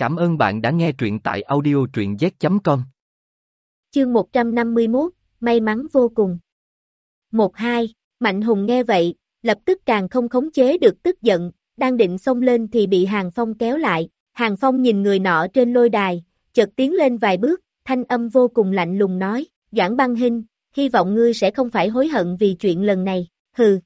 Cảm ơn bạn đã nghe truyện tại audio truyện z.com. Chương 151, may mắn vô cùng. 1-2, Mạnh Hùng nghe vậy, lập tức càng không khống chế được tức giận, đang định xông lên thì bị Hàng Phong kéo lại. Hàng Phong nhìn người nọ trên lôi đài, chợt tiến lên vài bước, thanh âm vô cùng lạnh lùng nói, Doãn băng hình, hy vọng ngươi sẽ không phải hối hận vì chuyện lần này, hừ.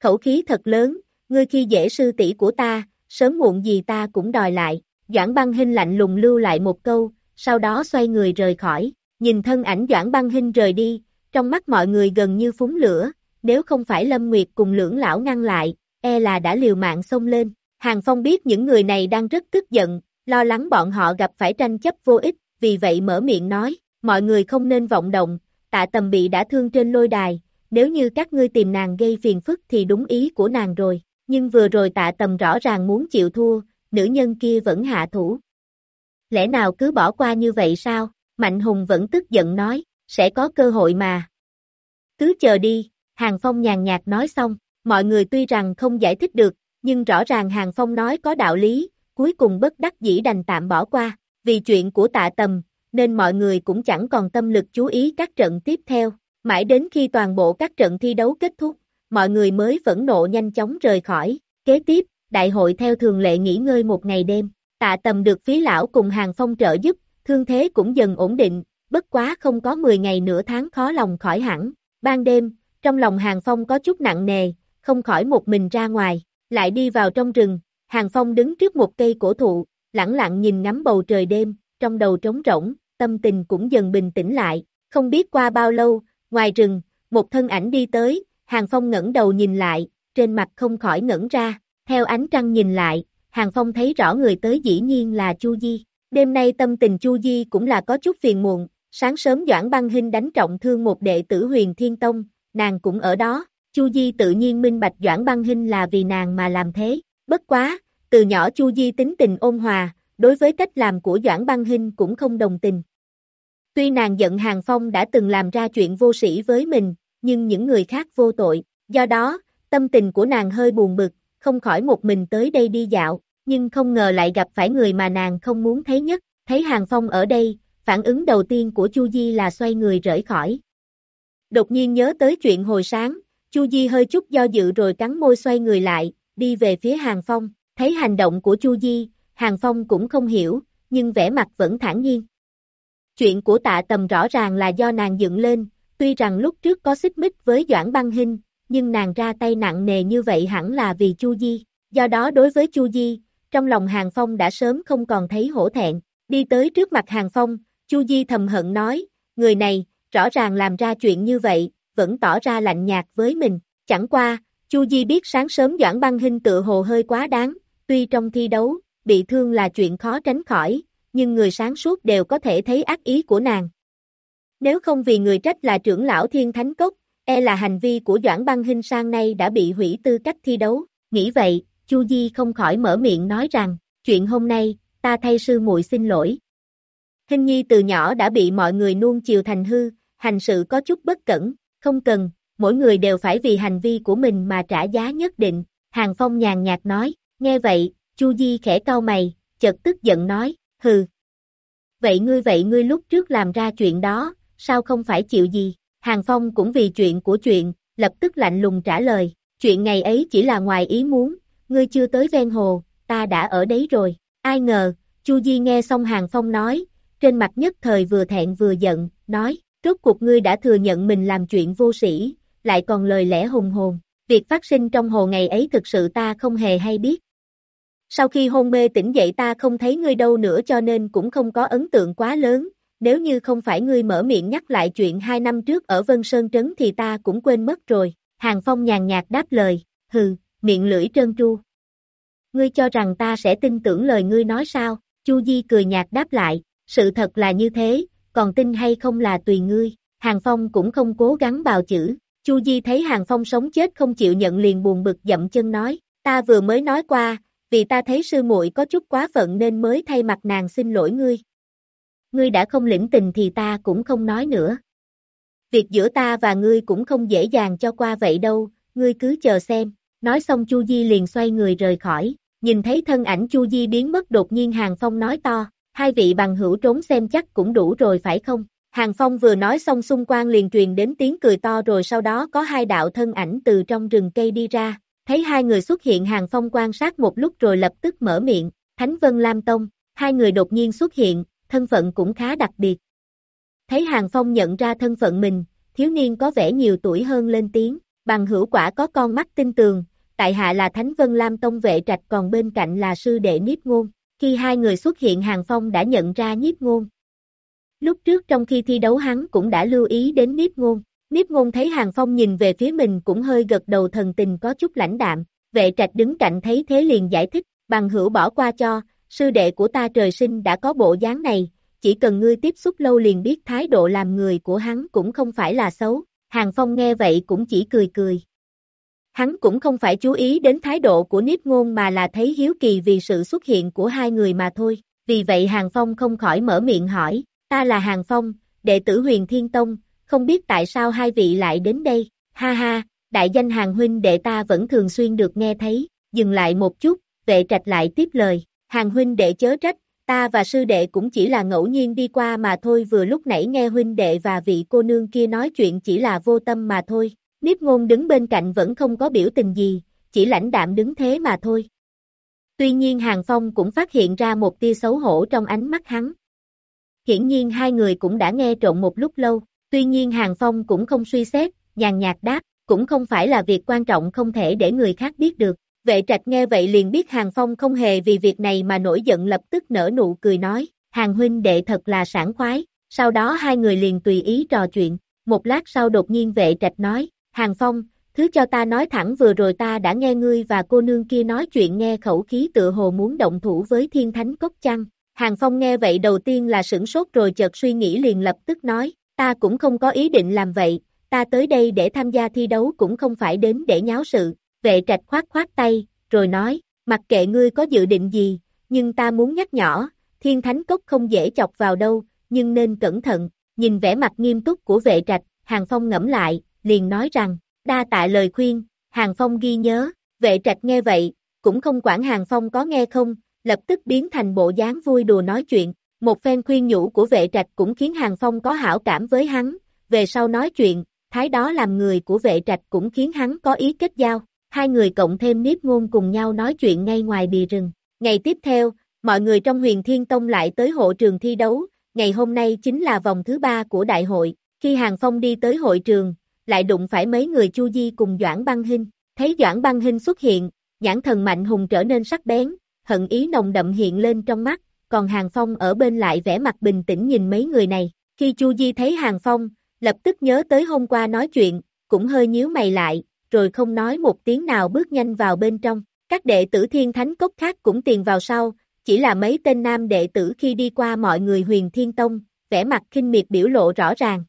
Khẩu khí thật lớn, ngươi khi dễ sư tỷ của ta, sớm muộn gì ta cũng đòi lại, Doãn băng hình lạnh lùng lưu lại một câu, sau đó xoay người rời khỏi, nhìn thân ảnh Doãn băng hình rời đi, trong mắt mọi người gần như phúng lửa, nếu không phải Lâm Nguyệt cùng lưỡng lão ngăn lại, e là đã liều mạng xông lên. Hàng Phong biết những người này đang rất tức giận, lo lắng bọn họ gặp phải tranh chấp vô ích, vì vậy mở miệng nói, mọi người không nên vọng động, tạ tầm bị đã thương trên lôi đài, nếu như các ngươi tìm nàng gây phiền phức thì đúng ý của nàng rồi, nhưng vừa rồi tạ tầm rõ ràng muốn chịu thua, nữ nhân kia vẫn hạ thủ. Lẽ nào cứ bỏ qua như vậy sao? Mạnh Hùng vẫn tức giận nói, sẽ có cơ hội mà. Cứ chờ đi, Hàng Phong nhàn nhạt nói xong, mọi người tuy rằng không giải thích được, nhưng rõ ràng Hàng Phong nói có đạo lý, cuối cùng bất đắc dĩ đành tạm bỏ qua, vì chuyện của tạ tầm, nên mọi người cũng chẳng còn tâm lực chú ý các trận tiếp theo, mãi đến khi toàn bộ các trận thi đấu kết thúc, mọi người mới phẫn nộ nhanh chóng rời khỏi, kế tiếp, đại hội theo thường lệ nghỉ ngơi một ngày đêm, tạ tầm được phí lão cùng hàng phong trợ giúp, thương thế cũng dần ổn định, bất quá không có 10 ngày nửa tháng khó lòng khỏi hẳn, ban đêm, trong lòng hàng phong có chút nặng nề, không khỏi một mình ra ngoài, lại đi vào trong rừng, hàng phong đứng trước một cây cổ thụ, lặng lặng nhìn ngắm bầu trời đêm, trong đầu trống rỗng, tâm tình cũng dần bình tĩnh lại, không biết qua bao lâu, ngoài rừng, một thân ảnh đi tới, hàng phong ngẩng đầu nhìn lại, trên mặt không khỏi ngẩn ra, theo ánh trăng nhìn lại, Hàng Phong thấy rõ người tới dĩ nhiên là Chu Di. Đêm nay tâm tình Chu Di cũng là có chút phiền muộn, sáng sớm Doãn Băng Hinh đánh trọng thương một đệ tử huyền Thiên Tông, nàng cũng ở đó, Chu Di tự nhiên minh bạch Doãn Băng Hinh là vì nàng mà làm thế, bất quá, từ nhỏ Chu Di tính tình ôn hòa, đối với cách làm của Doãn Băng Hinh cũng không đồng tình. Tuy nàng giận Hàng Phong đã từng làm ra chuyện vô sĩ với mình, nhưng những người khác vô tội, do đó, tâm tình của nàng hơi buồn bực, không khỏi một mình tới đây đi dạo, nhưng không ngờ lại gặp phải người mà nàng không muốn thấy nhất, thấy Hàng Phong ở đây, phản ứng đầu tiên của Chu Di là xoay người rời khỏi. Đột nhiên nhớ tới chuyện hồi sáng, Chu Di hơi chút do dự rồi cắn môi xoay người lại, đi về phía Hàng Phong, thấy hành động của Chu Di, Hàng Phong cũng không hiểu, nhưng vẻ mặt vẫn thản nhiên. Chuyện của tạ tầm rõ ràng là do nàng dựng lên, tuy rằng lúc trước có xích mích với Doãn Băng Hinh, nhưng nàng ra tay nặng nề như vậy hẳn là vì Chu Di, do đó đối với Chu Di, trong lòng Hàng Phong đã sớm không còn thấy hổ thẹn, đi tới trước mặt Hàng Phong, Chu Di thầm hận nói, người này, rõ ràng làm ra chuyện như vậy, vẫn tỏ ra lạnh nhạt với mình, chẳng qua, Chu Di biết sáng sớm Doãn Băng Hinh tự hồ hơi quá đáng, tuy trong thi đấu, bị thương là chuyện khó tránh khỏi, nhưng người sáng suốt đều có thể thấy ác ý của nàng. Nếu không vì người trách là trưởng lão Thiên Thánh Cốc, e là hành vi của Doãn Băng Hinh sang nay đã bị hủy tư cách thi đấu, nghĩ vậy, Chu Di không khỏi mở miệng nói rằng, chuyện hôm nay, ta thay sư muội xin lỗi. Hình nhi từ nhỏ đã bị mọi người nuông chiều thành hư, hành sự có chút bất cẩn, không cần, mỗi người đều phải vì hành vi của mình mà trả giá nhất định, Hàng Phong nhàn nhạt nói, nghe vậy, Chu Di khẽ cau mày, chợt tức giận nói, hừ. Vậy ngươi vậy ngươi lúc trước làm ra chuyện đó, sao không phải chịu gì? Hàng Phong cũng vì chuyện của chuyện, lập tức lạnh lùng trả lời, chuyện ngày ấy chỉ là ngoài ý muốn, ngươi chưa tới ven hồ, ta đã ở đấy rồi, ai ngờ, Chu Di nghe xong Hàng Phong nói, trên mặt nhất thời vừa thẹn vừa giận, nói, rốt cuộc ngươi đã thừa nhận mình làm chuyện vô sĩ, lại còn lời lẽ hùng hồn, việc phát sinh trong hồ ngày ấy thực sự ta không hề hay biết. Sau khi hôn mê tỉnh dậy ta không thấy ngươi đâu nữa cho nên cũng không có ấn tượng quá lớn, nếu như không phải ngươi mở miệng nhắc lại chuyện hai năm trước ở Vân Sơn Trấn thì ta cũng quên mất rồi, Hàng Phong nhàn nhạt đáp lời, hừ, miệng lưỡi trơn tru. Ngươi cho rằng ta sẽ tin tưởng lời ngươi nói sao, Chu Di cười nhạt đáp lại, sự thật là như thế, còn tin hay không là tùy ngươi, Hàng Phong cũng không cố gắng bào chữ, Chu Di thấy Hàng Phong sống chết không chịu nhận liền buồn bực dậm chân nói, ta vừa mới nói qua, vì ta thấy sư muội có chút quá phận nên mới thay mặt nàng xin lỗi ngươi, ngươi đã không lĩnh tình thì ta cũng không nói nữa. Việc giữa ta và ngươi cũng không dễ dàng cho qua vậy đâu, ngươi cứ chờ xem, nói xong Chu Di liền xoay người rời khỏi, nhìn thấy thân ảnh Chu Di biến mất đột nhiên Hàng Phong nói to, hai vị bằng hữu trốn xem chắc cũng đủ rồi phải không? Hàng Phong vừa nói xong xung quanh liền truyền đến tiếng cười to rồi sau đó có hai đạo thân ảnh từ trong rừng cây đi ra, thấy hai người xuất hiện Hàng Phong quan sát một lúc rồi lập tức mở miệng, Thánh Vân Lam Tông, hai người đột nhiên xuất hiện, thân phận cũng khá đặc biệt. Thấy Hàng Phong nhận ra thân phận mình, thiếu niên có vẻ nhiều tuổi hơn lên tiếng, bằng hữu quả có con mắt tinh tường, tại hạ là Thánh Vân Lam Tông vệ trạch còn bên cạnh là sư đệ Niếp Ngôn. Khi hai người xuất hiện Hàng Phong đã nhận ra Niếp Ngôn. Lúc trước trong khi thi đấu hắn cũng đã lưu ý đến Niếp Ngôn. Niếp Ngôn thấy Hàng Phong nhìn về phía mình cũng hơi gật đầu thần tình có chút lãnh đạm. Vệ trạch đứng cạnh thấy thế liền giải thích, bằng hữu bỏ qua cho, sư đệ của ta trời sinh đã có bộ dáng này, chỉ cần ngươi tiếp xúc lâu liền biết thái độ làm người của hắn cũng không phải là xấu. Hàng Phong nghe vậy cũng chỉ cười cười. Hắn cũng không phải chú ý đến thái độ của Niếp Ngôn mà là thấy hiếu kỳ vì sự xuất hiện của hai người mà thôi. Vì vậy Hàng Phong không khỏi mở miệng hỏi, ta là Hàng Phong, đệ tử huyền Thiên Tông, không biết tại sao hai vị lại đến đây, ha ha, đại danh Hàng Huynh đệ ta vẫn thường xuyên được nghe thấy, dừng lại một chút, vệ trạch lại tiếp lời, Hàng Huynh đệ chớ trách, ta và sư đệ cũng chỉ là ngẫu nhiên đi qua mà thôi vừa lúc nãy nghe huynh đệ và vị cô nương kia nói chuyện chỉ là vô tâm mà thôi, Niếp ngôn đứng bên cạnh vẫn không có biểu tình gì, chỉ lãnh đạm đứng thế mà thôi. Tuy nhiên Hàng Phong cũng phát hiện ra một tia xấu hổ trong ánh mắt hắn. Hiển nhiên hai người cũng đã nghe trộn một lúc lâu, tuy nhiên Hàng Phong cũng không suy xét, nhàn nhạt đáp, cũng không phải là việc quan trọng không thể để người khác biết được. Vệ trạch nghe vậy liền biết Hàng Phong không hề vì việc này mà nổi giận lập tức nở nụ cười nói, Hàng huynh đệ thật là sảng khoái, sau đó hai người liền tùy ý trò chuyện, một lát sau đột nhiên vệ trạch nói, Hàng Phong, thứ cho ta nói thẳng vừa rồi ta đã nghe ngươi và cô nương kia nói chuyện nghe khẩu khí tựa hồ muốn động thủ với thiên thánh cốc chăng. Hàng Phong nghe vậy đầu tiên là sửng sốt rồi chợt suy nghĩ liền lập tức nói, ta cũng không có ý định làm vậy, ta tới đây để tham gia thi đấu cũng không phải đến để nháo sự, vệ trạch khoát khoát tay, rồi nói, mặc kệ ngươi có dự định gì, nhưng ta muốn nhắc nhỏ, thiên thánh cốc không dễ chọc vào đâu, nhưng nên cẩn thận, nhìn vẻ mặt nghiêm túc của vệ trạch, Hàng Phong ngẫm lại, liền nói rằng, đa tạ lời khuyên, Hàng Phong ghi nhớ, vệ trạch nghe vậy, cũng không quản Hàng Phong có nghe không, lập tức biến thành bộ dáng vui đùa nói chuyện, một phen khuyên nhủ của vệ trạch cũng khiến Hàng Phong có hảo cảm với hắn, về sau nói chuyện, thái đó làm người của vệ trạch cũng khiến hắn có ý kết giao, hai người cộng thêm niếp ngôn cùng nhau nói chuyện ngay ngoài bìa rừng. Ngày tiếp theo, mọi người trong huyền thiên tông lại tới hộ trường thi đấu, ngày hôm nay chính là vòng thứ ba của đại hội, khi Hàng Phong đi tới hội trường, lại đụng phải mấy người Chu Di cùng Doãn Băng Hinh, thấy Doãn Băng Hinh xuất hiện, nhãn thần mạnh hùng trở nên sắc bén, hận ý nồng đậm hiện lên trong mắt, còn Hàng Phong ở bên lại vẻ mặt bình tĩnh nhìn mấy người này, khi Chu Di thấy Hàng Phong, lập tức nhớ tới hôm qua nói chuyện, cũng hơi nhíu mày lại, rồi không nói một tiếng nào bước nhanh vào bên trong, các đệ tử thiên thánh cốc khác cũng tiền vào sau, chỉ là mấy tên nam đệ tử khi đi qua mọi người huyền thiên tông, vẻ mặt kinh miệt biểu lộ rõ ràng,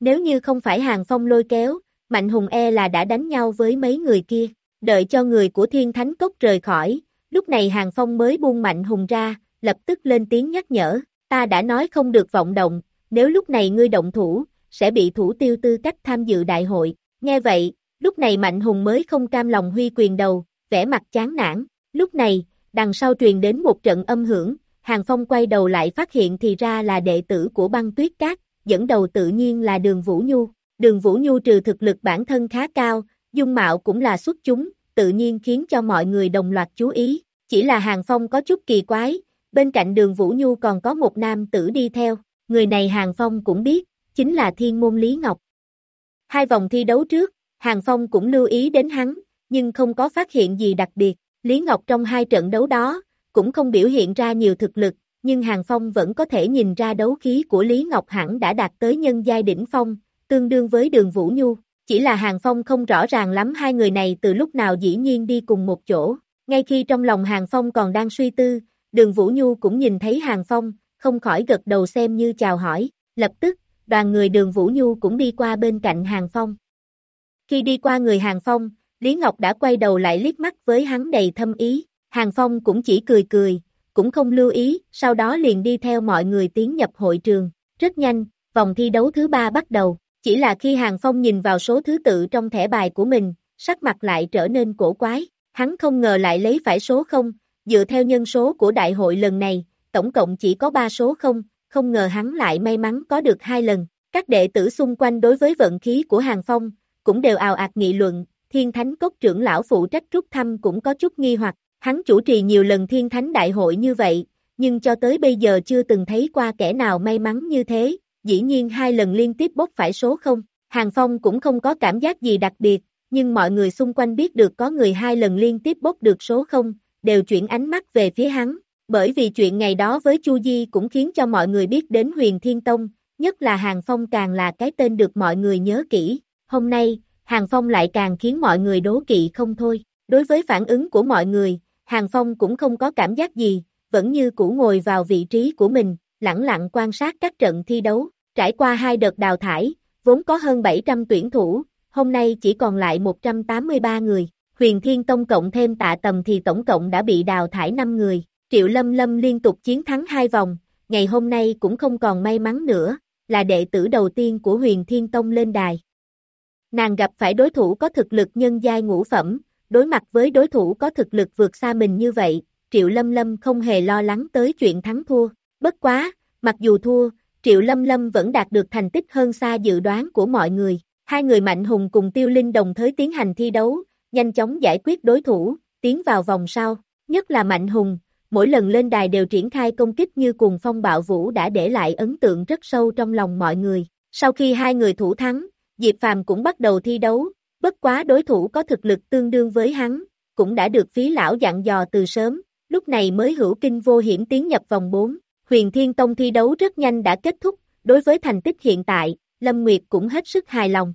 nếu như không phải hàng phong lôi kéo, Mạnh Hùng e là đã đánh nhau với mấy người kia, đợi cho người của thiên thánh cốc rời khỏi, lúc này hàng phong mới buông Mạnh Hùng ra, lập tức lên tiếng nhắc nhở, ta đã nói không được vọng động, nếu lúc này ngươi động thủ, sẽ bị thủ tiêu tư cách tham dự đại hội, nghe vậy, lúc này Mạnh Hùng mới không cam lòng huy quyền đầu, vẻ mặt chán nản, lúc này, đằng sau truyền đến một trận âm hưởng, Hàng Phong quay đầu lại phát hiện thì ra là đệ tử của băng tuyết cát, dẫn đầu tự nhiên là đường Vũ Nhu. Đường Vũ Nhu trừ thực lực bản thân khá cao, dung mạo cũng là xuất chúng, tự nhiên khiến cho mọi người đồng loạt chú ý. Chỉ là Hàng Phong có chút kỳ quái, bên cạnh đường Vũ Nhu còn có một nam tử đi theo, người này Hàng Phong cũng biết, chính là Thiên Môn Lý Ngọc. Hai vòng thi đấu trước, Hàng Phong cũng lưu ý đến hắn, nhưng không có phát hiện gì đặc biệt. Lý Ngọc trong hai trận đấu đó, cũng không biểu hiện ra nhiều thực lực, nhưng Hàng Phong vẫn có thể nhìn ra đấu khí của Lý Ngọc hẳn đã đạt tới nhân giai đỉnh phong, tương đương với đường Vũ Nhu. Chỉ là Hàng Phong không rõ ràng lắm hai người này từ lúc nào dĩ nhiên đi cùng một chỗ. Ngay khi trong lòng Hàng Phong còn đang suy tư, đường Vũ Nhu cũng nhìn thấy Hàng Phong, không khỏi gật đầu xem như chào hỏi. Lập tức, đoàn người đường Vũ Nhu cũng đi qua bên cạnh Hàng Phong. Khi đi qua người Hàng Phong, Lý Ngọc đã quay đầu lại liếc mắt với hắn đầy thâm ý. Hàng Phong cũng chỉ cười cười, cũng không lưu ý, sau đó liền đi theo mọi người tiến nhập hội trường. Rất nhanh, vòng thi đấu thứ ba bắt đầu, chỉ là khi Hàng Phong nhìn vào số thứ tự trong thẻ bài của mình, sắc mặt lại trở nên cổ quái. hắn không ngờ lại lấy phải số không. dựa theo nhân số của đại hội lần này, tổng cộng chỉ có 3 số không. không ngờ hắn lại may mắn có được hai lần. Các đệ tử xung quanh đối với vận khí của Hàng Phong, cũng đều ào ạt nghị luận, thiên thánh cốc trưởng lão phụ trách rút thăm cũng có chút nghi hoặc, hắn chủ trì nhiều lần thiên thánh đại hội như vậy, nhưng cho tới bây giờ chưa từng thấy qua kẻ nào may mắn như thế, dĩ nhiên hai lần liên tiếp bốc phải số không, Hàng Phong cũng không có cảm giác gì đặc biệt, nhưng mọi người xung quanh biết được có người hai lần liên tiếp bốc được số không, đều chuyển ánh mắt về phía hắn, bởi vì chuyện ngày đó với Chu Di cũng khiến cho mọi người biết đến huyền thiên tông, nhất là Hàng Phong càng là cái tên được mọi người nhớ kỹ, hôm nay, Hàng Phong lại càng khiến mọi người đố kỵ không thôi, đối với phản ứng của mọi người, Hàng Phong cũng không có cảm giác gì, vẫn như cũ ngồi vào vị trí của mình, lặng lặng quan sát các trận thi đấu, trải qua hai đợt đào thải, vốn có hơn 700 tuyển thủ, hôm nay chỉ còn lại 183 người, huyền thiên tông cộng thêm tạ tầm thì tổng cộng đã bị đào thải 5 người, triệu lâm lâm liên tục chiến thắng hai vòng, ngày hôm nay cũng không còn may mắn nữa, là đệ tử đầu tiên của huyền thiên tông lên đài. Nàng gặp phải đối thủ có thực lực nhân giai ngũ phẩm, đối mặt với đối thủ có thực lực vượt xa mình như vậy, Triệu Lâm Lâm không hề lo lắng tới chuyện thắng thua. Bất quá, mặc dù thua, Triệu Lâm Lâm vẫn đạt được thành tích hơn xa dự đoán của mọi người. Hai người Mạnh Hùng cùng Tiêu Linh đồng thời tiến hành thi đấu, nhanh chóng giải quyết đối thủ, tiến vào vòng sau. Nhất là Mạnh Hùng, mỗi lần lên đài đều triển khai công kích như cùng phong bạo vũ đã để lại ấn tượng rất sâu trong lòng mọi người. Sau khi hai người thủ thắng, Diệp Phàm cũng bắt đầu thi đấu, bất quá đối thủ có thực lực tương đương với hắn, cũng đã được phí lão dặn dò từ sớm, lúc này mới hữu kinh vô hiểm tiến nhập vòng 4. Huyền Thiên Tông thi đấu rất nhanh đã kết thúc, đối với thành tích hiện tại, Lâm Nguyệt cũng hết sức hài lòng.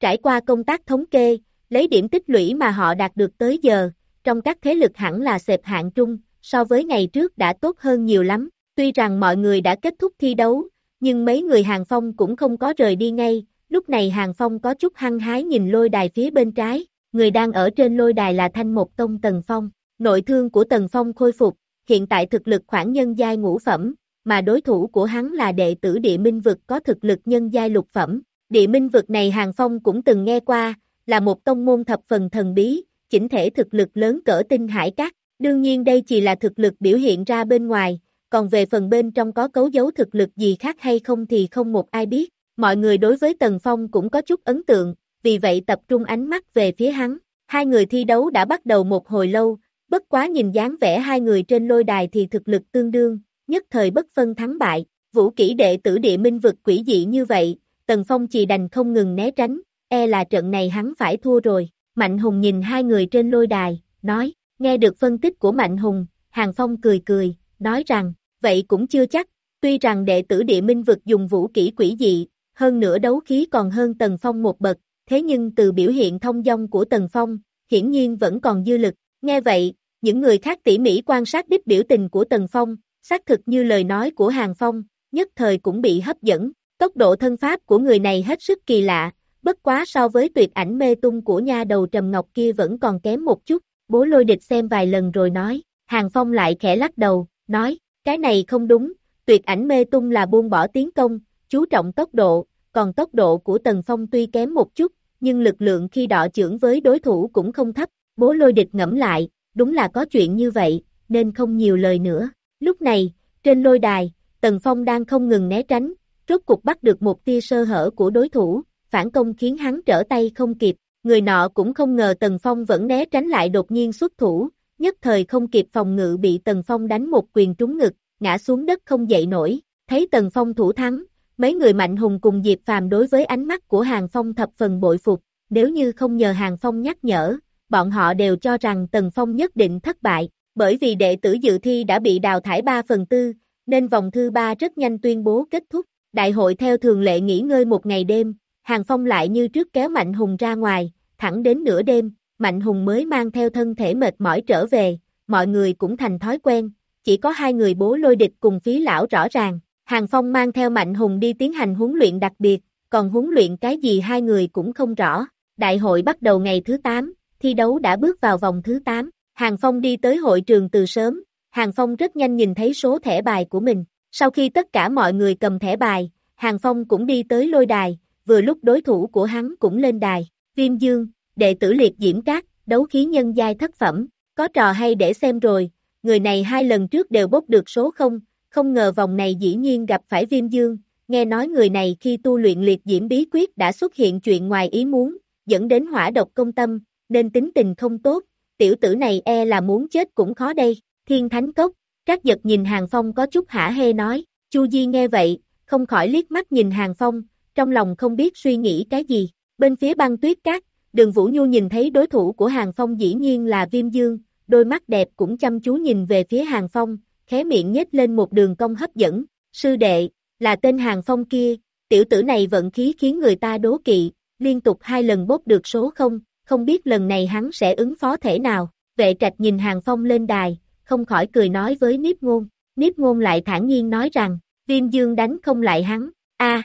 Trải qua công tác thống kê, lấy điểm tích lũy mà họ đạt được tới giờ, trong các thế lực hẳn là xếp hạng trung, so với ngày trước đã tốt hơn nhiều lắm. Tuy rằng mọi người đã kết thúc thi đấu, nhưng mấy người Hàng Phong cũng không có rời đi ngay, lúc này Hàng Phong có chút hăng hái nhìn lôi đài phía bên trái, người đang ở trên lôi đài là Thanh Một Tông Tần Phong. Nội thương của Tần Phong khôi phục, hiện tại thực lực khoảng nhân giai ngũ phẩm, mà đối thủ của hắn là đệ tử địa minh vực có thực lực nhân giai lục phẩm. Địa minh vực này Hàng Phong cũng từng nghe qua, là một tông môn thập phần thần bí, chỉnh thể thực lực lớn cỡ tinh hải các. Đương nhiên đây chỉ là thực lực biểu hiện ra bên ngoài, còn về phần bên trong có cấu dấu thực lực gì khác hay không thì không một ai biết. Mọi người đối với Tần Phong cũng có chút ấn tượng, vì vậy tập trung ánh mắt về phía hắn. Hai người thi đấu đã bắt đầu một hồi lâu, bất quá nhìn dáng vẻ hai người trên lôi đài thì thực lực tương đương, nhất thời bất phân thắng bại, vũ kỹ đệ tử địa minh vực quỷ dị như vậy, Tần Phong chỉ đành không ngừng né tránh, e là trận này hắn phải thua rồi. Mạnh Hùng nhìn hai người trên lôi đài, nói, nghe được phân tích của Mạnh Hùng, Hàng Phong cười cười, nói rằng, vậy cũng chưa chắc, tuy rằng đệ tử địa minh vực dùng vũ kỹ quỷ dị, hơn nữa đấu khí còn hơn Tần Phong một bậc, thế nhưng từ biểu hiện thông dong của Tần Phong, hiển nhiên vẫn còn dư lực, nghe vậy, những người khác tỉ mỉ quan sát đích biểu tình của Tần Phong, xác thực như lời nói của Hàng Phong, nhất thời cũng bị hấp dẫn, tốc độ thân pháp của người này hết sức kỳ lạ, bất quá so với tuyệt ảnh mê tung của nha đầu Trầm Ngọc kia vẫn còn kém một chút, bố lôi địch xem vài lần rồi nói, Hàng Phong lại khẽ lắc đầu, nói, cái này không đúng, tuyệt ảnh mê tung là buông bỏ tiến công, chú trọng tốc độ, còn tốc độ của Tần Phong tuy kém một chút, nhưng lực lượng khi đọ trưởng với đối thủ cũng không thấp, bố lôi địch ngẫm lại, đúng là có chuyện như vậy, nên không nhiều lời nữa. Lúc này, trên lôi đài, Tần Phong đang không ngừng né tránh, rốt cục bắt được một tia sơ hở của đối thủ, phản công khiến hắn trở tay không kịp, người nọ cũng không ngờ Tần Phong vẫn né tránh lại đột nhiên xuất thủ, nhất thời không kịp phòng ngự bị Tần Phong đánh một quyền trúng ngực, ngã xuống đất không dậy nổi, thấy Tần Phong thủ thắng, mấy người mạnh hùng cùng Diệp Phàm đối với ánh mắt của Hàng Phong thập phần bội phục, nếu như không nhờ Hàng Phong nhắc nhở, bọn họ đều cho rằng Tần Phong nhất định thất bại, bởi vì đệ tử dự thi đã bị đào thải 3 phần tư, nên vòng thứ 3 rất nhanh tuyên bố kết thúc. Đại hội theo thường lệ nghỉ ngơi một ngày đêm, Hàng Phong lại như trước kéo Mạnh Hùng ra ngoài, thẳng đến nửa đêm, Mạnh Hùng mới mang theo thân thể mệt mỏi trở về, mọi người cũng thành thói quen, chỉ có hai người bố lôi địch cùng phí lão rõ ràng. Hàng Phong mang theo Mạnh Hùng đi tiến hành huấn luyện đặc biệt, còn huấn luyện cái gì hai người cũng không rõ. Đại hội bắt đầu ngày thứ 8, thi đấu đã bước vào vòng thứ 8. Hàng Phong đi tới hội trường từ sớm, Hàng Phong rất nhanh nhìn thấy số thẻ bài của mình. Sau khi tất cả mọi người cầm thẻ bài, Hàng Phong cũng đi tới lôi đài, vừa lúc đối thủ của hắn cũng lên đài. Viêm Dương, đệ tử liệt diễm cát, đấu khí nhân giai thất phẩm, có trò hay để xem rồi, người này hai lần trước đều bốc được số không, không ngờ vòng này dĩ nhiên gặp phải viêm dương, nghe nói người này khi tu luyện liệt diễm bí quyết đã xuất hiện chuyện ngoài ý muốn, dẫn đến hỏa độc công tâm, nên tính tình không tốt, tiểu tử này e là muốn chết cũng khó đây, thiên thánh cốc, các giật nhìn hàng phong có chút hả hê nói, Chu Di nghe vậy, không khỏi liếc mắt nhìn hàng phong, trong lòng không biết suy nghĩ cái gì, bên phía băng tuyết cát, đường Vũ Nhu nhìn thấy đối thủ của hàng phong dĩ nhiên là viêm dương, đôi mắt đẹp cũng chăm chú nhìn về phía hàng phong, khé miệng nhếch lên một đường cong hấp dẫn, sư đệ, là tên hàng phong kia, tiểu tử này vận khí khiến người ta đố kỵ, liên tục hai lần bốc được số không, không biết lần này hắn sẽ ứng phó thể nào, vệ trạch nhìn hàng phong lên đài, không khỏi cười nói với Niếp Ngôn, Niếp Ngôn lại thản nhiên nói rằng, viêm dương đánh không lại hắn, a.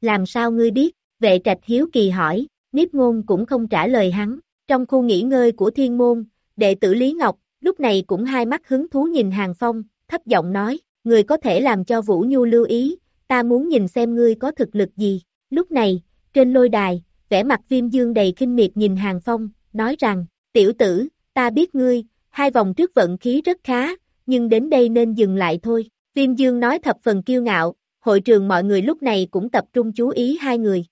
Làm sao ngươi biết, vệ trạch hiếu kỳ hỏi, Niếp Ngôn cũng không trả lời hắn, trong khu nghỉ ngơi của thiên môn, đệ tử Lý Ngọc, lúc này cũng hai mắt hứng thú nhìn hàng phong, thấp giọng nói, người có thể làm cho Vũ Nhu lưu ý, ta muốn nhìn xem ngươi có thực lực gì. Lúc này, trên lôi đài, vẻ mặt viêm dương đầy kinh miệt nhìn Hàng Phong, nói rằng, tiểu tử, ta biết ngươi, hai vòng trước vận khí rất khá, nhưng đến đây nên dừng lại thôi. Viêm dương nói thập phần kiêu ngạo, hội trường mọi người lúc này cũng tập trung chú ý hai người.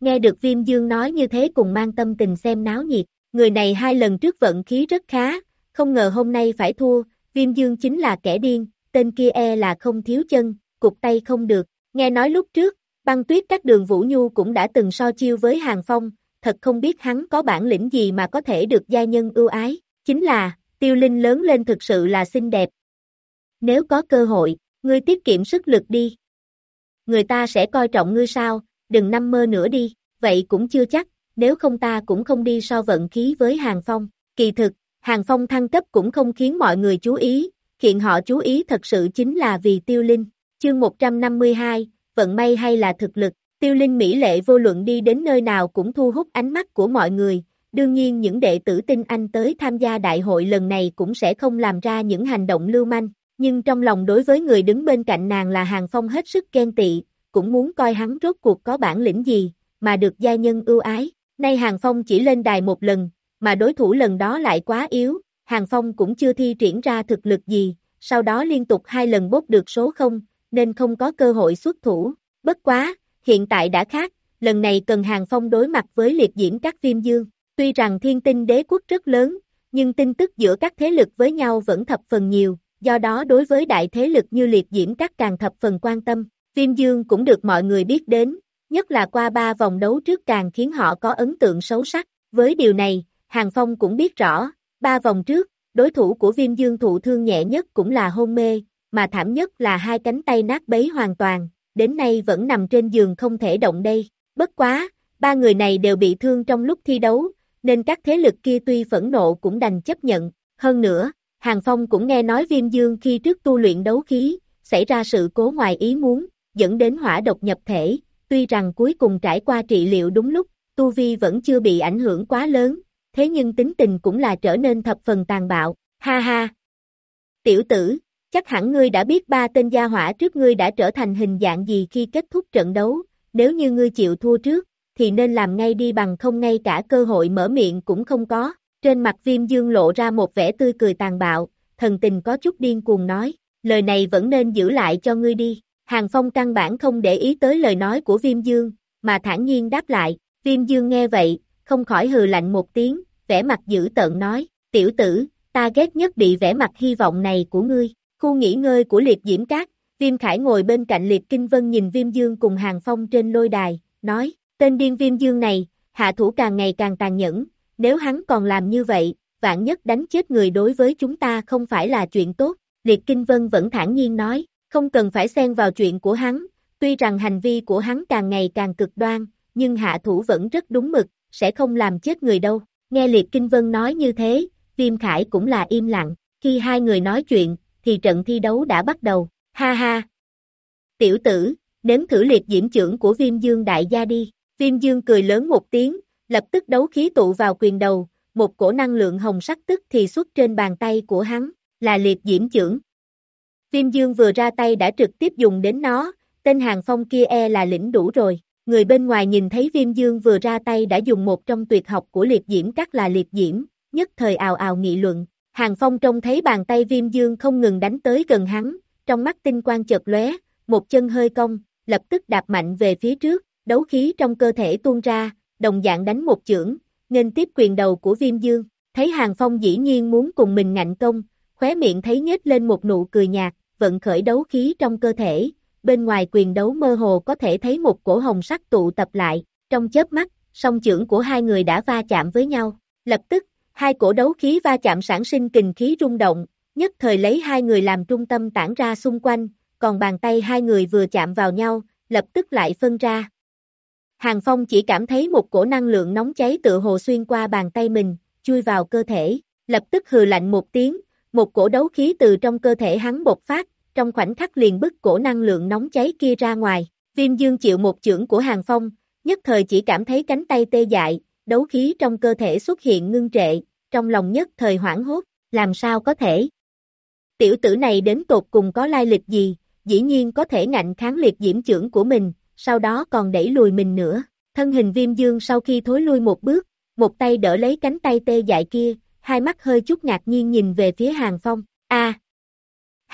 Nghe được viêm dương nói như thế cùng mang tâm tình xem náo nhiệt, người này hai lần trước vận khí rất khá, không ngờ hôm nay phải thua, viêm dương chính là kẻ điên, tên kia e là không thiếu chân, cục tay không được, nghe nói lúc trước, băng tuyết các đường Vũ Nhu cũng đã từng so chiêu với Hàng Phong, thật không biết hắn có bản lĩnh gì mà có thể được gia nhân ưu ái, chính là, tiêu linh lớn lên thực sự là xinh đẹp. Nếu có cơ hội, ngươi tiết kiệm sức lực đi. Người ta sẽ coi trọng ngươi sao, đừng năm mơ nữa đi, vậy cũng chưa chắc, nếu không ta cũng không đi so vận khí với Hàng Phong. Kỳ thực, Hàng Phong thăng cấp cũng không khiến mọi người chú ý, hiện họ chú ý thật sự chính là vì tiêu linh. Chương 152, vận may hay là thực lực, tiêu linh Mỹ lệ vô luận đi đến nơi nào cũng thu hút ánh mắt của mọi người, đương nhiên những đệ tử tinh anh tới tham gia đại hội lần này cũng sẽ không làm ra những hành động lưu manh, nhưng trong lòng đối với người đứng bên cạnh nàng là Hàng Phong hết sức ghen tị, cũng muốn coi hắn rốt cuộc có bản lĩnh gì, mà được gia nhân ưu ái. Nay Hàng Phong chỉ lên đài một lần, mà đối thủ lần đó lại quá yếu, Hàng Phong cũng chưa thi triển ra thực lực gì, sau đó liên tục hai lần bốc được số không, nên không có cơ hội xuất thủ. Bất quá, hiện tại đã khác, lần này cần Hàng Phong đối mặt với liệt diễm các viêm dương. Tuy rằng thiên tinh đế quốc rất lớn, nhưng tin tức giữa các thế lực với nhau vẫn thập phần nhiều, do đó đối với đại thế lực như liệt diễm các càng thập phần quan tâm. Viêm dương cũng được mọi người biết đến, nhất là qua ba vòng đấu trước càng khiến họ có ấn tượng xấu sắc. Với điều này, Hàng Phong cũng biết rõ, ba vòng trước, đối thủ của viêm dương thụ thương nhẹ nhất cũng là hôn mê, mà thảm nhất là hai cánh tay nát bấy hoàn toàn, đến nay vẫn nằm trên giường không thể động đây. Bất quá, ba người này đều bị thương trong lúc thi đấu, nên các thế lực kia tuy phẫn nộ cũng đành chấp nhận. Hơn nữa, Hàng Phong cũng nghe nói viêm dương khi trước tu luyện đấu khí, xảy ra sự cố ngoài ý muốn, dẫn đến hỏa độc nhập thể, tuy rằng cuối cùng trải qua trị liệu đúng lúc, Tu Vi vẫn chưa bị ảnh hưởng quá lớn, thế nhưng tính tình cũng là trở nên thập phần tàn bạo, ha ha. Tiểu tử, chắc hẳn ngươi đã biết ba tên gia hỏa trước ngươi đã trở thành hình dạng gì khi kết thúc trận đấu, nếu như ngươi chịu thua trước, thì nên làm ngay đi bằng không ngay cả cơ hội mở miệng cũng không có. Trên mặt viêm dương lộ ra một vẻ tươi cười tàn bạo, thần tình có chút điên cuồng nói, lời này vẫn nên giữ lại cho ngươi đi. Hàng Phong căn bản không để ý tới lời nói của viêm dương, mà thản nhiên đáp lại, viêm dương nghe vậy, không khỏi hừ lạnh một tiếng, vẻ mặt dữ tợn nói, tiểu tử, ta ghét nhất bị vẻ mặt hy vọng này của ngươi. Khu nghỉ ngơi của liệt diễm cát, viêm khải ngồi bên cạnh liệt kinh vân nhìn viêm dương cùng hàng phong trên lôi đài, nói, tên điên viêm dương này, hạ thủ càng ngày càng tàn nhẫn, nếu hắn còn làm như vậy, vạn nhất đánh chết người đối với chúng ta không phải là chuyện tốt, liệt kinh vân vẫn thản nhiên nói, không cần phải xen vào chuyện của hắn, tuy rằng hành vi của hắn càng ngày càng cực đoan, nhưng hạ thủ vẫn rất đúng mực, sẽ không làm chết người đâu. Nghe Liệt Kinh Vân nói như thế, Viêm Khải cũng là im lặng, khi hai người nói chuyện, thì trận thi đấu đã bắt đầu, ha ha. Tiểu tử, nếm thử liệt diễm trưởng của Viêm Dương đại gia đi, Viêm Dương cười lớn một tiếng, lập tức đấu khí tụ vào quyền đầu, một cổ năng lượng hồng sắc tức thì xuất trên bàn tay của hắn, là liệt diễm trưởng. Viêm Dương vừa ra tay đã trực tiếp dùng đến nó, tên hàng phong kia e là lĩnh đủ rồi, người bên ngoài nhìn thấy viêm dương vừa ra tay đã dùng một trong tuyệt học của liệt diễm các là liệt diễm, nhất thời ào ào nghị luận, Hàng Phong trông thấy bàn tay viêm dương không ngừng đánh tới gần hắn, trong mắt tinh quang chợt lóe, một chân hơi cong, lập tức đạp mạnh về phía trước, đấu khí trong cơ thể tuôn ra, đồng dạng đánh một chưởng, nên tiếp quyền đầu của viêm dương, thấy Hàng Phong dĩ nhiên muốn cùng mình ngạnh công, khóe miệng thấy nhếch lên một nụ cười nhạt, vận khởi đấu khí trong cơ thể, bên ngoài quyền đấu mơ hồ có thể thấy một cổ hồng sắc tụ tập lại, trong chớp mắt, song chưởng của hai người đã va chạm với nhau, lập tức, hai cổ đấu khí va chạm sản sinh kình khí rung động, nhất thời lấy hai người làm trung tâm tản ra xung quanh, còn bàn tay hai người vừa chạm vào nhau, lập tức lại phân ra. Hàng Phong chỉ cảm thấy một cổ năng lượng nóng cháy tựa hồ xuyên qua bàn tay mình, chui vào cơ thể, lập tức hừ lạnh một tiếng, một cổ đấu khí từ trong cơ thể hắn bộc phát, trong khoảnh khắc liền bức cổ năng lượng nóng cháy kia ra ngoài. Viêm dương chịu một chưởng của Hàng Phong, nhất thời chỉ cảm thấy cánh tay tê dại, đấu khí trong cơ thể xuất hiện ngưng trệ, trong lòng nhất thời hoảng hốt, làm sao có thể. Tiểu tử này đến tột cùng có lai lịch gì, dĩ nhiên có thể ngạnh kháng liệt diễm trưởng của mình, sau đó còn đẩy lùi mình nữa. Thân hình viêm dương sau khi thối lui một bước, một tay đỡ lấy cánh tay tê dại kia, hai mắt hơi chút ngạc nhiên nhìn về phía Hàng Phong. A,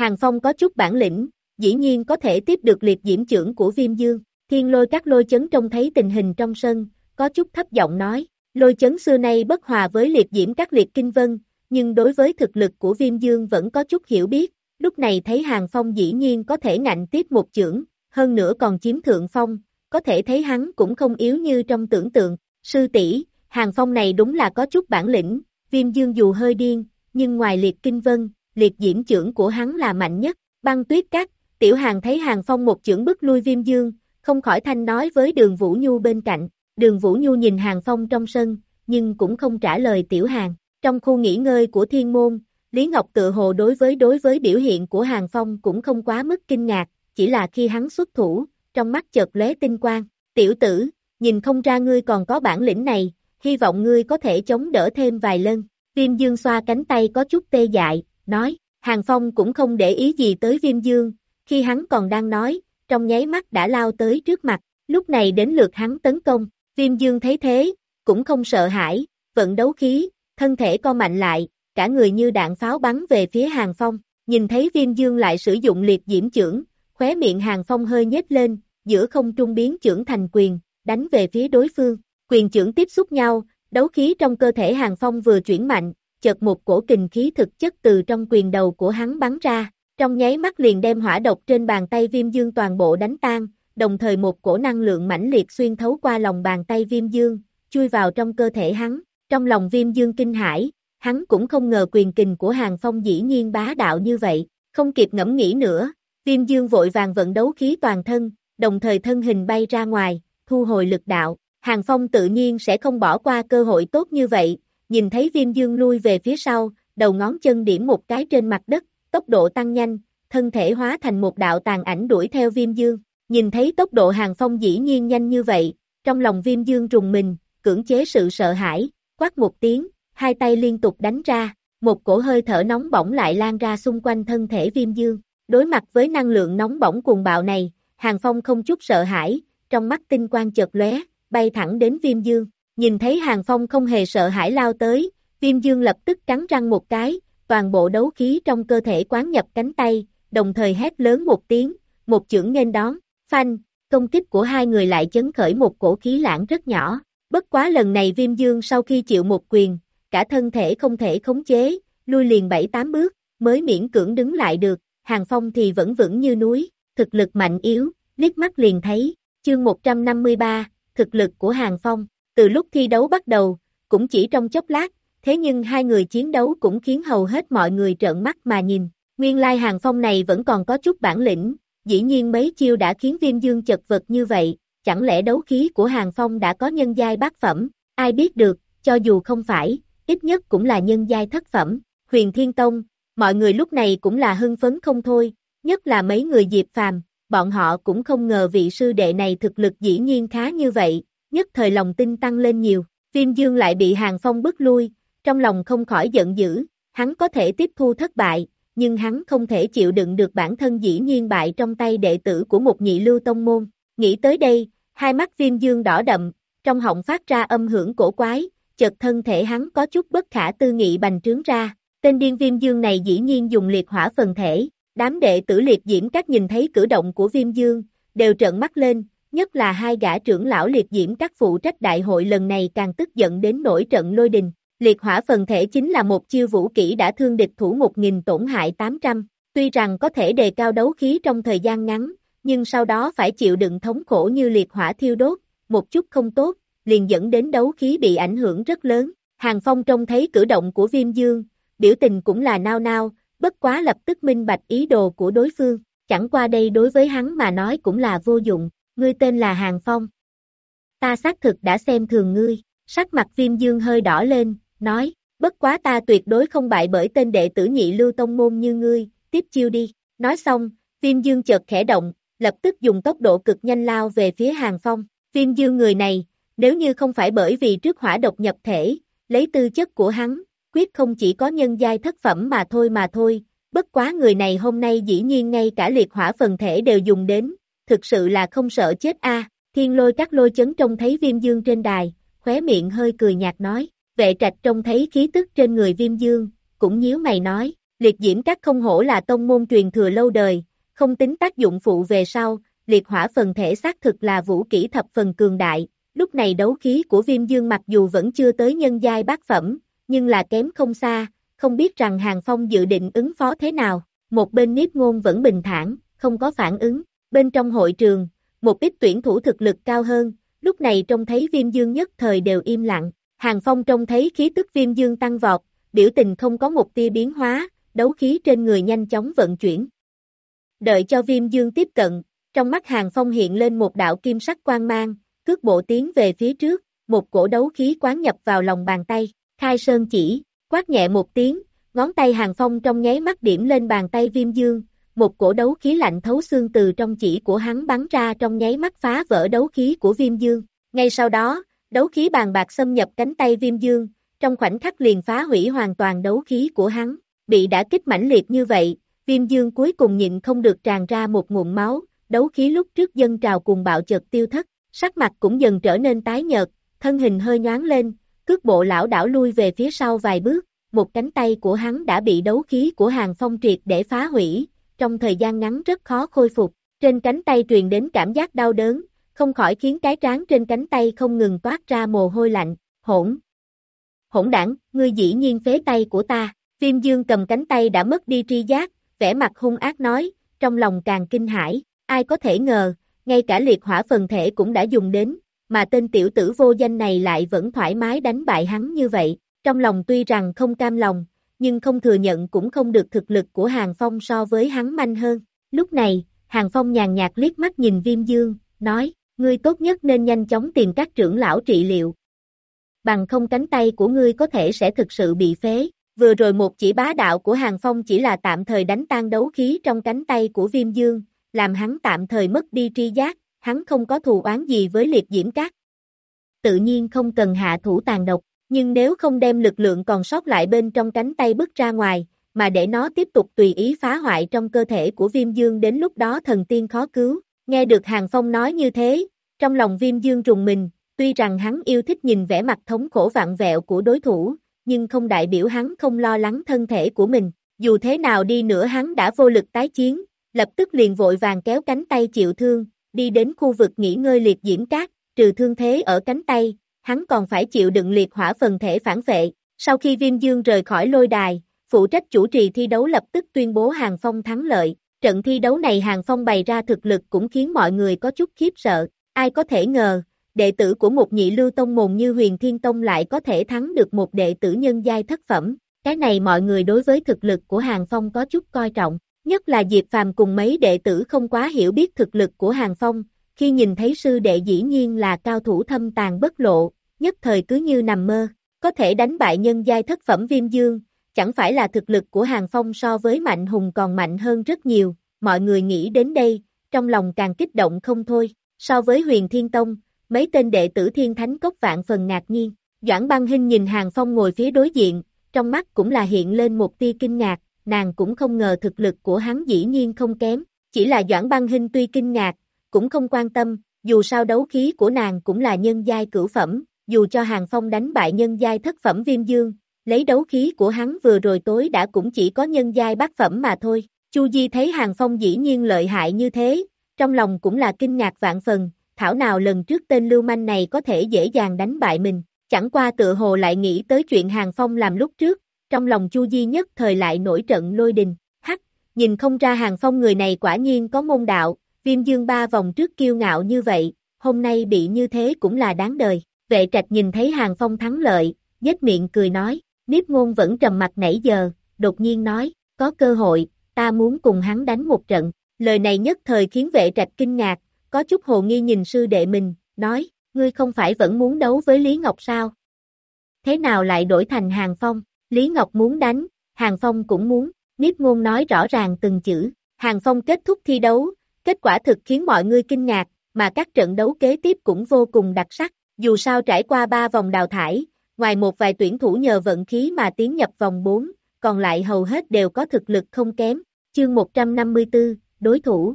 Hàng Phong có chút bản lĩnh, dĩ nhiên có thể tiếp được liệt diễm trưởng của viêm dương. Thiên lôi các lôi chấn trông thấy tình hình trong sân, có chút thấp giọng nói, lôi chấn xưa nay bất hòa với liệt diễm các liệt kinh vân, nhưng đối với thực lực của viêm dương vẫn có chút hiểu biết, lúc này thấy Hàng Phong dĩ nhiên có thể ngạnh tiếp một chưởng, hơn nữa còn chiếm thượng phong, có thể thấy hắn cũng không yếu như trong tưởng tượng, sư tỷ Hàng Phong này đúng là có chút bản lĩnh, viêm dương dù hơi điên, nhưng ngoài liệt kinh vân, liệt diễm trưởng của hắn là mạnh nhất, băng tuyết cắt, tiểu hàng thấy hàng phong một chưởng bức lui viêm dương, không khỏi thanh nói với đường Vũ Nhu bên cạnh, đường Vũ Nhu nhìn hàng phong trong sân, nhưng cũng không trả lời tiểu hàng, trong khu nghỉ ngơi của thiên môn, Lý Ngọc tự hồ đối với đối với biểu hiện của hàng phong cũng không quá mức kinh ngạc, chỉ là khi hắn xuất thủ, trong mắt chợt lóe tinh quang, tiểu tử, nhìn không ra ngươi còn có bản lĩnh này, hy vọng ngươi có thể chống đỡ thêm vài lần, viêm dương xoa cánh tay có chút tê dại, nói, Hàng Phong cũng không để ý gì tới viêm dương, khi hắn còn đang nói, trong nháy mắt đã lao tới trước mặt, lúc này đến lượt hắn tấn công, viêm dương thấy thế, cũng không sợ hãi, vận đấu khí, thân thể co mạnh lại, cả người như đạn pháo bắn về phía Hàng Phong, nhìn thấy viêm dương lại sử dụng liệt diễm trưởng, khóe miệng Hàng Phong hơi nhếch lên, giữa không trung biến trưởng thành quyền, đánh về phía đối phương, quyền trưởng tiếp xúc nhau, đấu khí trong cơ thể Hàng Phong vừa chuyển mạnh, chợt một cổ kình khí thực chất từ trong quyền đầu của hắn bắn ra, trong nháy mắt liền đem hỏa độc trên bàn tay viêm dương toàn bộ đánh tan, đồng thời một cổ năng lượng mãnh liệt xuyên thấu qua lòng bàn tay viêm dương, chui vào trong cơ thể hắn, trong lòng viêm dương kinh hãi, hắn cũng không ngờ quyền kình của hàng phong dĩ nhiên bá đạo như vậy, không kịp ngẫm nghĩ nữa, viêm dương vội vàng vận đấu khí toàn thân, đồng thời thân hình bay ra ngoài, thu hồi lực đạo, hàng phong tự nhiên sẽ không bỏ qua cơ hội tốt như vậy, nhìn thấy viêm dương lui về phía sau, đầu ngón chân điểm một cái trên mặt đất, tốc độ tăng nhanh, thân thể hóa thành một đạo tàn ảnh đuổi theo viêm dương. Nhìn thấy tốc độ hàng phong dĩ nhiên nhanh như vậy, trong lòng viêm dương rùng mình, cưỡng chế sự sợ hãi, quát một tiếng, hai tay liên tục đánh ra, một cổ hơi thở nóng bỏng lại lan ra xung quanh thân thể viêm dương. Đối mặt với năng lượng nóng bỏng cuồng bạo này, hàng phong không chút sợ hãi, trong mắt tinh quang chợt lóe, bay thẳng đến viêm dương. Nhìn thấy Hàng Phong không hề sợ hãi lao tới, viêm dương lập tức cắn răng một cái, toàn bộ đấu khí trong cơ thể quán nhập cánh tay, đồng thời hét lớn một tiếng, một chưởng nên đón, phanh, công kích của hai người lại chấn khởi một cổ khí lãng rất nhỏ. Bất quá lần này viêm dương sau khi chịu một quyền, cả thân thể không thể khống chế, lui liền bảy tám bước, mới miễn cưỡng đứng lại được, hàng phong thì vẫn vững như núi, thực lực mạnh yếu, liếc mắt liền thấy, chương 153, thực lực của hàng phong, từ lúc thi đấu bắt đầu, cũng chỉ trong chốc lát, thế nhưng hai người chiến đấu cũng khiến hầu hết mọi người trợn mắt mà nhìn. Nguyên lai hàng phong này vẫn còn có chút bản lĩnh, dĩ nhiên mấy chiêu đã khiến viêm dương chật vật như vậy, chẳng lẽ đấu khí của hàng phong đã có nhân giai bát phẩm, ai biết được, cho dù không phải, ít nhất cũng là nhân giai thất phẩm, huyền thiên tông, mọi người lúc này cũng là hưng phấn không thôi, nhất là mấy người diệp phàm, bọn họ cũng không ngờ vị sư đệ này thực lực dĩ nhiên khá như vậy, nhất thời lòng tin tăng lên nhiều, viêm dương lại bị hàng phong bức lui, trong lòng không khỏi giận dữ, hắn có thể tiếp thu thất bại, nhưng hắn không thể chịu đựng được bản thân dĩ nhiên bại trong tay đệ tử của một nhị lưu tông môn, nghĩ tới đây, hai mắt viêm dương đỏ đậm, trong họng phát ra âm hưởng cổ quái, chợt thân thể hắn có chút bất khả tư nghị bành trướng ra, tên điên viêm dương này dĩ nhiên dùng liệt hỏa phần thể, đám đệ tử liệt diễm các nhìn thấy cử động của viêm dương, đều trợn mắt lên, nhất là hai gã trưởng lão liệt diễm các phụ trách đại hội lần này càng tức giận đến nổi trận lôi đình. Liệt hỏa phần thể chính là một chiêu vũ kỹ đã thương địch thủ 1.000 tổn hại 800, tuy rằng có thể đề cao đấu khí trong thời gian ngắn, nhưng sau đó phải chịu đựng thống khổ như liệt hỏa thiêu đốt, một chút không tốt, liền dẫn đến đấu khí bị ảnh hưởng rất lớn. Hàng Phong trông thấy cử động của viêm dương, biểu tình cũng là nao nao, bất quá lập tức minh bạch ý đồ của đối phương, chẳng qua đây đối với hắn mà nói cũng là vô dụng, ngươi tên là Hàng Phong. Ta xác thực đã xem thường ngươi, sắc mặt viêm dương hơi đỏ lên, nói, bất quá ta tuyệt đối không bại bởi tên đệ tử nhị lưu tông môn như ngươi, tiếp chiêu đi, nói xong, viêm dương chợt khẽ động, lập tức dùng tốc độ cực nhanh lao về phía Hàng Phong, viêm dương người này, nếu như không phải bởi vì trước hỏa độc nhập thể, lấy tư chất của hắn, quyết không chỉ có nhân giai thất phẩm mà thôi mà thôi, bất quá người này hôm nay dĩ nhiên ngay cả liệt hỏa phần thể đều dùng đến, thực sự là không sợ chết a. thiên lôi các lôi chấn trông thấy viêm dương trên đài, khóe miệng hơi cười nhạt nói, vệ trạch trông thấy khí tức trên người viêm dương, cũng nhíu mày nói, liệt diễm các không hổ là tông môn truyền thừa lâu đời, không tính tác dụng phụ về sau, liệt hỏa phần thể xác thực là vũ kỹ thập phần cường đại, lúc này đấu khí của viêm dương mặc dù vẫn chưa tới nhân giai bát phẩm, nhưng là kém không xa, không biết rằng Hàng Phong dự định ứng phó thế nào, một bên Niếp Ngôn vẫn bình thản, không có phản ứng, bên trong hội trường, một ít tuyển thủ thực lực cao hơn, lúc này trông thấy viêm dương nhất thời đều im lặng, Hàng Phong trông thấy khí tức viêm dương tăng vọt, biểu tình không có một tia biến hóa, đấu khí trên người nhanh chóng vận chuyển. Đợi cho viêm dương tiếp cận, trong mắt Hàng Phong hiện lên một đạo kim sắc quang mang, cước bộ tiến về phía trước, một cổ đấu khí quán nhập vào lòng bàn tay, khai sơn chỉ, quát nhẹ một tiếng, ngón tay Hàng Phong trong nháy mắt điểm lên bàn tay viêm dương, một cổ đấu khí lạnh thấu xương từ trong chỉ của hắn bắn ra trong nháy mắt phá vỡ đấu khí của viêm dương. Ngay sau đó, đấu khí bàn bạc xâm nhập cánh tay viêm dương, trong khoảnh khắc liền phá hủy hoàn toàn đấu khí của hắn, bị đã kích mãnh liệt như vậy, viêm dương cuối cùng nhịn không được tràn ra một nguồn máu, đấu khí lúc trước dân trào cùng bạo chợt tiêu thất, sắc mặt cũng dần trở nên tái nhợt, thân hình hơi nhoáng lên, cước bộ lão đảo lui về phía sau vài bước, một cánh tay của hắn đã bị đấu khí của hàng phong triệt để phá hủy, trong thời gian ngắn rất khó khôi phục, trên cánh tay truyền đến cảm giác đau đớn, không khỏi khiến cái trán trên cánh tay không ngừng toát ra mồ hôi lạnh, hỗn. Hỗn đảng, ngươi dĩ nhiên phế tay của ta, viêm dương cầm cánh tay đã mất đi tri giác, vẻ mặt hung ác nói, trong lòng càng kinh hãi, ai có thể ngờ, ngay cả liệt hỏa phần thể cũng đã dùng đến, mà tên tiểu tử vô danh này lại vẫn thoải mái đánh bại hắn như vậy, trong lòng tuy rằng không cam lòng, nhưng không thừa nhận cũng không được thực lực của Hàng Phong so với hắn manh hơn. Lúc này, Hàng Phong nhàn nhạt liếc mắt nhìn Viêm Dương, nói, ngươi tốt nhất nên nhanh chóng tìm các trưởng lão trị liệu. Bằng không cánh tay của ngươi có thể sẽ thực sự bị phế. Vừa rồi một chỉ bá đạo của Hàng Phong chỉ là tạm thời đánh tan đấu khí trong cánh tay của Viêm Dương, làm hắn tạm thời mất đi tri giác, hắn không có thù oán gì với liệt diễm cát. Tự nhiên không cần hạ thủ tàn độc, nhưng nếu không đem lực lượng còn sót lại bên trong cánh tay bước ra ngoài, mà để nó tiếp tục tùy ý phá hoại trong cơ thể của viêm dương đến lúc đó thần tiên khó cứu. Nghe được Hàng Phong nói như thế, trong lòng viêm dương rùng mình, tuy rằng hắn yêu thích nhìn vẻ mặt thống khổ vạn vẹo của đối thủ, nhưng không đại biểu hắn không lo lắng thân thể của mình. Dù thế nào đi nữa hắn đã vô lực tái chiến, lập tức liền vội vàng kéo cánh tay chịu thương, đi đến khu vực nghỉ ngơi liệt diễm cát, trừ thương thế ở cánh tay, hắn còn phải chịu đựng liệt hỏa phần thể phản vệ. Sau khi Viêm Dương rời khỏi lôi đài, phụ trách chủ trì thi đấu lập tức tuyên bố Hàng Phong thắng lợi. Trận thi đấu này Hàng Phong bày ra thực lực cũng khiến mọi người có chút khiếp sợ. Ai có thể ngờ, đệ tử của một nhị lưu tông môn như huyền thiên tông lại có thể thắng được một đệ tử nhân giai thất phẩm. Cái này mọi người đối với thực lực của Hàng Phong có chút coi trọng. Nhất là Diệp Phàm cùng mấy đệ tử không quá hiểu biết thực lực của Hàng Phong, khi nhìn thấy sư đệ dĩ nhiên là cao thủ thâm tàn bất lộ, nhất thời cứ như nằm mơ, có thể đánh bại nhân giai thất phẩm viêm dương, chẳng phải là thực lực của Hàng Phong so với Mạnh Hùng còn mạnh hơn rất nhiều, mọi người nghĩ đến đây, trong lòng càng kích động không thôi, so với huyền thiên tông, mấy tên đệ tử thiên thánh cốc vạn phần ngạc nhiên, Doãn băng hình nhìn Hàng Phong ngồi phía đối diện, trong mắt cũng là hiện lên một tia kinh ngạc, nàng cũng không ngờ thực lực của hắn dĩ nhiên không kém, chỉ là Doãn băng hình tuy kinh ngạc, cũng không quan tâm, dù sao đấu khí của nàng cũng là nhân giai cửu phẩm, dù cho Hàng Phong đánh bại nhân giai thất phẩm viêm dương, lấy đấu khí của hắn vừa rồi tối đã cũng chỉ có nhân giai bát phẩm mà thôi. Chu Di thấy Hàng Phong dĩ nhiên lợi hại như thế, trong lòng cũng là kinh ngạc vạn phần, thảo nào lần trước tên lưu manh này có thể dễ dàng đánh bại mình, chẳng qua tự hồ lại nghĩ tới chuyện Hàng Phong làm lúc trước, trong lòng Chu Di nhất thời lại nổi trận lôi đình, hắc, nhìn không ra Hàng Phong người này quả nhiên có môn đạo, viêm dương ba vòng trước kiêu ngạo như vậy, hôm nay bị như thế cũng là đáng đời, vệ trạch nhìn thấy Hàng Phong thắng lợi, nhếch miệng cười nói, Niếp ngôn vẫn trầm mặt nãy giờ, đột nhiên nói, có cơ hội, ta muốn cùng hắn đánh một trận, lời này nhất thời khiến vệ trạch kinh ngạc, có chút hồ nghi nhìn sư đệ mình, nói, ngươi không phải vẫn muốn đấu với Lý Ngọc sao? Thế nào lại đổi thành Hàng Phong? Lý Ngọc muốn đánh, Hàng Phong cũng muốn, Niếp ngôn nói rõ ràng từng chữ, Hàng Phong kết thúc thi đấu, kết quả thực khiến mọi người kinh ngạc, mà các trận đấu kế tiếp cũng vô cùng đặc sắc, dù sao trải qua ba vòng đào thải, ngoài một vài tuyển thủ nhờ vận khí mà tiến nhập vòng 4, còn lại hầu hết đều có thực lực không kém, chương 154, đối thủ.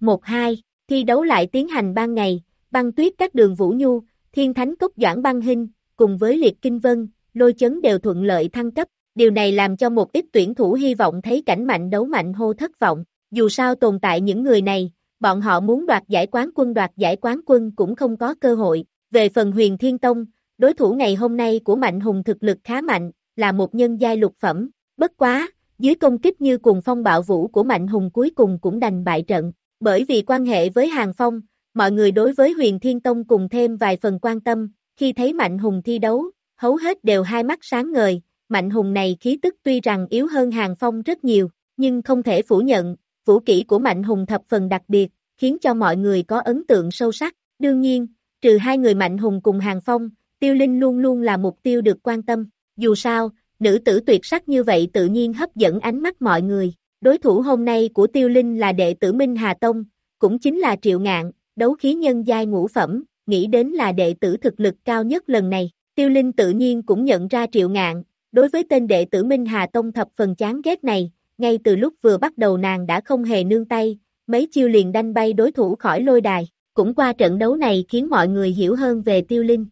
1-2, thi đấu lại tiến hành ban ngày, băng tuyết các đường Vũ Nhu, Thiên Thánh Cốc Doãn Băng Hinh, cùng với Liệt Kinh Vân, lôi chấn đều thuận lợi thăng cấp, điều này làm cho một ít tuyển thủ hy vọng thấy cảnh mạnh đấu mạnh hô thất vọng, dù sao tồn tại những người này, bọn họ muốn đoạt giải quán quân đoạt giải quán quân cũng không có cơ hội, về phần huyền thiên tông, đối thủ ngày hôm nay của Mạnh Hùng thực lực khá mạnh, là một nhân giai lục phẩm, bất quá, dưới công kích như cùng phong bạo vũ của Mạnh Hùng cuối cùng cũng đành bại trận, bởi vì quan hệ với Hàng Phong, mọi người đối với huyền thiên tông cùng thêm vài phần quan tâm, khi thấy Mạnh Hùng thi đấu, hầu hết đều hai mắt sáng ngời, Mạnh Hùng này khí tức tuy rằng yếu hơn Hàng Phong rất nhiều, nhưng không thể phủ nhận, vũ kỹ của Mạnh Hùng thập phần đặc biệt, khiến cho mọi người có ấn tượng sâu sắc. Đương nhiên, trừ hai người Mạnh Hùng cùng Hàng Phong, Tiêu Linh luôn luôn là mục tiêu được quan tâm. Dù sao, nữ tử tuyệt sắc như vậy tự nhiên hấp dẫn ánh mắt mọi người. Đối thủ hôm nay của Tiêu Linh là đệ tử Minh Hà Tông, cũng chính là Triệu Ngạn, đấu khí nhân giai ngũ phẩm, nghĩ đến là đệ tử thực lực cao nhất lần này. Tiêu Linh tự nhiên cũng nhận ra Triệu Ngạn, đối với tên đệ tử Minh Hà Tông thập phần chán ghét này, ngay từ lúc vừa bắt đầu nàng đã không hề nương tay, mấy chiêu liền đanh bay đối thủ khỏi lôi đài, cũng qua trận đấu này khiến mọi người hiểu hơn về tiêu linh.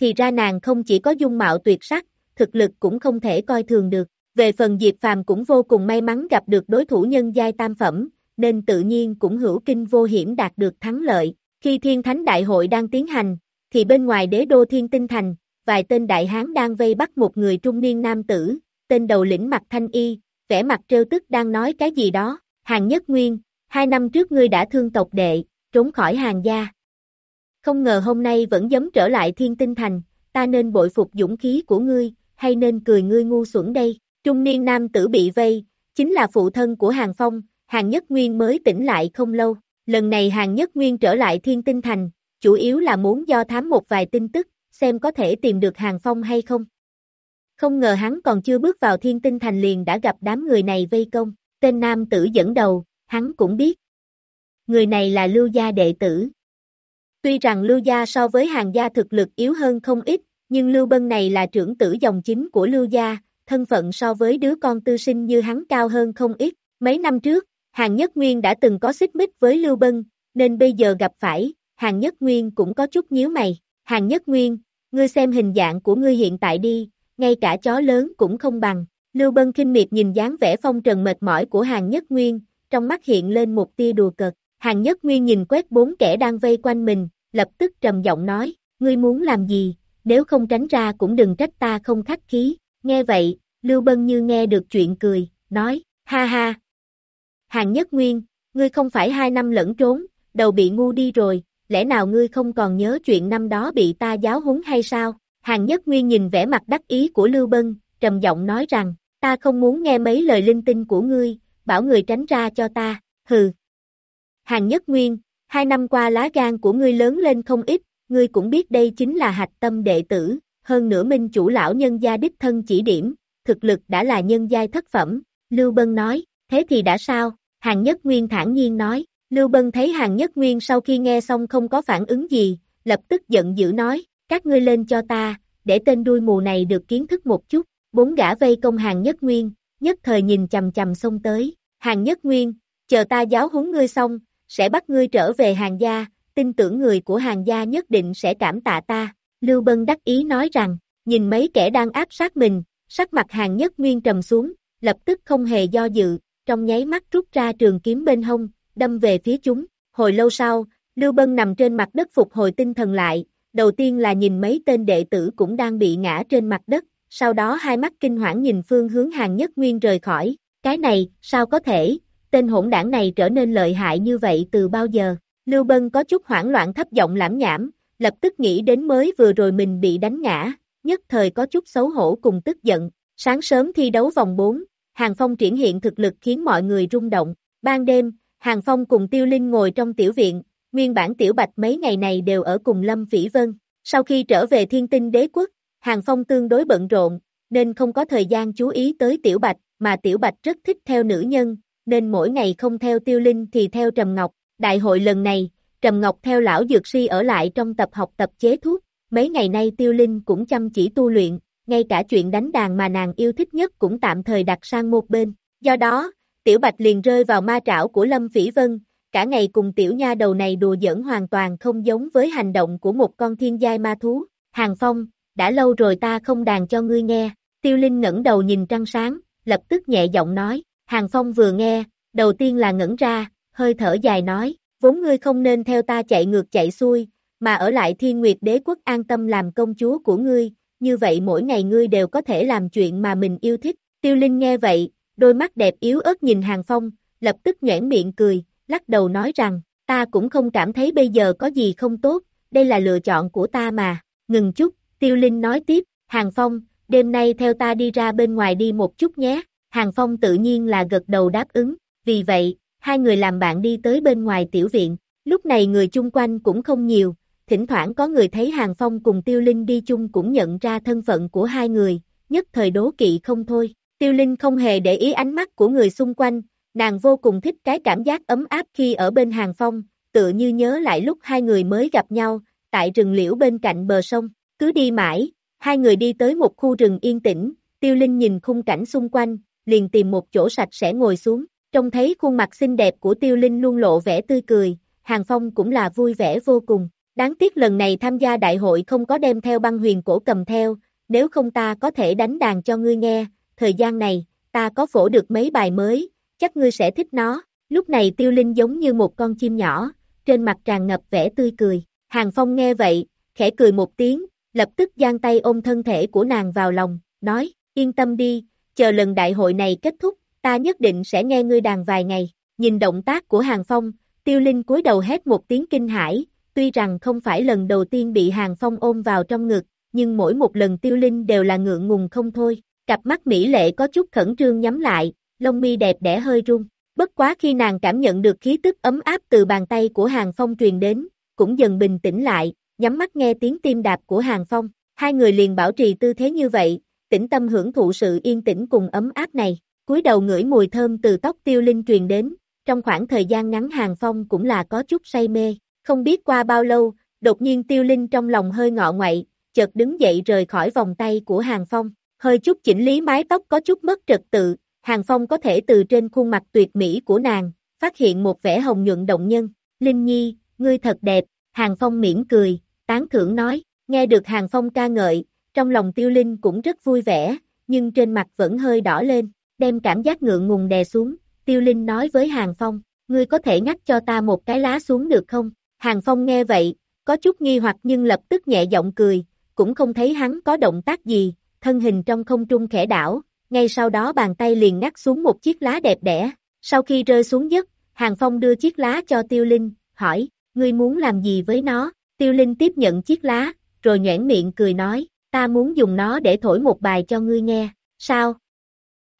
Thì ra nàng không chỉ có dung mạo tuyệt sắc, thực lực cũng không thể coi thường được, về phần Diệp Phàm cũng vô cùng may mắn gặp được đối thủ nhân giai tam phẩm, nên tự nhiên cũng hữu kinh vô hiểm đạt được thắng lợi. Khi Thiên Thánh Đại hội đang tiến hành, thì bên ngoài đế đô Thiên Tinh Thành, vài tên đại hán đang vây bắt một người trung niên nam tử, tên đầu lĩnh mặt thanh y, vẻ mặt trêu tức đang nói cái gì đó, hàng nhất nguyên, hai năm trước ngươi đã thương tộc đệ, trốn khỏi hàng gia. Không ngờ hôm nay vẫn dám trở lại thiên tinh thành, ta nên bội phục dũng khí của ngươi, hay nên cười ngươi ngu xuẩn đây, trung niên nam tử bị vây, chính là phụ thân của hàng phong, hàng nhất nguyên mới tỉnh lại không lâu, lần này hàng nhất nguyên trở lại thiên tinh thành, chủ yếu là muốn do thám một vài tin tức, xem có thể tìm được hàng phong hay không. Không ngờ hắn còn chưa bước vào thiên tinh thành liền đã gặp đám người này vây công, tên nam tử dẫn đầu, hắn cũng biết. Người này là lưu gia đệ tử. Tuy rằng lưu gia so với hàng gia thực lực yếu hơn không ít, nhưng lưu bân này là trưởng tử dòng chính của lưu gia, thân phận so với đứa con tư sinh như hắn cao hơn không ít. Mấy năm trước, hàng nhất nguyên đã từng có xích mích với lưu bân, nên bây giờ gặp phải, hàng nhất nguyên cũng có chút nhíu mày. Hàng nhất nguyên, ngươi xem hình dạng của ngươi hiện tại đi, ngay cả chó lớn cũng không bằng. Lưu Bân kinh miệt nhìn dáng vẻ phong trần mệt mỏi của hàng nhất nguyên, trong mắt hiện lên một tia đùa cợt. Hàng nhất nguyên nhìn quét bốn kẻ đang vây quanh mình, lập tức trầm giọng nói, ngươi muốn làm gì, nếu không tránh ra cũng đừng trách ta không khách khí. Nghe vậy, Lưu Bân như nghe được chuyện cười, nói, ha ha. Hàng nhất nguyên, ngươi không phải hai năm lẫn trốn, đầu bị ngu đi rồi, lẽ nào ngươi không còn nhớ chuyện năm đó bị ta giáo huấn hay sao? Hàng nhất nguyên nhìn vẻ mặt đắc ý của Lưu Bân, trầm giọng nói rằng, ta không muốn nghe mấy lời linh tinh của ngươi, bảo người tránh ra cho ta, hừ. Hàng nhất nguyên, hai năm qua lá gan của ngươi lớn lên không ít, ngươi cũng biết đây chính là hạch tâm đệ tử, hơn nữa minh chủ lão nhân gia đích thân chỉ điểm, thực lực đã là nhân giai thất phẩm, Lưu Bân nói, thế thì đã sao, hàng nhất nguyên thản nhiên nói, Lưu Bân thấy hàng nhất nguyên sau khi nghe xong không có phản ứng gì, lập tức giận dữ nói, các ngươi lên cho ta, để tên đuôi mù này được kiến thức một chút, bốn gã vây công hàng nhất nguyên, nhất thời nhìn chầm chầm xông tới, hàng nhất nguyên, chờ ta giáo huấn ngươi xong, sẽ bắt ngươi trở về hàng gia, tin tưởng người của hàng gia nhất định sẽ cảm tạ ta. Lưu Bân đắc ý nói rằng, nhìn mấy kẻ đang áp sát mình, sắc mặt hàng nhất nguyên trầm xuống, lập tức không hề do dự, trong nháy mắt rút ra trường kiếm bên hông, đâm về phía chúng. Hồi lâu sau, Lưu Bân nằm trên mặt đất phục hồi tinh thần lại, đầu tiên là nhìn mấy tên đệ tử cũng đang bị ngã trên mặt đất, sau đó hai mắt kinh hoảng nhìn phương hướng hàng nhất nguyên rời khỏi, cái này, sao có thể, tên hỗn đảng này trở nên lợi hại như vậy từ bao giờ, Lưu Bân có chút hoảng loạn thấp giọng lãm nhảm, lập tức nghĩ đến mới vừa rồi mình bị đánh ngã, nhất thời có chút xấu hổ cùng tức giận, sáng sớm thi đấu vòng 4, Hàng Phong triển hiện thực lực khiến mọi người rung động, ban đêm, Hàng Phong cùng Tiêu Linh ngồi trong tiểu viện, nguyên bản tiểu bạch mấy ngày này đều ở cùng Lâm Phỉ Vân, sau khi trở về thiên tinh đế quốc, Hàng Phong tương đối bận rộn, nên không có thời gian chú ý tới tiểu bạch, mà tiểu bạch rất thích theo nữ nhân, nên mỗi ngày không theo tiêu linh thì theo Trầm Ngọc, đại hội lần này, Trầm Ngọc theo lão dược si ở lại trong tập học tập chế thuốc, mấy ngày nay tiêu linh cũng chăm chỉ tu luyện, ngay cả chuyện đánh đàn mà nàng yêu thích nhất cũng tạm thời đặt sang một bên, do đó, tiểu bạch liền rơi vào ma trảo của Lâm Phỉ Vân, cả ngày cùng tiểu nha đầu này đùa giỡn hoàn toàn không giống với hành động của một con thiên giai ma thú, Hàng Phong, đã lâu rồi ta không đàn cho ngươi nghe, tiêu linh ngẩng đầu nhìn trăng sáng, lập tức nhẹ giọng nói, Hàng Phong vừa nghe, đầu tiên là ngẩn ra, hơi thở dài nói, vốn ngươi không nên theo ta chạy ngược chạy xuôi, mà ở lại thiên nguyệt đế quốc an tâm làm công chúa của ngươi, như vậy mỗi ngày ngươi đều có thể làm chuyện mà mình yêu thích. Tiêu Linh nghe vậy, đôi mắt đẹp yếu ớt nhìn Hàng Phong, lập tức nhoẻn miệng cười, lắc đầu nói rằng, ta cũng không cảm thấy bây giờ có gì không tốt, đây là lựa chọn của ta mà, ngừng chút, Tiêu Linh nói tiếp, Hàng Phong, đêm nay theo ta đi ra bên ngoài đi một chút nhé, Hàng Phong tự nhiên là gật đầu đáp ứng, vì vậy, hai người làm bạn đi tới bên ngoài tiểu viện, lúc này người chung quanh cũng không nhiều, thỉnh thoảng có người thấy Hàng Phong cùng Tiêu Linh đi chung cũng nhận ra thân phận của hai người, nhất thời đố kỵ không thôi. Tiêu Linh không hề để ý ánh mắt của người xung quanh, nàng vô cùng thích cái cảm giác ấm áp khi ở bên Hàng Phong, tự như nhớ lại lúc hai người mới gặp nhau, tại rừng liễu bên cạnh bờ sông, cứ đi mãi, hai người đi tới một khu rừng yên tĩnh, Tiêu Linh nhìn khung cảnh xung quanh, liền tìm một chỗ sạch sẽ ngồi xuống, trông thấy khuôn mặt xinh đẹp của Tiêu Linh luôn lộ vẻ tươi cười, Hàng Phong cũng là vui vẻ vô cùng. Đáng tiếc lần này tham gia đại hội không có đem theo băng huyền cổ cầm theo, nếu không ta có thể đánh đàn cho ngươi nghe, thời gian này, ta có phổ được mấy bài mới, chắc ngươi sẽ thích nó. Lúc này tiêu linh giống như một con chim nhỏ, trên mặt tràn ngập vẻ tươi cười. Hàng Phong nghe vậy, khẽ cười một tiếng, lập tức giang tay ôm thân thể của nàng vào lòng, nói, yên tâm đi, chờ lần đại hội này kết thúc, ta nhất định sẽ nghe ngươi đàn vài ngày. Nhìn động tác của Hàng Phong, tiêu linh cúi đầu hét một tiếng kinh hãi, tuy rằng không phải lần đầu tiên bị Hàng Phong ôm vào trong ngực, nhưng mỗi một lần tiêu linh đều là ngượng ngùng không thôi, cặp mắt mỹ lệ có chút khẩn trương nhắm lại, lông mi đẹp đẽ hơi rung, bất quá khi nàng cảm nhận được khí tức ấm áp từ bàn tay của Hàng Phong truyền đến, cũng dần bình tĩnh lại, nhắm mắt nghe tiếng tim đạp của Hàng Phong, hai người liền bảo trì tư thế như vậy, tĩnh tâm hưởng thụ sự yên tĩnh cùng ấm áp này, cúi đầu ngửi mùi thơm từ tóc tiêu linh truyền đến, trong khoảng thời gian ngắn Hàng Phong cũng là có chút say mê, không biết qua bao lâu, đột nhiên tiêu linh trong lòng hơi ngọ ngoại, chợt đứng dậy rời khỏi vòng tay của Hàng Phong, hơi chút chỉnh lý mái tóc có chút mất trật tự, Hàng Phong có thể từ trên khuôn mặt tuyệt mỹ của nàng, phát hiện một vẻ hồng nhuận động nhân, Linh Nhi, ngươi thật đẹp, Hàng Phong mỉm cười, tán thưởng nói, nghe được Hàng Phong ca ngợi, trong lòng tiêu linh cũng rất vui vẻ, nhưng trên mặt vẫn hơi đỏ lên, đem cảm giác ngượng ngùng đè xuống, tiêu linh nói với Hàng Phong, ngươi có thể ngắt cho ta một cái lá xuống được không? Hàng Phong nghe vậy, có chút nghi hoặc nhưng lập tức nhẹ giọng cười, cũng không thấy hắn có động tác gì, thân hình trong không trung khẽ đảo, ngay sau đó bàn tay liền ngắt xuống một chiếc lá đẹp đẽ. Sau khi rơi xuống giấc, Hàng Phong đưa chiếc lá cho Tiêu Linh, hỏi, ngươi muốn làm gì với nó? Tiêu Linh tiếp nhận chiếc lá, rồi nhoảng miệng cười nói, ta muốn dùng nó để thổi một bài cho ngươi nghe, sao?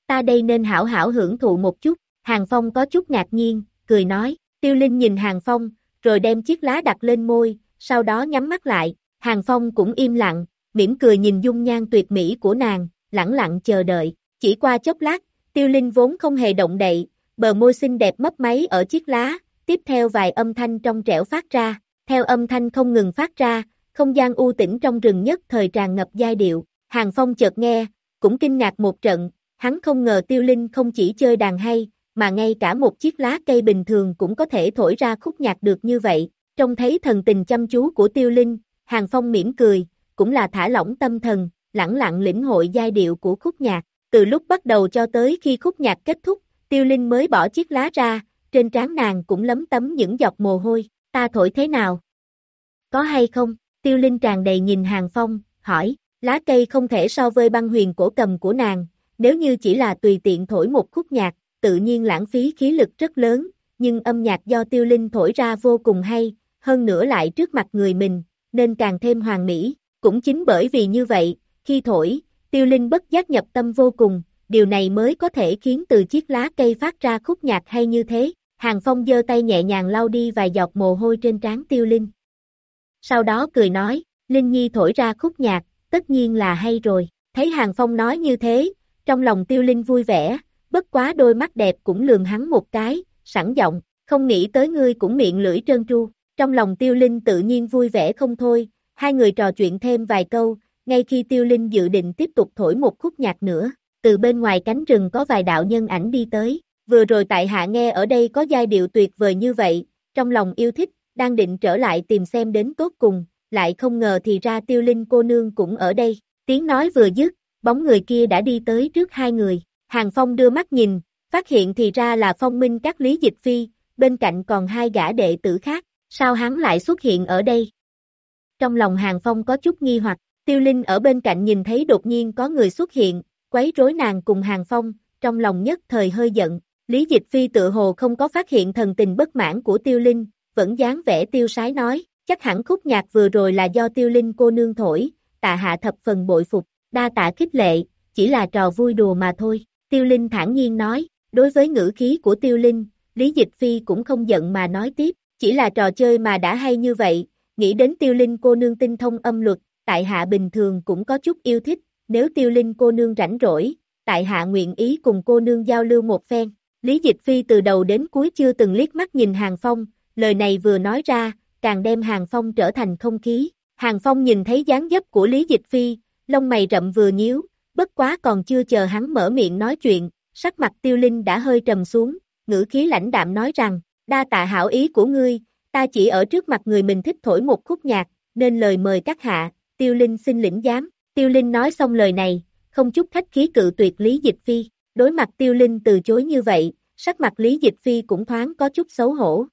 Ta đây nên hảo hảo hưởng thụ một chút, Hàng Phong có chút ngạc nhiên, cười nói, Tiêu Linh nhìn Hàng Phong, rồi đem chiếc lá đặt lên môi, sau đó nhắm mắt lại, Hàng Phong cũng im lặng, mỉm cười nhìn dung nhan tuyệt mỹ của nàng, lặng lặng chờ đợi, chỉ qua chốc lát, tiêu linh vốn không hề động đậy, bờ môi xinh đẹp mấp máy ở chiếc lá, tiếp theo vài âm thanh trong trẻo phát ra, theo âm thanh không ngừng phát ra, không gian u tĩnh trong rừng nhất thời tràn ngập giai điệu, Hàng Phong chợt nghe, cũng kinh ngạc một trận, hắn không ngờ tiêu linh không chỉ chơi đàn hay, mà ngay cả một chiếc lá cây bình thường cũng có thể thổi ra khúc nhạc được như vậy, Trông thấy thần tình chăm chú của tiêu linh, Hàng Phong mỉm cười, cũng là thả lỏng tâm thần, lẳng lặng lĩnh hội giai điệu của khúc nhạc. Từ lúc bắt đầu cho tới khi khúc nhạc kết thúc, tiêu linh mới bỏ chiếc lá ra, trên trán nàng cũng lấm tấm những giọt mồ hôi, ta thổi thế nào? Có hay không? Tiêu linh tràn đầy nhìn Hàng Phong, hỏi, lá cây không thể so với băng huyền cổ cầm của nàng, nếu như chỉ là tùy tiện thổi một khúc nhạc, tự nhiên lãng phí khí lực rất lớn, nhưng âm nhạc do tiêu linh thổi ra vô cùng hay, hơn nữa lại trước mặt người mình, nên càng thêm hoàn mỹ, cũng chính bởi vì như vậy, khi thổi, tiêu linh bất giác nhập tâm vô cùng, điều này mới có thể khiến từ chiếc lá cây phát ra khúc nhạc hay như thế, Hàng Phong giơ tay nhẹ nhàng lau đi vài giọt mồ hôi trên trán tiêu linh. Sau đó cười nói, Linh Nhi thổi ra khúc nhạc, tất nhiên là hay rồi, thấy Hàng Phong nói như thế, trong lòng tiêu linh vui vẻ, bất quá đôi mắt đẹp cũng lườm hắn một cái, sẵn giọng, không nghĩ tới ngươi cũng miệng lưỡi trơn tru, trong lòng tiêu linh tự nhiên vui vẻ không thôi, hai người trò chuyện thêm vài câu, ngay khi tiêu linh dự định tiếp tục thổi một khúc nhạc nữa, từ bên ngoài cánh rừng có vài đạo nhân ảnh đi tới, vừa rồi tại hạ nghe ở đây có giai điệu tuyệt vời như vậy, trong lòng yêu thích, đang định trở lại tìm xem đến tốt cùng, lại không ngờ thì ra tiêu linh cô nương cũng ở đây, tiếng nói vừa dứt, bóng người kia đã đi tới trước hai người, Hàng Phong đưa mắt nhìn, phát hiện thì ra là phong minh các lý dịch phi, bên cạnh còn hai gã đệ tử khác, sao hắn lại xuất hiện ở đây? Trong lòng Hàng Phong có chút nghi hoặc, tiêu linh ở bên cạnh nhìn thấy đột nhiên có người xuất hiện, quấy rối nàng cùng Hàng Phong, trong lòng nhất thời hơi giận, Lý Dịch Phi tự hồ không có phát hiện thần tình bất mãn của tiêu linh, vẫn dáng vẻ tiêu sái nói, chắc hẳn khúc nhạc vừa rồi là do tiêu linh cô nương thổi, tạ hạ thập phần bội phục, đa tạ khích lệ, chỉ là trò vui đùa mà thôi, tiêu linh thản nhiên nói, đối với ngữ khí của tiêu linh, Lý Dịch Phi cũng không giận mà nói tiếp, chỉ là trò chơi mà đã hay như vậy, nghĩ đến tiêu linh cô nương tinh thông âm luật, tại hạ bình thường cũng có chút yêu thích, nếu tiêu linh cô nương rảnh rỗi, tại hạ nguyện ý cùng cô nương giao lưu một phen. Lý Dịch Phi từ đầu đến cuối chưa từng liếc mắt nhìn Hàng Phong, lời này vừa nói ra, càng đem Hàng Phong trở thành không khí. Hàng Phong nhìn thấy dáng dấp của Lý Dịch Phi, lông mày rậm vừa nhíu, bất quá còn chưa chờ hắn mở miệng nói chuyện, sắc mặt tiêu linh đã hơi trầm xuống, ngữ khí lãnh đạm nói rằng, đa tạ hảo ý của ngươi, ta chỉ ở trước mặt người mình thích thổi một khúc nhạc, nên lời mời các hạ, tiêu linh xin lĩnh giám, tiêu linh nói xong lời này, không chút khách khí cự tuyệt Lý Dịch Phi, đối mặt tiêu linh từ chối như vậy, sắc mặt Lý Dịch Phi cũng thoáng có chút xấu hổ.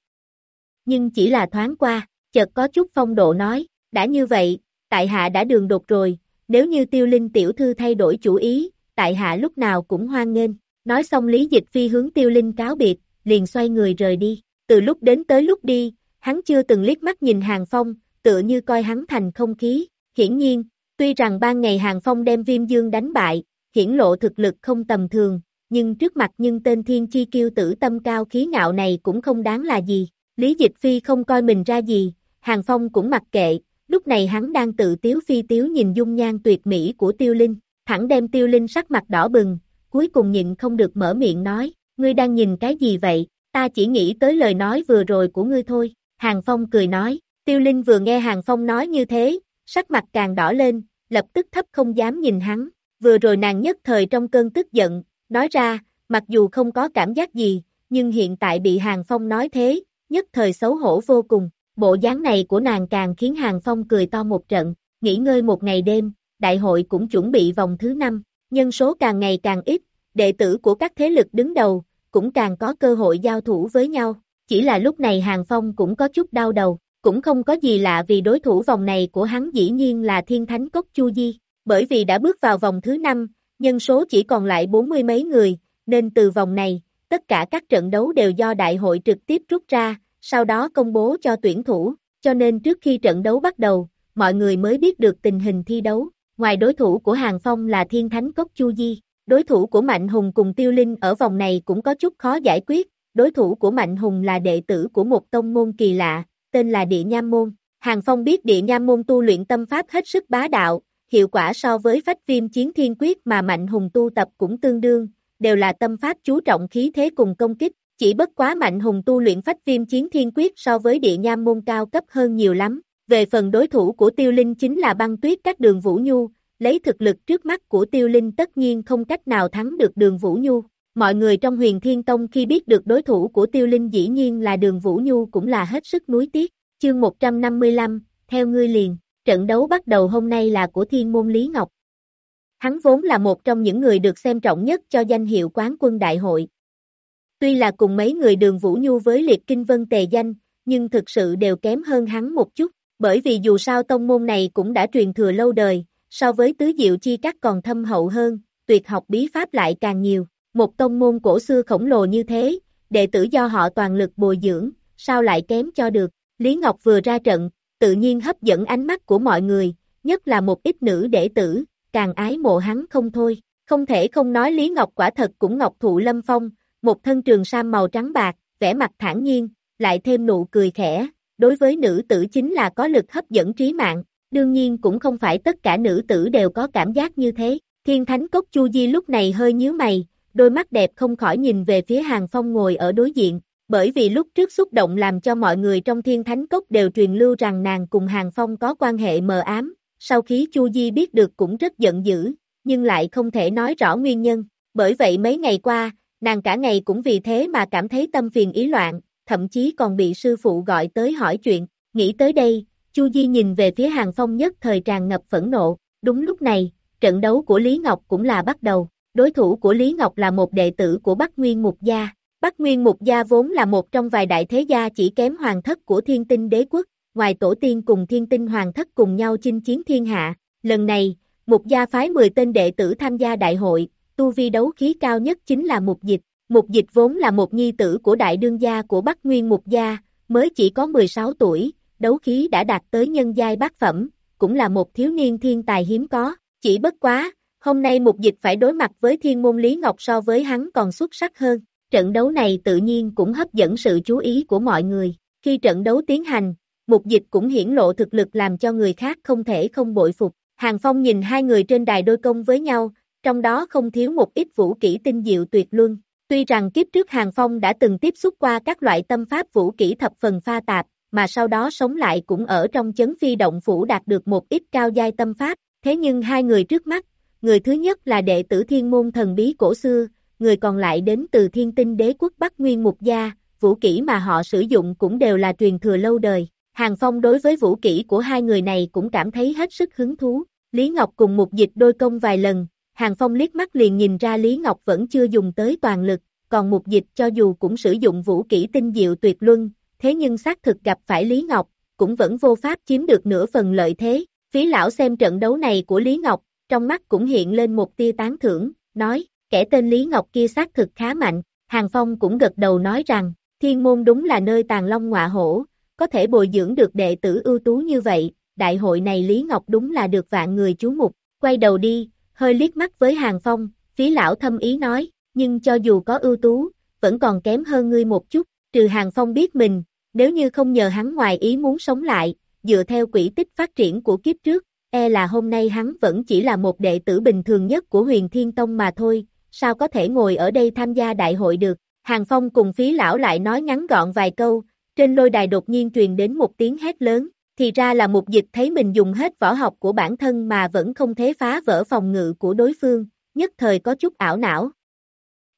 Nhưng chỉ là thoáng qua, chợt có chút phong độ nói, đã như vậy, tại hạ đã đường đột rồi, nếu như tiêu linh tiểu thư thay đổi chủ ý, tại hạ lúc nào cũng hoan nghênh. Nói xong Lý Dịch Phi hướng tiêu linh cáo biệt, liền xoay người rời đi. Từ lúc đến tới lúc đi, hắn chưa từng liếc mắt nhìn Hàng Phong, tựa như coi hắn thành không khí. Hiển nhiên, tuy rằng ban ngày Hàng Phong đem viêm dương đánh bại, hiển lộ thực lực không tầm thường, nhưng trước mặt nhưng tên thiên chi kiêu tử tâm cao khí ngạo này cũng không đáng là gì. Lý Dịch Phi không coi mình ra gì, Hàng Phong cũng mặc kệ, lúc này hắn đang tự tiếu phi tiếu nhìn dung nhan tuyệt mỹ của tiêu linh, thẳng đem tiêu linh sắc mặt đỏ bừng, cuối cùng nhịn không được mở miệng nói, ngươi đang nhìn cái gì vậy, ta chỉ nghĩ tới lời nói vừa rồi của ngươi thôi, Hàng Phong cười nói, tiêu linh vừa nghe Hàng Phong nói như thế, sắc mặt càng đỏ lên, lập tức thấp không dám nhìn hắn, vừa rồi nàng nhất thời trong cơn tức giận, nói ra, mặc dù không có cảm giác gì, nhưng hiện tại bị Hàng Phong nói thế, nhất thời xấu hổ vô cùng, bộ dáng này của nàng càng khiến Hàng Phong cười to một trận, nghỉ ngơi một ngày đêm, đại hội cũng chuẩn bị vòng thứ năm, nhân số càng ngày càng ít, đệ tử của các thế lực đứng đầu, cũng càng có cơ hội giao thủ với nhau, chỉ là lúc này Hàng Phong cũng có chút đau đầu, cũng không có gì lạ vì đối thủ vòng này của hắn dĩ nhiên là Thiên Thánh Cốc Chu Di, bởi vì đã bước vào vòng thứ năm, nhân số chỉ còn lại bốn mươi mấy người, nên từ vòng này, tất cả các trận đấu đều do đại hội trực tiếp rút ra, sau đó công bố cho tuyển thủ, cho nên trước khi trận đấu bắt đầu, mọi người mới biết được tình hình thi đấu. Ngoài đối thủ của Hàng Phong là Thiên Thánh Cốc Chu Di, đối thủ của Mạnh Hùng cùng Tiêu Linh ở vòng này cũng có chút khó giải quyết, đối thủ của Mạnh Hùng là đệ tử của một tông môn kỳ lạ, tên là Địa Nham Môn. Hàng Phong biết Địa Nham Môn tu luyện tâm pháp hết sức bá đạo, hiệu quả so với phách viêm chiến thiên quyết mà Mạnh Hùng tu tập cũng tương đương, đều là tâm pháp chú trọng khí thế cùng công kích, chỉ bất quá Mạnh Hùng tu luyện phách viêm chiến thiên quyết so với địa nham môn cao cấp hơn nhiều lắm. Về phần đối thủ của Tiêu Linh chính là băng tuyết các đường Vũ Nhu, lấy thực lực trước mắt của Tiêu Linh tất nhiên không cách nào thắng được đường Vũ Nhu. Mọi người trong huyền Thiên Tông khi biết được đối thủ của Tiêu Linh dĩ nhiên là đường Vũ Nhu cũng là hết sức nuối tiếc. Chương 155, theo ngươi liền, trận đấu bắt đầu hôm nay là của thiên môn Lý Ngọc. Hắn vốn là một trong những người được xem trọng nhất cho danh hiệu quán quân đại hội. Tuy là cùng mấy người đường Vũ Nhu với liệt kinh vân tề danh, nhưng thực sự đều kém hơn hắn một chút, bởi vì dù sao tông môn này cũng đã truyền thừa lâu đời, so với tứ diệu chi các còn thâm hậu hơn, tuyệt học bí pháp lại càng nhiều, một tông môn cổ xưa khổng lồ như thế, đệ tử do họ toàn lực bồi dưỡng, sao lại kém cho được, Lý Ngọc vừa ra trận, tự nhiên hấp dẫn ánh mắt của mọi người, nhất là một ít nữ đệ tử, càng ái mộ hắn không thôi, không thể không nói Lý Ngọc quả thật cũng ngọc thụ lâm phong, một thân trường sam màu trắng bạc, vẻ mặt thản nhiên, lại thêm nụ cười khẽ, đối với nữ tử chính là có lực hấp dẫn trí mạng, đương nhiên cũng không phải tất cả nữ tử đều có cảm giác như thế, thiên thánh cốc Chu Di lúc này hơi nhíu mày, đôi mắt đẹp không khỏi nhìn về phía hàng phong ngồi ở đối diện, bởi vì lúc trước xúc động làm cho mọi người trong thiên thánh cốc đều truyền lưu rằng nàng cùng hàng phong có quan hệ mờ ám, sau khi Chu Di biết được cũng rất giận dữ, nhưng lại không thể nói rõ nguyên nhân, bởi vậy mấy ngày qua, nàng cả ngày cũng vì thế mà cảm thấy tâm phiền ý loạn, thậm chí còn bị sư phụ gọi tới hỏi chuyện, nghĩ tới đây, Chu Di nhìn về phía Hàng Phong nhất thời tràn ngập phẫn nộ, đúng lúc này, trận đấu của Lý Ngọc cũng là bắt đầu, đối thủ của Lý Ngọc là một đệ tử của Bắc Nguyên Mục Gia, Bắc Nguyên Mục Gia vốn là một trong vài đại thế gia chỉ kém hoàng thất của thiên tinh đế quốc, ngoài tổ tiên cùng thiên tinh hoàng thất cùng nhau chinh chiến thiên hạ, lần này, Mục Gia phái 10 tên đệ tử tham gia đại hội, tu vi đấu khí cao nhất chính là Mục Dịch, Mục Dịch vốn là một nhi tử của đại đương gia của Bắc Nguyên Mục Gia, mới chỉ có 16 tuổi, đấu khí đã đạt tới nhân giai bát phẩm, cũng là một thiếu niên thiên tài hiếm có, chỉ bất quá, hôm nay Mục Dịch phải đối mặt với thiên môn Lý Ngọc so với hắn còn xuất sắc hơn, trận đấu này tự nhiên cũng hấp dẫn sự chú ý của mọi người, khi trận đấu tiến hành, Mục Dịch cũng hiển lộ thực lực làm cho người khác không thể không bội phục, Hàng Phong nhìn hai người trên đài đôi công với nhau, trong đó không thiếu một ít vũ kỹ tinh diệu tuyệt luân, Tuy rằng kiếp trước Hàng Phong đã từng tiếp xúc qua các loại tâm pháp vũ kỹ thập phần pha tạp, mà sau đó sống lại cũng ở trong chấn phi động phủ đạt được một ít cao giai tâm pháp, thế nhưng hai người trước mắt, người thứ nhất là đệ tử thiên môn thần bí cổ xưa, người còn lại đến từ thiên tinh đế quốc Bắc Nguyên Mục Gia, vũ kỹ mà họ sử dụng cũng đều là truyền thừa lâu đời. Hàng Phong đối với vũ kỹ của hai người này cũng cảm thấy hết sức hứng thú. Lý Ngọc cùng Mục Dịch đôi công vài lần, Hàng Phong liếc mắt liền nhìn ra Lý Ngọc vẫn chưa dùng tới toàn lực, còn mục dịch cho dù cũng sử dụng vũ kỹ tinh diệu tuyệt luân, thế nhưng xác thực gặp phải Lý Ngọc, cũng vẫn vô pháp chiếm được nửa phần lợi thế. Phí lão xem trận đấu này của Lý Ngọc, trong mắt cũng hiện lên một tia tán thưởng, nói, kẻ tên Lý Ngọc kia xác thực khá mạnh, Hàng Phong cũng gật đầu nói rằng, thiên môn đúng là nơi tàn long ngọa hổ, có thể bồi dưỡng được đệ tử ưu tú như vậy, đại hội này Lý Ngọc đúng là được vạn người chú mục, quay đầu đi, hơi liếc mắt với Hàng Phong, phí lão thâm ý nói, nhưng cho dù có ưu tú, vẫn còn kém hơn ngươi một chút, trừ Hàng Phong biết mình, nếu như không nhờ hắn ngoài ý muốn sống lại, dựa theo quỹ tích phát triển của kiếp trước, e là hôm nay hắn vẫn chỉ là một đệ tử bình thường nhất của huyền Thiên Tông mà thôi, sao có thể ngồi ở đây tham gia đại hội được, Hàng Phong cùng phí lão lại nói ngắn gọn vài câu, trên lôi đài đột nhiên truyền đến một tiếng hét lớn, thì ra là một dịch thấy mình dùng hết võ học của bản thân mà vẫn không thể phá vỡ phòng ngự của đối phương, nhất thời có chút ảo não.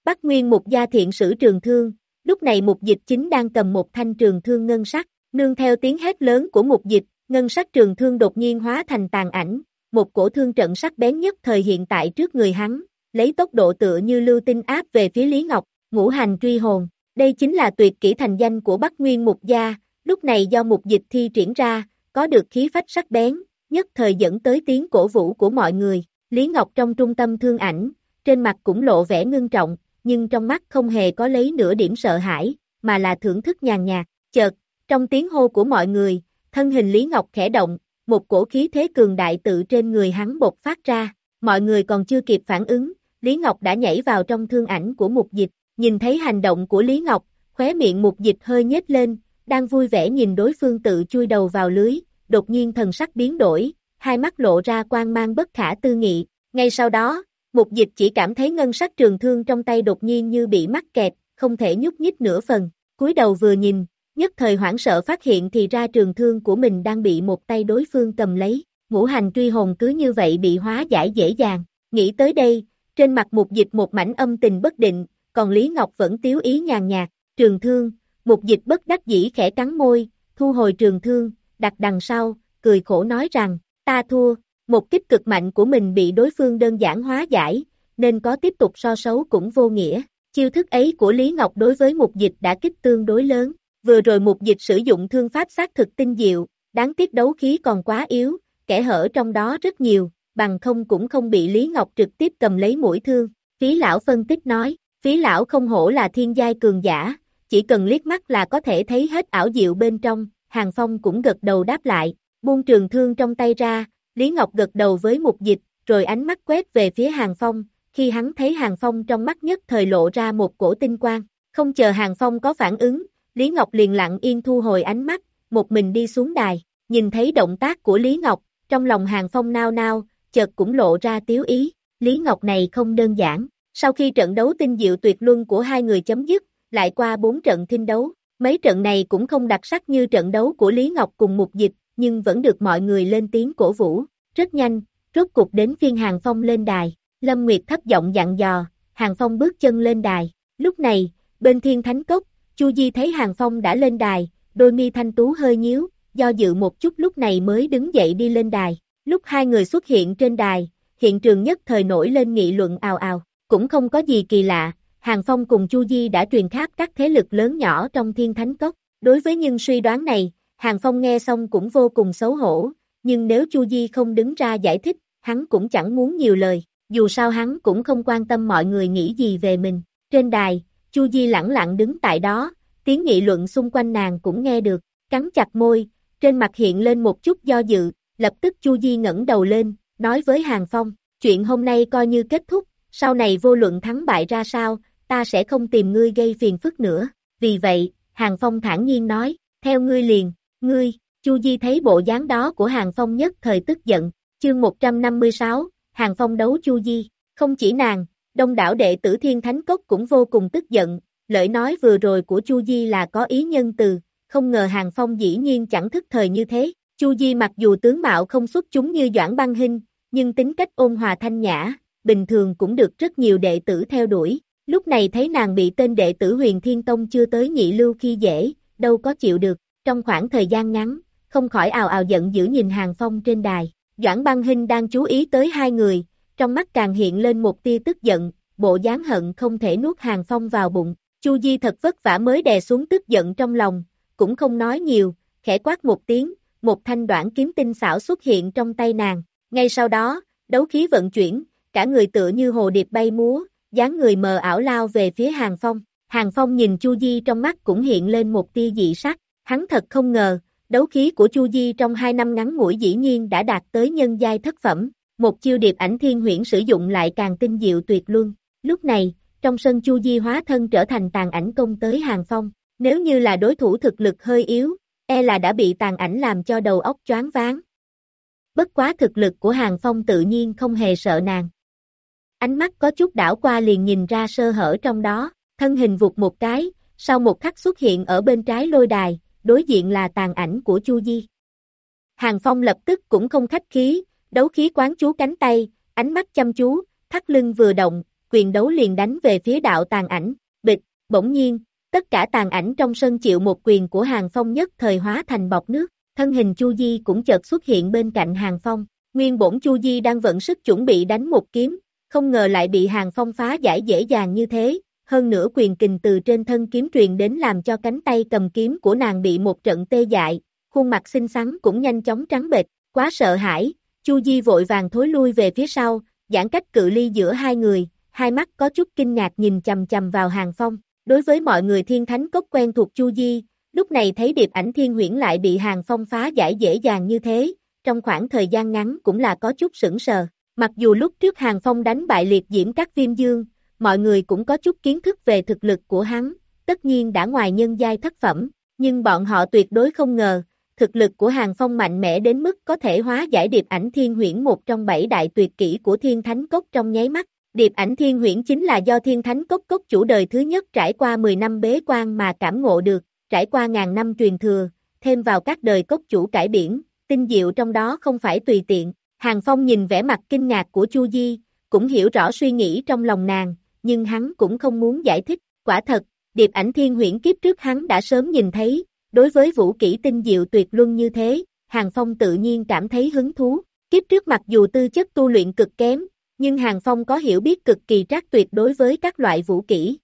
Bắc Nguyên một gia thiện sử trường thương, lúc này mục dịch chính đang cầm một thanh trường thương ngân sắc, nương theo tiếng hét lớn của mục dịch, ngân sắc trường thương đột nhiên hóa thành tàn ảnh, một cổ thương trận sắc bén nhất thời hiện tại trước người hắn, lấy tốc độ tựa như lưu tinh áp về phía Lý Ngọc, ngũ hành truy hồn, đây chính là tuyệt kỹ thành danh của Bắc Nguyên Mục Gia, lúc này do mục dịch thi triển ra, có được khí phách sắc bén, nhất thời dẫn tới tiếng cổ vũ của mọi người, Lý Ngọc trong trung tâm thương ảnh, trên mặt cũng lộ vẻ ngưng trọng, nhưng trong mắt không hề có lấy nửa điểm sợ hãi, mà là thưởng thức nhàn nhạt, chợt, trong tiếng hô của mọi người, thân hình Lý Ngọc khẽ động, một cổ khí thế cường đại tự trên người hắn bột phát ra, mọi người còn chưa kịp phản ứng, Lý Ngọc đã nhảy vào trong thương ảnh của mục dịch, nhìn thấy hành động của Lý Ngọc, khóe miệng mục dịch hơi nhếch lên, đang vui vẻ nhìn đối phương tự chui đầu vào lưới, đột nhiên thần sắc biến đổi, hai mắt lộ ra quang mang bất khả tư nghị, ngay sau đó, Mục dịch chỉ cảm thấy ngân sắc trường thương trong tay đột nhiên như bị mắc kẹt, không thể nhúc nhích nửa phần, cúi đầu vừa nhìn, nhất thời hoảng sợ phát hiện thì ra trường thương của mình đang bị một tay đối phương cầm lấy, ngũ hành truy hồn cứ như vậy bị hóa giải dễ dàng, nghĩ tới đây, trên mặt mục dịch một mảnh âm tình bất định, còn Lý Ngọc vẫn tiếu ý nhàn nhạt, trường thương, mục dịch bất đắc dĩ khẽ cắn môi, thu hồi trường thương, đặt đằng sau, cười khổ nói rằng, ta thua, một kích cực mạnh của mình bị đối phương đơn giản hóa giải, nên có tiếp tục so sấu cũng vô nghĩa. Chiêu thức ấy của Lý Ngọc đối với mục dịch đã kích tương đối lớn, vừa rồi mục dịch sử dụng thương pháp xác thực tinh diệu, đáng tiếc đấu khí còn quá yếu, kẻ hở trong đó rất nhiều, bằng không cũng không bị Lý Ngọc trực tiếp cầm lấy mũi thương. Phí lão phân tích nói, phí lão không hổ là thiên giai cường giả, chỉ cần liếc mắt là có thể thấy hết ảo diệu bên trong, Hàng Phong cũng gật đầu đáp lại, buông trường thương trong tay ra, Lý Ngọc gật đầu với mục dịch, rồi ánh mắt quét về phía Hàng Phong, khi hắn thấy Hàng Phong trong mắt nhất thời lộ ra một cổ tinh quang, không chờ Hàng Phong có phản ứng, Lý Ngọc liền lặng yên thu hồi ánh mắt, một mình đi xuống đài, nhìn thấy động tác của Lý Ngọc, trong lòng Hàng Phong nao nao, chợt cũng lộ ra tiếu ý, Lý Ngọc này không đơn giản, sau khi trận đấu tinh diệu tuyệt luân của hai người chấm dứt, lại qua bốn trận thinh đấu, mấy trận này cũng không đặc sắc như trận đấu của Lý Ngọc cùng Mục Dịch, nhưng vẫn được mọi người lên tiếng cổ vũ, rất nhanh, rốt cục đến phiên Hàng Phong lên đài, Lâm Nguyệt thấp giọng dặn dò, Hàng Phong bước chân lên đài, lúc này, bên thiên thánh cốc, Chu Di thấy Hàng Phong đã lên đài, đôi mi thanh tú hơi nhíu, do dự một chút lúc này mới đứng dậy đi lên đài, lúc hai người xuất hiện trên đài, hiện trường nhất thời nổi lên nghị luận ào ào, cũng không có gì kỳ lạ, Hàng Phong cùng Chu Di đã truyền khắp các thế lực lớn nhỏ trong thiên thánh cốc, đối với những suy đoán này, Hàng Phong nghe xong cũng vô cùng xấu hổ, nhưng nếu Chu Di không đứng ra giải thích, hắn cũng chẳng muốn nhiều lời, dù sao hắn cũng không quan tâm mọi người nghĩ gì về mình. Trên đài, Chu Di lẳng lặng đứng tại đó, tiếng nghị luận xung quanh nàng cũng nghe được, cắn chặt môi, trên mặt hiện lên một chút do dự, lập tức Chu Di ngẩng đầu lên, nói với Hàng Phong, chuyện hôm nay coi như kết thúc, sau này vô luận thắng bại ra sao, ta sẽ không tìm ngươi gây phiền phức nữa, vì vậy, Hàng Phong thản nhiên nói, theo ngươi liền, ngươi, Chu Di thấy bộ dáng đó của Hàng Phong nhất thời tức giận, chương 156, Hàng Phong đấu Chu Di, không chỉ nàng, đông đảo đệ tử Thiên Thánh Cốc cũng vô cùng tức giận, lời nói vừa rồi của Chu Di là có ý nhân từ, không ngờ Hàng Phong dĩ nhiên chẳng thức thời như thế, Chu Di mặc dù tướng mạo không xuất chúng như Doãn Băng Hinh, nhưng tính cách ôn hòa thanh nhã, bình thường cũng được rất nhiều đệ tử theo đuổi, lúc này thấy nàng bị tên đệ tử huyền Thiên Tông chưa tới nhị lưu khi dễ, đâu có chịu được, trong khoảng thời gian ngắn, không khỏi ào ào giận dữ nhìn Hàng Phong trên đài, Doãn Băng Hinh đang chú ý tới hai người, trong mắt càng hiện lên một tia tức giận, bộ dáng hận không thể nuốt Hàng Phong vào bụng, Chu Di thật vất vả mới đè xuống tức giận trong lòng, cũng không nói nhiều, khẽ quát một tiếng, một thanh đoạn kiếm tinh xảo xuất hiện trong tay nàng, ngay sau đó, đấu khí vận chuyển, cả người tựa như hồ điệp bay múa, dáng người mờ ảo lao về phía Hàng Phong, Hàng Phong nhìn Chu Di trong mắt cũng hiện lên một tia dị sắc, hắn thật không ngờ, đấu khí của Chu Di trong hai năm ngắn ngủi dĩ nhiên đã đạt tới nhân giai thất phẩm, một chiêu điệp ảnh thiên huyễn sử dụng lại càng tinh diệu tuyệt luân, lúc này, trong sân Chu Di hóa thân trở thành tàn ảnh công tới Hàng Phong, nếu như là đối thủ thực lực hơi yếu, e là đã bị tàn ảnh làm cho đầu óc choáng váng. Bất quá thực lực của Hàng Phong tự nhiên không hề sợ nàng. Ánh mắt có chút đảo qua liền nhìn ra sơ hở trong đó, thân hình vụt một cái, sau một khắc xuất hiện ở bên trái lôi đài, đối diện là tàn ảnh của Chu Di. Hàng Phong lập tức cũng không khách khí, đấu khí quán chú cánh tay, ánh mắt chăm chú, thắt lưng vừa động, quyền đấu liền đánh về phía đạo tàn ảnh, bịch, bỗng nhiên, tất cả tàn ảnh trong sân chịu một quyền của Hàng Phong nhất thời hóa thành bọc nước, thân hình Chu Di cũng chợt xuất hiện bên cạnh Hàng Phong, nguyên bổn Chu Di đang vận sức chuẩn bị đánh một kiếm, không ngờ lại bị Hàng Phong phá giải dễ dàng như thế, hơn nữa quyền kình từ trên thân kiếm truyền đến làm cho cánh tay cầm kiếm của nàng bị một trận tê dại, khuôn mặt xinh xắn cũng nhanh chóng trắng bệch, quá sợ hãi, Chu Di vội vàng thối lui về phía sau, giãn cách cự ly giữa hai người, hai mắt có chút kinh ngạc nhìn chầm chầm vào Hàng Phong, đối với mọi người thiên thánh cốc quen thuộc Chu Di, lúc này thấy điệp ảnh thiên huyễn lại bị Hàng Phong phá giải dễ dàng như thế, trong khoảng thời gian ngắn cũng là có chút sững sờ, mặc dù lúc trước Hàng Phong đánh bại liệt diễm các viêm dương, mọi người cũng có chút kiến thức về thực lực của hắn, tất nhiên đã ngoài nhân giai thất phẩm, nhưng bọn họ tuyệt đối không ngờ, thực lực của Hàng Phong mạnh mẽ đến mức có thể hóa giải điệp ảnh thiên huyễn một trong bảy đại tuyệt kỹ của thiên thánh cốc trong nháy mắt. Điệp ảnh thiên huyễn chính là do thiên thánh cốc cốc chủ đời thứ nhất trải qua 10 năm bế quan mà cảm ngộ được, trải qua ngàn năm truyền thừa, thêm vào các đời cốc chủ cải biển, tinh diệu trong đó không phải tùy tiện. Hàng Phong nhìn vẻ mặt kinh ngạc của Chu Di, cũng hiểu rõ suy nghĩ trong lòng nàng, nhưng hắn cũng không muốn giải thích, quả thật, điệp ảnh thiên huyễn kiếp trước hắn đã sớm nhìn thấy, đối với vũ kỹ tinh diệu tuyệt luân như thế, Hàng Phong tự nhiên cảm thấy hứng thú. Kiếp trước mặc dù tư chất tu luyện cực kém, nhưng Hàng Phong có hiểu biết cực kỳ trác tuyệt đối với các loại vũ kỹ.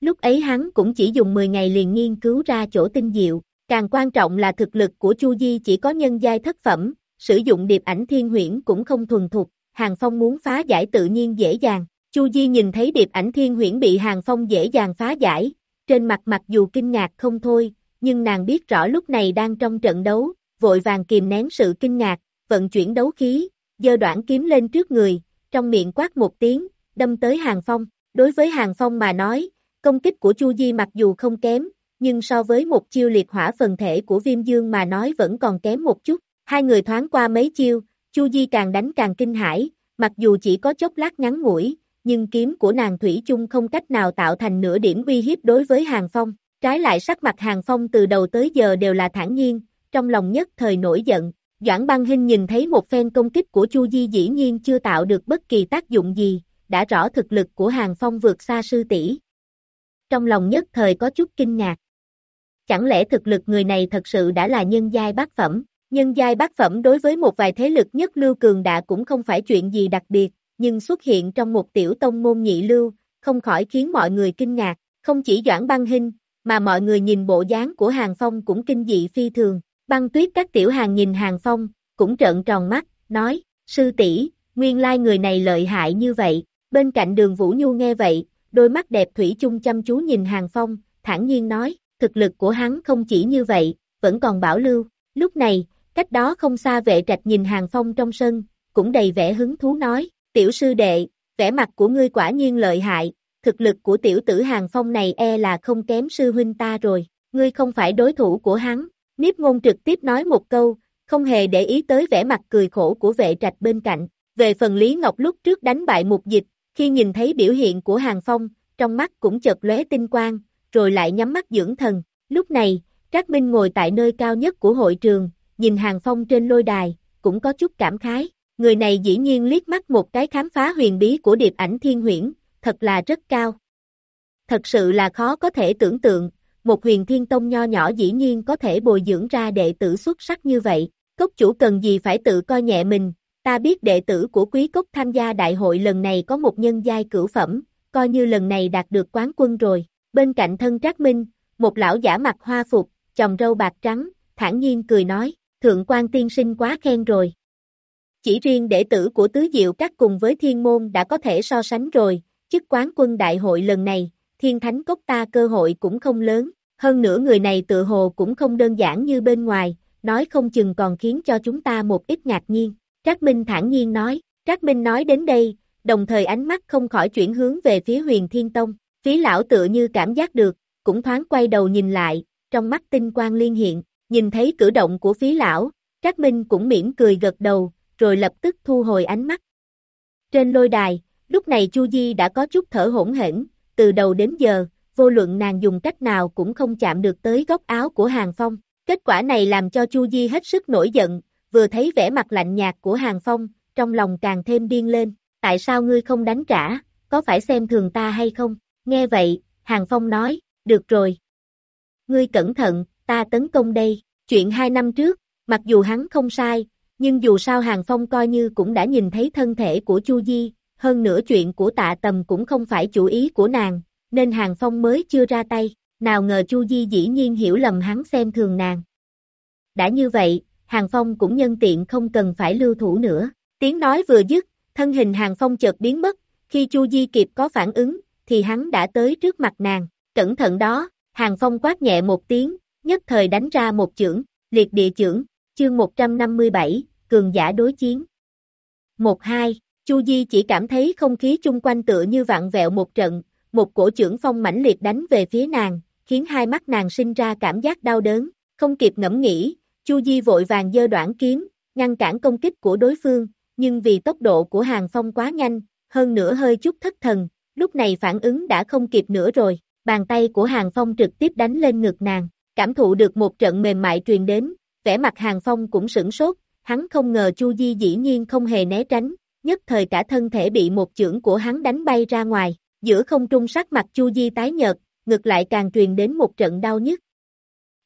Lúc ấy hắn cũng chỉ dùng 10 ngày liền nghiên cứu ra chỗ tinh diệu, càng quan trọng là thực lực của Chu Di chỉ có nhân giai thất phẩm, sử dụng điệp ảnh thiên huyễn cũng không thuần thục, Hàng Phong muốn phá giải tự nhiên dễ dàng. Chu Di nhìn thấy điệp ảnh thiên huyễn bị Hàng Phong dễ dàng phá giải, trên mặt mặc dù kinh ngạc không thôi, nhưng nàng biết rõ lúc này đang trong trận đấu, vội vàng kìm nén sự kinh ngạc, vận chuyển đấu khí, giơ đoạn kiếm lên trước người, trong miệng quát một tiếng, đâm tới Hàng Phong. Đối với Hàng Phong mà nói, công kích của Chu Di mặc dù không kém, nhưng so với một chiêu liệt hỏa phần thể của Viêm Dương mà nói vẫn còn kém một chút. Hai người thoáng qua mấy chiêu, Chu Di càng đánh càng kinh hãi, mặc dù chỉ có chốc lát ngắn ngủi, nhưng kiếm của nàng Thủy chung không cách nào tạo thành nửa điểm uy hiếp đối với Hàng Phong. Trái lại sắc mặt Hàng Phong từ đầu tới giờ đều là thản nhiên, trong lòng nhất thời nổi giận. Doãn băng hình nhìn thấy một phen công kích của Chu Di dĩ nhiên chưa tạo được bất kỳ tác dụng gì, đã rõ thực lực của Hàng Phong vượt xa sư tỷ. Trong lòng nhất thời có chút kinh ngạc. Chẳng lẽ thực lực người này thật sự đã là nhân giai bát phẩm? Nhân giai bát phẩm đối với một vài thế lực nhất lưu cường đã cũng không phải chuyện gì đặc biệt, nhưng xuất hiện trong một tiểu tông môn nhị lưu, không khỏi khiến mọi người kinh ngạc, không chỉ Doãn băng hình, mà mọi người nhìn bộ dáng của Hàng Phong cũng kinh dị phi thường. Băng tuyết các tiểu hàng nhìn Hàng Phong, cũng trợn tròn mắt, nói, sư tỷ, nguyên lai người này lợi hại như vậy. Bên cạnh đường Vũ Nhu nghe vậy, đôi mắt đẹp thủy chung chăm chú nhìn Hàng Phong, thản nhiên nói, thực lực của hắn không chỉ như vậy, vẫn còn bảo lưu. Lúc này, cách đó không xa vệ trạch nhìn Hàng Phong trong sân, cũng đầy vẻ hứng thú nói, tiểu sư đệ, vẻ mặt của ngươi quả nhiên lợi hại, thực lực của tiểu tử Hàng Phong này e là không kém sư huynh ta rồi, ngươi không phải đối thủ của hắn, Niếp ngôn trực tiếp nói một câu, không hề để ý tới vẻ mặt cười khổ của vệ trạch bên cạnh, về phần Lý Ngọc lúc trước đánh bại mục dịch, khi nhìn thấy biểu hiện của Hàng Phong, trong mắt cũng chợt lóe tinh quang, rồi lại nhắm mắt dưỡng thần, lúc này, Trác Minh ngồi tại nơi cao nhất của hội trường, nhìn Hàng Phong trên lôi đài, cũng có chút cảm khái, người này dĩ nhiên liếc mắt một cái khám phá huyền bí của điệp ảnh thiên huyễn, thật là rất cao. Thật sự là khó có thể tưởng tượng, một huyền thiên tông nho nhỏ dĩ nhiên có thể bồi dưỡng ra đệ tử xuất sắc như vậy, cốc chủ cần gì phải tự coi nhẹ mình, ta biết đệ tử của quý cốc tham gia đại hội lần này có một nhân giai cửu phẩm, coi như lần này đạt được quán quân rồi, bên cạnh thân trác minh, một lão giả mặt hoa phục, chồng râu bạc trắng, thản nhiên cười nói, thượng quan tiên sinh quá khen rồi. Chỉ riêng đệ tử của tứ diệu các cùng với thiên môn đã có thể so sánh rồi, chức quán quân đại hội lần này, thiên thánh cốc ta cơ hội cũng không lớn, hơn nữa người này tự hồ cũng không đơn giản như bên ngoài, nói không chừng còn khiến cho chúng ta một ít ngạc nhiên. Trác Minh thản nhiên nói, Trác Minh nói đến đây, đồng thời ánh mắt không khỏi chuyển hướng về phía huyền thiên tông, phí lão tựa như cảm giác được, cũng thoáng quay đầu nhìn lại, trong mắt tinh quang liên hiện, nhìn thấy cử động của phí lão, Trác Minh cũng mỉm cười gật đầu, rồi lập tức thu hồi ánh mắt. Trên lôi đài, lúc này Chu Di đã có chút thở hỗn hển, từ đầu đến giờ, vô luận nàng dùng cách nào cũng không chạm được tới góc áo của Hàng Phong. Kết quả này làm cho Chu Di hết sức nổi giận, vừa thấy vẻ mặt lạnh nhạt của Hàng Phong, trong lòng càng thêm điên lên. Tại sao ngươi không đánh trả, có phải xem thường ta hay không? Nghe vậy, Hàng Phong nói, được rồi. Ngươi cẩn thận, ta tấn công đây. Chuyện hai năm trước, mặc dù hắn không sai, nhưng dù sao Hàng Phong coi như cũng đã nhìn thấy thân thể của Chu Di, hơn nữa chuyện của tạ tầm cũng không phải chủ ý của nàng, nên Hàng Phong mới chưa ra tay, nào ngờ Chu Di dĩ nhiên hiểu lầm hắn xem thường nàng. Đã như vậy, Hàng Phong cũng nhân tiện không cần phải lưu thủ nữa, tiếng nói vừa dứt, thân hình Hàng Phong chợt biến mất, khi Chu Di kịp có phản ứng, thì hắn đã tới trước mặt nàng, cẩn thận đó, Hàng Phong quát nhẹ một tiếng, nhất thời đánh ra một chưởng, liệt địa chưởng, chương 157, cường giả đối chiến. 1-2 Chu Di chỉ cảm thấy không khí chung quanh tựa như vạn vẹo một trận, một cổ chưởng phong mãnh liệt đánh về phía nàng, khiến hai mắt nàng sinh ra cảm giác đau đớn, không kịp ngẫm nghĩ, Chu Di vội vàng giơ đoạn kiếm, ngăn cản công kích của đối phương, nhưng vì tốc độ của hàng phong quá nhanh, hơn nữa hơi chút thất thần, lúc này phản ứng đã không kịp nữa rồi, bàn tay của hàng phong trực tiếp đánh lên ngực nàng, cảm thụ được một trận mềm mại truyền đến, vẻ mặt hàng phong cũng sửng sốt, hắn không ngờ Chu Di dĩ nhiên không hề né tránh, nhất thời cả thân thể bị một chưởng của hắn đánh bay ra ngoài, giữa không trung sắc mặt Chu Di tái nhợt, ngược lại càng truyền đến một trận đau nhức.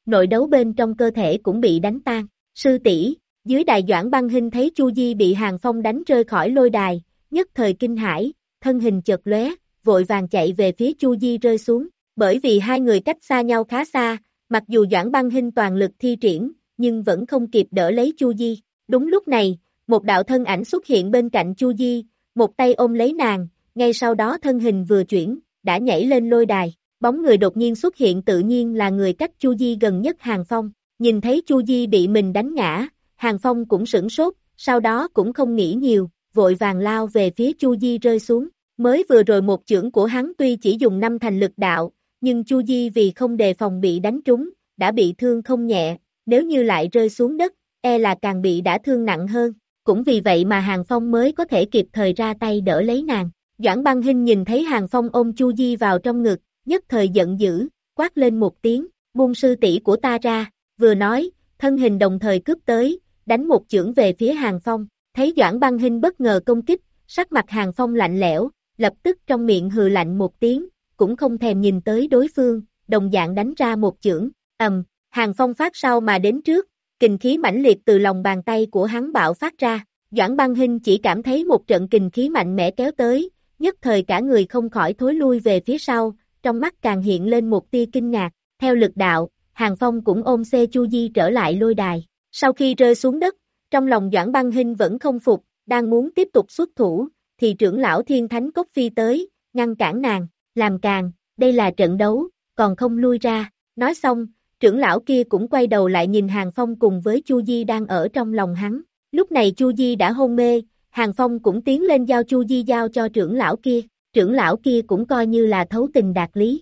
nội đấu bên trong cơ thể cũng bị đánh tan. Sư tỷ dưới đài Doãn băng hình thấy Chu Di bị Hàng Phong đánh rơi khỏi lôi đài, nhất thời kinh hãi, thân hình chợt lóe, vội vàng chạy về phía Chu Di rơi xuống, bởi vì hai người cách xa nhau khá xa, mặc dù Doãn băng hình toàn lực thi triển, nhưng vẫn không kịp đỡ lấy Chu Di. Đúng lúc này, một đạo thân ảnh xuất hiện bên cạnh Chu Di, một tay ôm lấy nàng, ngay sau đó thân hình vừa chuyển, đã nhảy lên lôi đài. Bóng người đột nhiên xuất hiện tự nhiên là người cách Chu Di gần nhất Hàng Phong, nhìn thấy Chu Di bị mình đánh ngã, Hàng Phong cũng sửng sốt, sau đó cũng không nghĩ nhiều, vội vàng lao về phía Chu Di rơi xuống. Mới vừa rồi một chưởng của hắn tuy chỉ dùng năm thành lực đạo, nhưng Chu Di vì không đề phòng bị đánh trúng, đã bị thương không nhẹ, nếu như lại rơi xuống đất, e là càng bị đã thương nặng hơn. Cũng vì vậy mà Hàng Phong mới có thể kịp thời ra tay đỡ lấy nàng. Doãn băng hình nhìn thấy Hàng Phong ôm Chu Di vào trong ngực, nhất thời giận dữ, quát lên một tiếng, buông sư tỷ của ta ra, vừa nói, thân hình đồng thời cướp tới, đánh một chưởng về phía Hàng Phong, thấy Doãn băng hình bất ngờ công kích, sắc mặt Hàng Phong lạnh lẽo, lập tức trong miệng hừ lạnh một tiếng, cũng không thèm nhìn tới đối phương, đồng dạng đánh ra một chưởng, ầm, Hàng Phong phát sau mà đến trước, kình khí mãnh liệt từ lòng bàn tay của hắn bạo phát ra, Doãn băng hình chỉ cảm thấy một trận kình khí mạnh mẽ kéo tới, nhất thời cả người không khỏi thối lui về phía sau, trong mắt càng hiện lên một tia kinh ngạc, theo lực đạo, Hàng Phong cũng ôm xe Chu Di trở lại lôi đài, sau khi rơi xuống đất, trong lòng Doãn băng hình vẫn không phục, đang muốn tiếp tục xuất thủ, thì trưởng lão thiên thánh cốc phi tới, ngăn cản nàng, làm càng, đây là trận đấu, còn không lui ra, nói xong, trưởng lão kia cũng quay đầu lại nhìn Hàng Phong cùng với Chu Di đang ở trong lòng hắn. Lúc này Chu Di đã hôn mê, Hàng Phong cũng tiến lên giao Chu Di giao cho trưởng lão kia, trưởng lão kia cũng coi như là thấu tình đạt lý.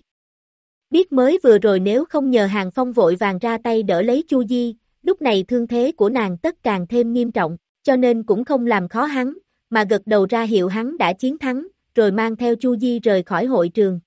Biết mới vừa rồi nếu không nhờ Hàng Phong vội vàng ra tay đỡ lấy Chu Di, lúc này thương thế của nàng tất càng thêm nghiêm trọng, cho nên cũng không làm khó hắn, mà gật đầu ra hiệu hắn đã chiến thắng, rồi mang theo Chu Di rời khỏi hội trường,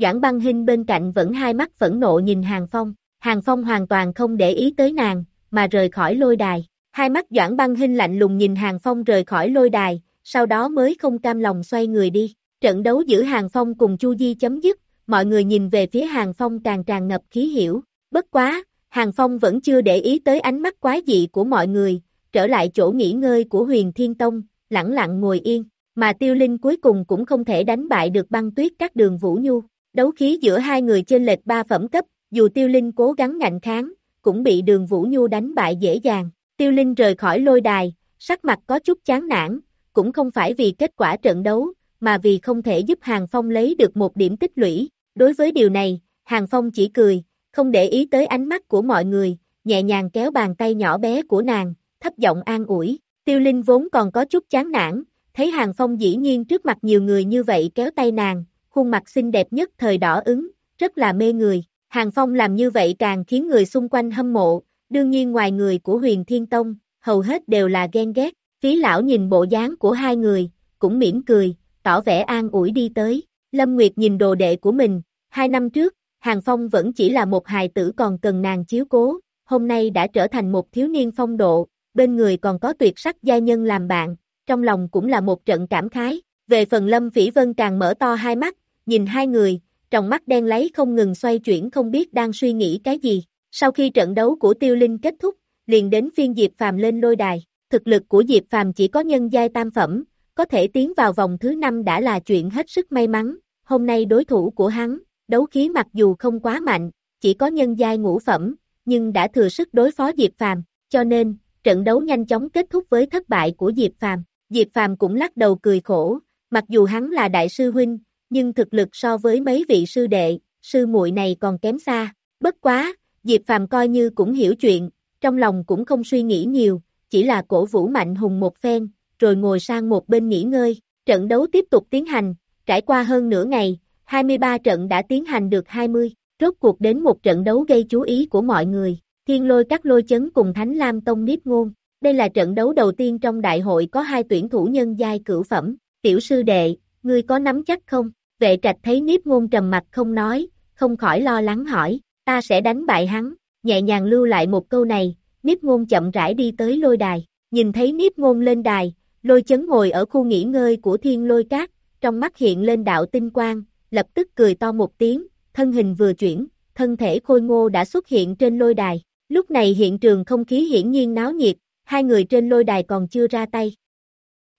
Doãn băng hình bên cạnh vẫn hai mắt phẫn nộ nhìn Hàng Phong, Hàng Phong hoàn toàn không để ý tới nàng, mà rời khỏi lôi đài. Hai mắt Doãn băng hình lạnh lùng nhìn Hàng Phong rời khỏi lôi đài, sau đó mới không cam lòng xoay người đi. Trận đấu giữa Hàng Phong cùng Chu Di chấm dứt, mọi người nhìn về phía Hàng Phong càng tràn ngập khí hiểu. Bất quá, Hàng Phong vẫn chưa để ý tới ánh mắt quái dị của mọi người, trở lại chỗ nghỉ ngơi của huyền Thiên Tông, lặng lặng ngồi yên, mà tiêu linh cuối cùng cũng không thể đánh bại được băng tuyết các đường Vũ Nhu. Đấu khí giữa hai người trên lệch ba phẩm cấp, dù Tiêu Linh cố gắng ngạnh kháng, cũng bị đường Vũ Nhu đánh bại dễ dàng. Tiêu Linh rời khỏi lôi đài, sắc mặt có chút chán nản, cũng không phải vì kết quả trận đấu, mà vì không thể giúp Hàng Phong lấy được một điểm tích lũy. Đối với điều này, Hàng Phong chỉ cười, không để ý tới ánh mắt của mọi người, nhẹ nhàng kéo bàn tay nhỏ bé của nàng, thấp giọng an ủi. Tiêu Linh vốn còn có chút chán nản, thấy Hàng Phong dĩ nhiên trước mặt nhiều người như vậy kéo tay nàng, khuôn mặt xinh đẹp nhất thời đỏ ứng, rất là mê người. Hàng Phong làm như vậy càng khiến người xung quanh hâm mộ, đương nhiên ngoài người của huyền Thiên Tông, hầu hết đều là ghen ghét. Phí lão nhìn bộ dáng của hai người, cũng mỉm cười, tỏ vẻ an ủi đi tới. Lâm Nguyệt nhìn đồ đệ của mình, hai năm trước, Hàng Phong vẫn chỉ là một hài tử còn cần nàng chiếu cố, hôm nay đã trở thành một thiếu niên phong độ, bên người còn có tuyệt sắc gia nhân làm bạn, trong lòng cũng là một trận cảm khái. Về phần Lâm Phỉ Vân càng mở to hai mắt, nhìn hai người, trong mắt đen lấy không ngừng xoay chuyển không biết đang suy nghĩ cái gì. Sau khi trận đấu của Tiêu Linh kết thúc, liền đến phiên Diệp Phàm lên lôi đài. Thực lực của Diệp Phàm chỉ có nhân giai tam phẩm, có thể tiến vào vòng thứ năm đã là chuyện hết sức may mắn. Hôm nay đối thủ của hắn, đấu khí mặc dù không quá mạnh, chỉ có nhân giai ngũ phẩm, nhưng đã thừa sức đối phó Diệp Phàm, cho nên, trận đấu nhanh chóng kết thúc với thất bại của Diệp Phàm. Diệp Phàm cũng lắc đầu cười khổ, mặc dù hắn là đại sư huynh, nhưng thực lực so với mấy vị sư đệ, sư muội này còn kém xa. Bất quá, Diệp Phàm coi như cũng hiểu chuyện, trong lòng cũng không suy nghĩ nhiều, chỉ là cổ vũ mạnh hùng một phen, rồi ngồi sang một bên nghỉ ngơi. Trận đấu tiếp tục tiến hành, trải qua hơn nửa ngày, 23 trận đã tiến hành được 20, rốt cuộc đến một trận đấu gây chú ý của mọi người. Thiên lôi các lôi chấn cùng Thánh Lam Tông Niếp Ngôn. Đây là trận đấu đầu tiên trong đại hội có hai tuyển thủ nhân giai cửu phẩm. Tiểu sư đệ, ngươi có nắm chắc không? Vệ trạch thấy Niếp Ngôn trầm mặt không nói, không khỏi lo lắng hỏi, ta sẽ đánh bại hắn, nhẹ nhàng lưu lại một câu này, Niếp Ngôn chậm rãi đi tới lôi đài, nhìn thấy Niếp Ngôn lên đài, lôi chấn ngồi ở khu nghỉ ngơi của thiên lôi cát, trong mắt hiện lên đạo tinh quang, lập tức cười to một tiếng, thân hình vừa chuyển, thân thể khôi ngô đã xuất hiện trên lôi đài. Lúc này hiện trường không khí hiển nhiên náo nhiệt, hai người trên lôi đài còn chưa ra tay.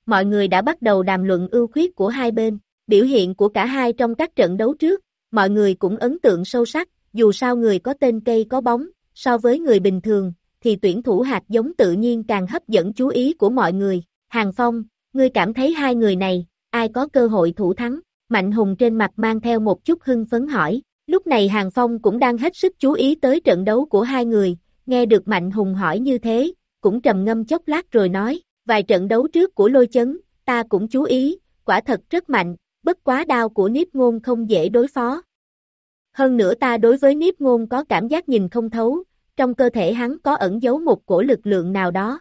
Mọi người đã bắt đầu đàm luận ưu khuyết của hai bên, biểu hiện của cả hai trong các trận đấu trước, mọi người cũng ấn tượng sâu sắc, dù sao người có tên cây có bóng, so với người bình thường, thì tuyển thủ hạt giống tự nhiên càng hấp dẫn chú ý của mọi người. Hàng Phong, ngươi cảm thấy hai người này, ai có cơ hội thủ thắng? Mạnh Hùng trên mặt mang theo một chút hưng phấn hỏi. Lúc này Hàng Phong cũng đang hết sức chú ý tới trận đấu của hai người, nghe được Mạnh Hùng hỏi như thế, cũng trầm ngâm chốc lát rồi nói, vài trận đấu trước của lôi chấn, ta cũng chú ý, quả thật rất mạnh, bất quá đao của Niếp Ngôn không dễ đối phó. Hơn nữa ta đối với Niếp Ngôn có cảm giác nhìn không thấu, trong cơ thể hắn có ẩn giấu một cổ lực lượng nào đó.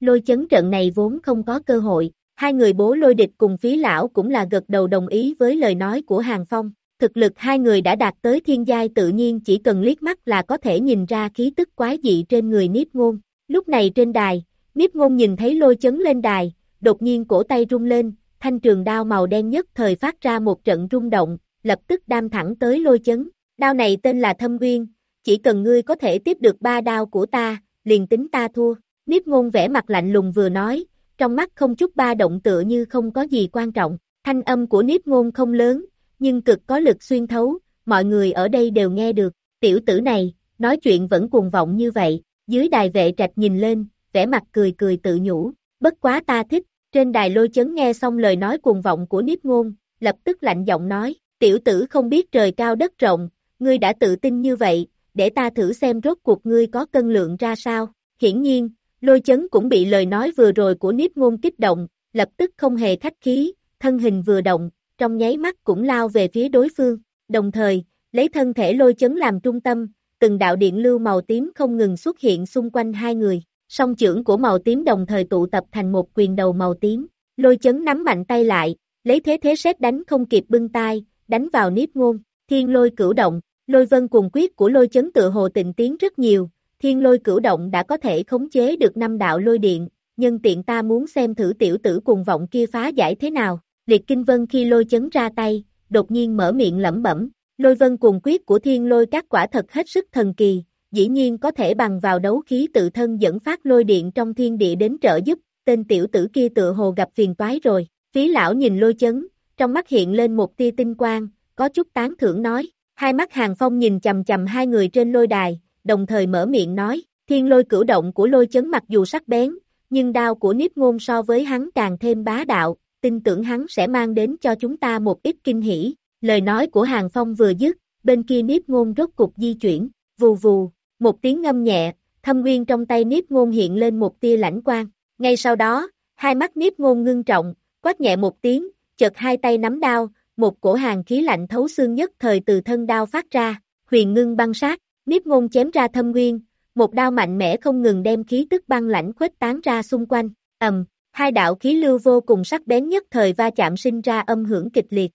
Lôi chấn trận này vốn không có cơ hội, hai người bố lôi địch cùng phí lão cũng là gật đầu đồng ý với lời nói của Hàng Phong. Thực lực hai người đã đạt tới thiên giai tự nhiên chỉ cần liếc mắt là có thể nhìn ra khí tức quái dị trên người Niếp Ngôn. Lúc này trên đài, Niếp Ngôn nhìn thấy lôi chấn lên đài, đột nhiên cổ tay rung lên, thanh trường đao màu đen nhất thời phát ra một trận rung động, lập tức đam thẳng tới lôi chấn. Đao này tên là Thâm Nguyên, chỉ cần ngươi có thể tiếp được ba đao của ta, liền tính ta thua. Niếp ngôn vẽ mặt lạnh lùng vừa nói, trong mắt không chút ba động tựa như không có gì quan trọng. Thanh âm của Niếp ngôn không lớn, nhưng cực có lực xuyên thấu, mọi người ở đây đều nghe được. Tiểu tử này, nói chuyện vẫn cuồng vọng như vậy, dưới đài vệ trạch nhìn lên, vẻ mặt cười cười tự nhủ, bất quá ta thích. Trên đài lôi chấn nghe xong lời nói cuồng vọng của Niếp ngôn, lập tức lạnh giọng nói, tiểu tử không biết trời cao đất rộng, ngươi đã tự tin như vậy, để ta thử xem rốt cuộc ngươi có cân lượng ra sao. Hiển nhiên, lôi chấn cũng bị lời nói vừa rồi của Niếp Ngôn kích động, lập tức không hề khách khí, thân hình vừa động, trong nháy mắt cũng lao về phía đối phương, đồng thời, lấy thân thể lôi chấn làm trung tâm, từng đạo điện lưu màu tím không ngừng xuất hiện xung quanh hai người, song trưởng của màu tím đồng thời tụ tập thành một quyền đầu màu tím, lôi chấn nắm mạnh tay lại, lấy thế thế xét đánh không kịp bưng tay, đánh vào Niếp Ngôn, thiên lôi cửu động, Lôi vân cùng quyết của lôi chấn tự hồ tịnh tiến rất nhiều, thiên lôi cửu động đã có thể khống chế được năm đạo lôi điện, nhân tiện ta muốn xem thử tiểu tử cùng vọng kia phá giải thế nào. Liệt kinh vân khi lôi chấn ra tay, đột nhiên mở miệng lẩm bẩm, lôi vân cùng quyết của thiên lôi các quả thật hết sức thần kỳ, dĩ nhiên có thể bằng vào đấu khí tự thân dẫn phát lôi điện trong thiên địa đến trợ giúp, tên tiểu tử kia tự hồ gặp phiền toái rồi, phí lão nhìn lôi chấn, trong mắt hiện lên một tia tinh quang, có chút tán thưởng nói, Hai mắt Hàng Phong nhìn chầm chầm hai người trên lôi đài, đồng thời mở miệng nói, thiên lôi cử động của lôi chấn mặc dù sắc bén, nhưng đao của Niếp Ngôn so với hắn càng thêm bá đạo, tin tưởng hắn sẽ mang đến cho chúng ta một ít kinh hỉ. Lời nói của Hàng Phong vừa dứt, bên kia Niếp Ngôn rốt cục di chuyển, vù vù, một tiếng ngâm nhẹ, thâm nguyên trong tay Niếp Ngôn hiện lên một tia lãnh quang. Ngay sau đó, hai mắt Niếp Ngôn ngưng trọng, quát nhẹ một tiếng, chợt hai tay nắm đao, một cổ hàng khí lạnh thấu xương nhất thời từ thân đao phát ra, huyền ngưng băng sát, niếp ngôn chém ra thâm nguyên, một đao mạnh mẽ không ngừng đem khí tức băng lãnh khuếch tán ra xung quanh, ầm, hai đạo khí lưu vô cùng sắc bén nhất thời va chạm sinh ra âm hưởng kịch liệt.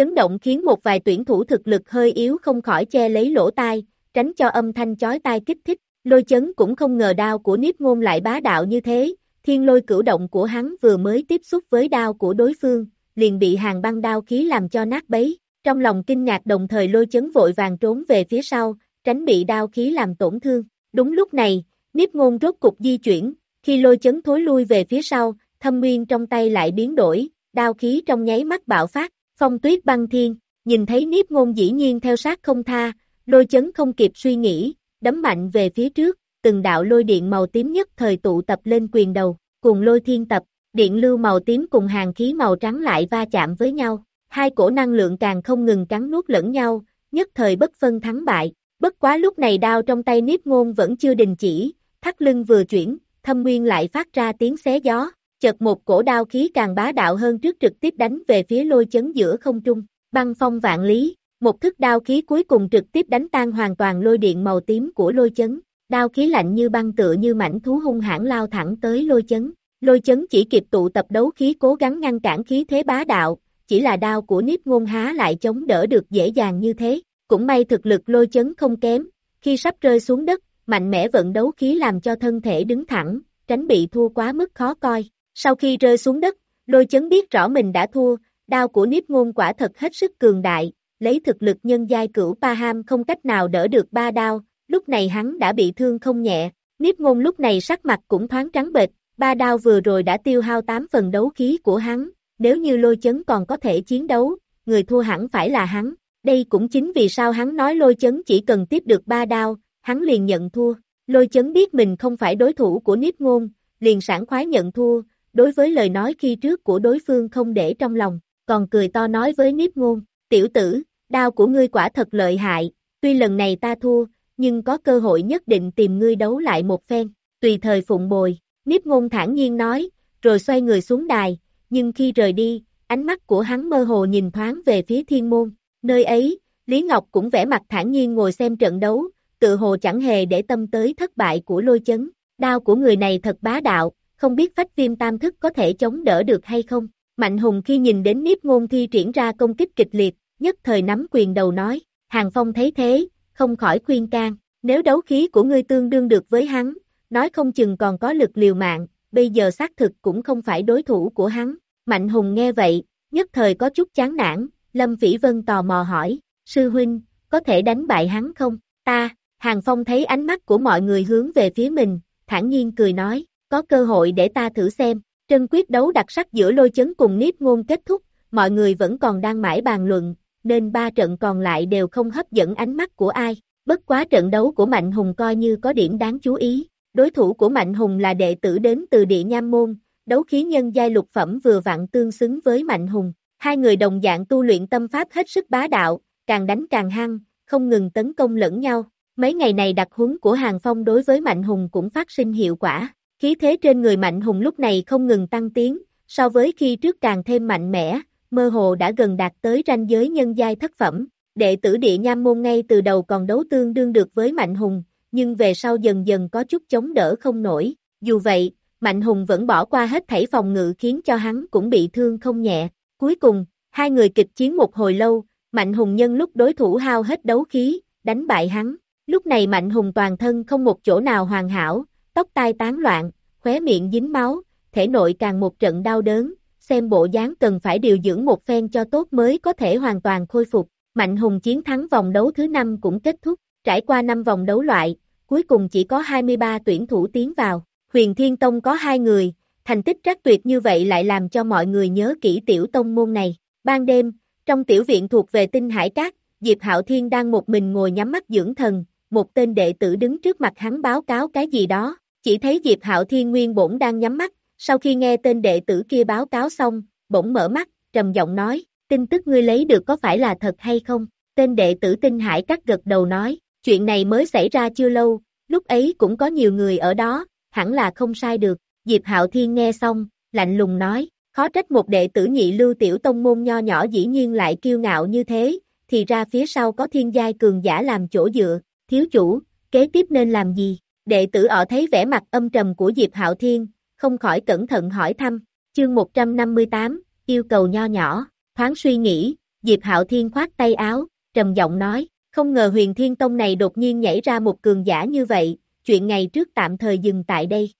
Chấn động khiến một vài tuyển thủ thực lực hơi yếu không khỏi che lấy lỗ tai, tránh cho âm thanh chói tai kích thích, lôi chấn cũng không ngờ đao của Niếp Ngôn lại bá đạo như thế, thiên lôi cử động của hắn vừa mới tiếp xúc với đao của đối phương, liền bị hàng băng đao khí làm cho nát bấy, trong lòng kinh ngạc đồng thời lôi chấn vội vàng trốn về phía sau, tránh bị đao khí làm tổn thương. Đúng lúc này, Niếp ngôn rốt cục di chuyển, khi lôi chấn thối lui về phía sau, thâm nguyên trong tay lại biến đổi, đao khí trong nháy mắt bạo phát, phong tuyết băng thiên, nhìn thấy Niếp ngôn dĩ nhiên theo sát không tha, lôi chấn không kịp suy nghĩ, đấm mạnh về phía trước, từng đạo lôi điện màu tím nhất thời tụ tập lên quyền đầu, cùng lôi thiên tập, điện lưu màu tím cùng hàng khí màu trắng lại va chạm với nhau, hai cổ năng lượng càng không ngừng cắn nuốt lẫn nhau, nhất thời bất phân thắng bại, bất quá lúc này đao trong tay Niếp Ngôn vẫn chưa đình chỉ, thắt lưng vừa chuyển, thâm nguyên lại phát ra tiếng xé gió, chợt một cổ đao khí càng bá đạo hơn trước trực tiếp đánh về phía lôi chấn giữa không trung, băng phong vạn lý, một thức đao khí cuối cùng trực tiếp đánh tan hoàn toàn lôi điện màu tím của lôi chấn, đao khí lạnh như băng tựa như mảnh thú hung hãn lao thẳng tới lôi chấn, Lôi chấn chỉ kịp tụ tập đấu khí cố gắng ngăn cản khí thế bá đạo, chỉ là đao của Niếp Ngôn há lại chống đỡ được dễ dàng như thế. Cũng may thực lực lôi chấn không kém, khi sắp rơi xuống đất, mạnh mẽ vận đấu khí làm cho thân thể đứng thẳng, tránh bị thua quá mức khó coi. Sau khi rơi xuống đất, lôi chấn biết rõ mình đã thua, đao của Niếp Ngôn quả thật hết sức cường đại, lấy thực lực nhân giai cửu pa ham không cách nào đỡ được ba đao, lúc này hắn đã bị thương không nhẹ, Niếp ngôn lúc này sắc mặt cũng thoáng trắng bệch, ba đao vừa rồi đã tiêu hao 8 phần đấu khí của hắn, nếu như lôi chấn còn có thể chiến đấu, người thua hẳn phải là hắn, đây cũng chính vì sao hắn nói lôi chấn chỉ cần tiếp được ba đao, hắn liền nhận thua, lôi chấn biết mình không phải đối thủ của Niếp ngôn, liền sảng khoái nhận thua, đối với lời nói khi trước của đối phương không để trong lòng, còn cười to nói với Niếp ngôn, tiểu tử, đao của ngươi quả thật lợi hại, tuy lần này ta thua, nhưng có cơ hội nhất định tìm ngươi đấu lại một phen, tùy thời phụng bồi, Niếp ngôn thản nhiên nói, rồi xoay người xuống đài, nhưng khi rời đi, ánh mắt của hắn mơ hồ nhìn thoáng về phía thiên môn, nơi ấy, Lý Ngọc cũng vẽ mặt thản nhiên ngồi xem trận đấu, tự hồ chẳng hề để tâm tới thất bại của lôi chấn, đao của người này thật bá đạo, không biết phách viêm tam thức có thể chống đỡ được hay không. Mạnh Hùng khi nhìn đến Niếp Ngôn thi triển ra công kích kịch liệt, nhất thời nắm quyền đầu nói, Hàng Phong thấy thế, không khỏi khuyên can, nếu đấu khí của ngươi tương đương được với hắn, nói không chừng còn có lực liều mạng, bây giờ xác thực cũng không phải đối thủ của hắn. Mạnh Hùng nghe vậy, nhất thời có chút chán nản, Lâm Phỉ Vân tò mò hỏi, sư huynh, có thể đánh bại hắn không? Ta, Hàng Phong thấy ánh mắt của mọi người hướng về phía mình, thản nhiên cười nói, có cơ hội để ta thử xem. Trân quyết đấu đặc sắc giữa lôi chấn cùng Niếp Ngôn kết thúc, mọi người vẫn còn đang mãi bàn luận, nên ba trận còn lại đều không hấp dẫn ánh mắt của ai. Bất quá trận đấu của Mạnh Hùng coi như có điểm đáng chú ý. Đối thủ của Mạnh Hùng là đệ tử đến từ địa nham môn, đấu khí nhân giai lục phẩm vừa vặn tương xứng với Mạnh Hùng. Hai người đồng dạng tu luyện tâm pháp hết sức bá đạo, càng đánh càng hăng, không ngừng tấn công lẫn nhau. Mấy ngày này đặc huấn của Hàng Phong đối với Mạnh Hùng cũng phát sinh hiệu quả. Khí thế trên người Mạnh Hùng lúc này không ngừng tăng tiến, so với khi trước càng thêm mạnh mẽ, mơ hồ đã gần đạt tới ranh giới nhân giai thất phẩm. Đệ tử địa nham môn ngay từ đầu còn đấu tương đương được với Mạnh Hùng, nhưng về sau dần dần có chút chống đỡ không nổi. Dù vậy, Mạnh Hùng vẫn bỏ qua hết thảy phòng ngự khiến cho hắn cũng bị thương không nhẹ. Cuối cùng, hai người kịch chiến một hồi lâu, Mạnh Hùng nhân lúc đối thủ hao hết đấu khí, đánh bại hắn. Lúc này Mạnh Hùng toàn thân không một chỗ nào hoàn hảo, tóc tai tán loạn, khóe miệng dính máu, thể nội càng một trận đau đớn, xem bộ dáng cần phải điều dưỡng một phen cho tốt mới có thể hoàn toàn khôi phục. Mạnh Hùng chiến thắng vòng đấu thứ 5 cũng kết thúc, trải qua 5 vòng đấu loại, cuối cùng chỉ có 23 tuyển thủ tiến vào. Huyền Thiên Tông có hai người, thành tích rất tuyệt như vậy lại làm cho mọi người nhớ kỹ tiểu tông môn này. Ban đêm, trong tiểu viện thuộc về tinh hải cát, Diệp Hạo Thiên đang một mình ngồi nhắm mắt dưỡng thần, một tên đệ tử đứng trước mặt hắn báo cáo cái gì đó, chỉ thấy Diệp Hạo Thiên nguyên bổn đang nhắm mắt, sau khi nghe tên đệ tử kia báo cáo xong, bỗng mở mắt, trầm giọng nói, tin tức ngươi lấy được có phải là thật hay không? Tên đệ tử tinh hải cắt gật đầu nói, chuyện này mới xảy ra chưa lâu, lúc ấy cũng có nhiều người ở đó, hẳn là không sai được. Diệp Hạo Thiên nghe xong, lạnh lùng nói, khó trách một đệ tử nhị lưu tiểu tông môn nho nhỏ dĩ nhiên lại kiêu ngạo như thế, thì ra phía sau có thiên giai cường giả làm chỗ dựa, thiếu chủ, kế tiếp nên làm gì? Đệ tử ở thấy vẻ mặt âm trầm của Diệp Hạo Thiên, không khỏi cẩn thận hỏi thăm, chương 158, yêu cầu nho nhỏ, thoáng suy nghĩ, Diệp Hạo Thiên khoát tay áo, trầm giọng nói, không ngờ huyền thiên tông này đột nhiên nhảy ra một cường giả như vậy, chuyện ngày trước tạm thời dừng tại đây.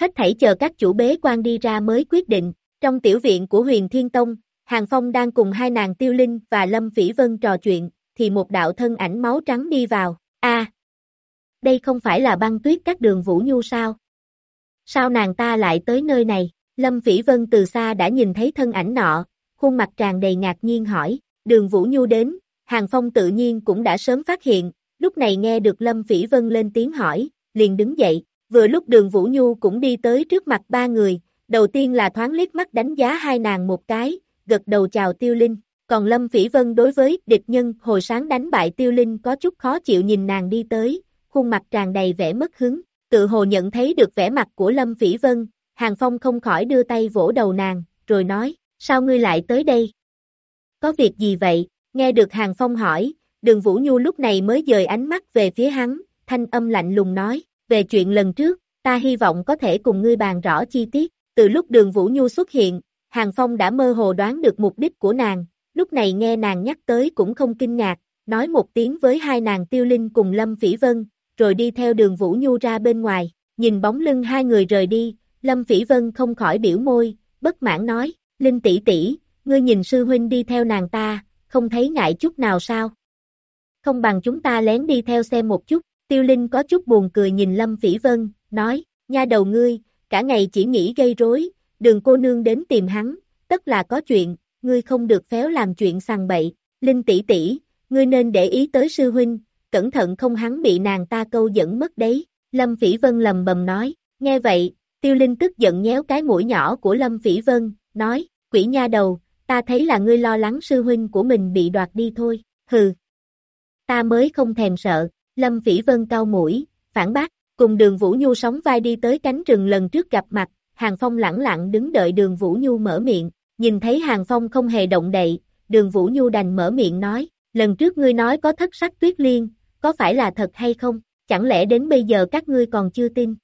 Hết thảy chờ các chủ bế quan đi ra mới quyết định, trong tiểu viện của huyền thiên tông, Hàng Phong đang cùng hai nàng Tiêu Linh và Lâm Phỉ Vân trò chuyện, thì một đạo thân ảnh máu trắng đi vào, a đây không phải là băng tuyết các đường Vũ Nhu sao? Sao nàng ta lại tới nơi này? Lâm Phỉ Vân từ xa đã nhìn thấy thân ảnh nọ, khuôn mặt tràn đầy ngạc nhiên hỏi, đường Vũ Nhu đến, Hàng Phong tự nhiên cũng đã sớm phát hiện, lúc này nghe được Lâm Phỉ Vân lên tiếng hỏi, liền đứng dậy, vừa lúc đường Vũ Nhu cũng đi tới trước mặt ba người, đầu tiên là thoáng liếc mắt đánh giá hai nàng một cái, gật đầu chào Tiêu Linh, còn Lâm Phỉ Vân đối với địch nhân hồi sáng đánh bại Tiêu Linh có chút khó chịu nhìn nàng đi tới, khuôn mặt tràn đầy vẻ mất hứng, tự hồ nhận thấy được vẻ mặt của Lâm Phỉ Vân, Hàng Phong không khỏi đưa tay vỗ đầu nàng, rồi nói, sao ngươi lại tới đây? Có việc gì vậy? Nghe được Hàng Phong hỏi, đường Vũ Nhu lúc này mới dời ánh mắt về phía hắn, thanh âm lạnh lùng nói, về chuyện lần trước, ta hy vọng có thể cùng ngươi bàn rõ chi tiết, từ lúc đường Vũ Nhu xuất hiện, Hàng Phong đã mơ hồ đoán được mục đích của nàng, lúc này nghe nàng nhắc tới cũng không kinh ngạc, nói một tiếng với hai nàng Tiêu Linh cùng Lâm Phỉ Vân, rồi đi theo đường Vũ Nhu ra bên ngoài, nhìn bóng lưng hai người rời đi, Lâm Phỉ Vân không khỏi biểu môi, bất mãn nói, Linh tỷ tỷ, ngươi nhìn sư huynh đi theo nàng ta, không thấy ngại chút nào sao? Không bằng chúng ta lén đi theo xem một chút, tiêu linh có chút buồn cười nhìn Lâm Phỉ Vân, nói, nha đầu ngươi, cả ngày chỉ nghĩ gây rối, đường cô nương đến tìm hắn, tất là có chuyện, ngươi không được phéo làm chuyện sằng bậy, Linh tỷ tỷ, ngươi nên để ý tới sư huynh, cẩn thận không hắn bị nàng ta câu dẫn mất đấy, Lâm Phỉ Vân lầm bầm nói, nghe vậy, Tiêu Linh tức giận nhéo cái mũi nhỏ của Lâm Phỉ Vân, nói, quỷ nha đầu, ta thấy là ngươi lo lắng sư huynh của mình bị đoạt đi thôi, hừ. Ta mới không thèm sợ, Lâm Phỉ Vân cau mũi, phản bác, cùng đường Vũ Nhu sóng vai đi tới cánh rừng lần trước gặp mặt, Hàng Phong lẳng lặng đứng đợi đường Vũ Nhu mở miệng, nhìn thấy Hàng Phong không hề động đậy, đường Vũ Nhu đành mở miệng nói, lần trước ngươi nói có thất sắc tuyết liên, có phải là thật hay không, chẳng lẽ đến bây giờ các ngươi còn chưa tin?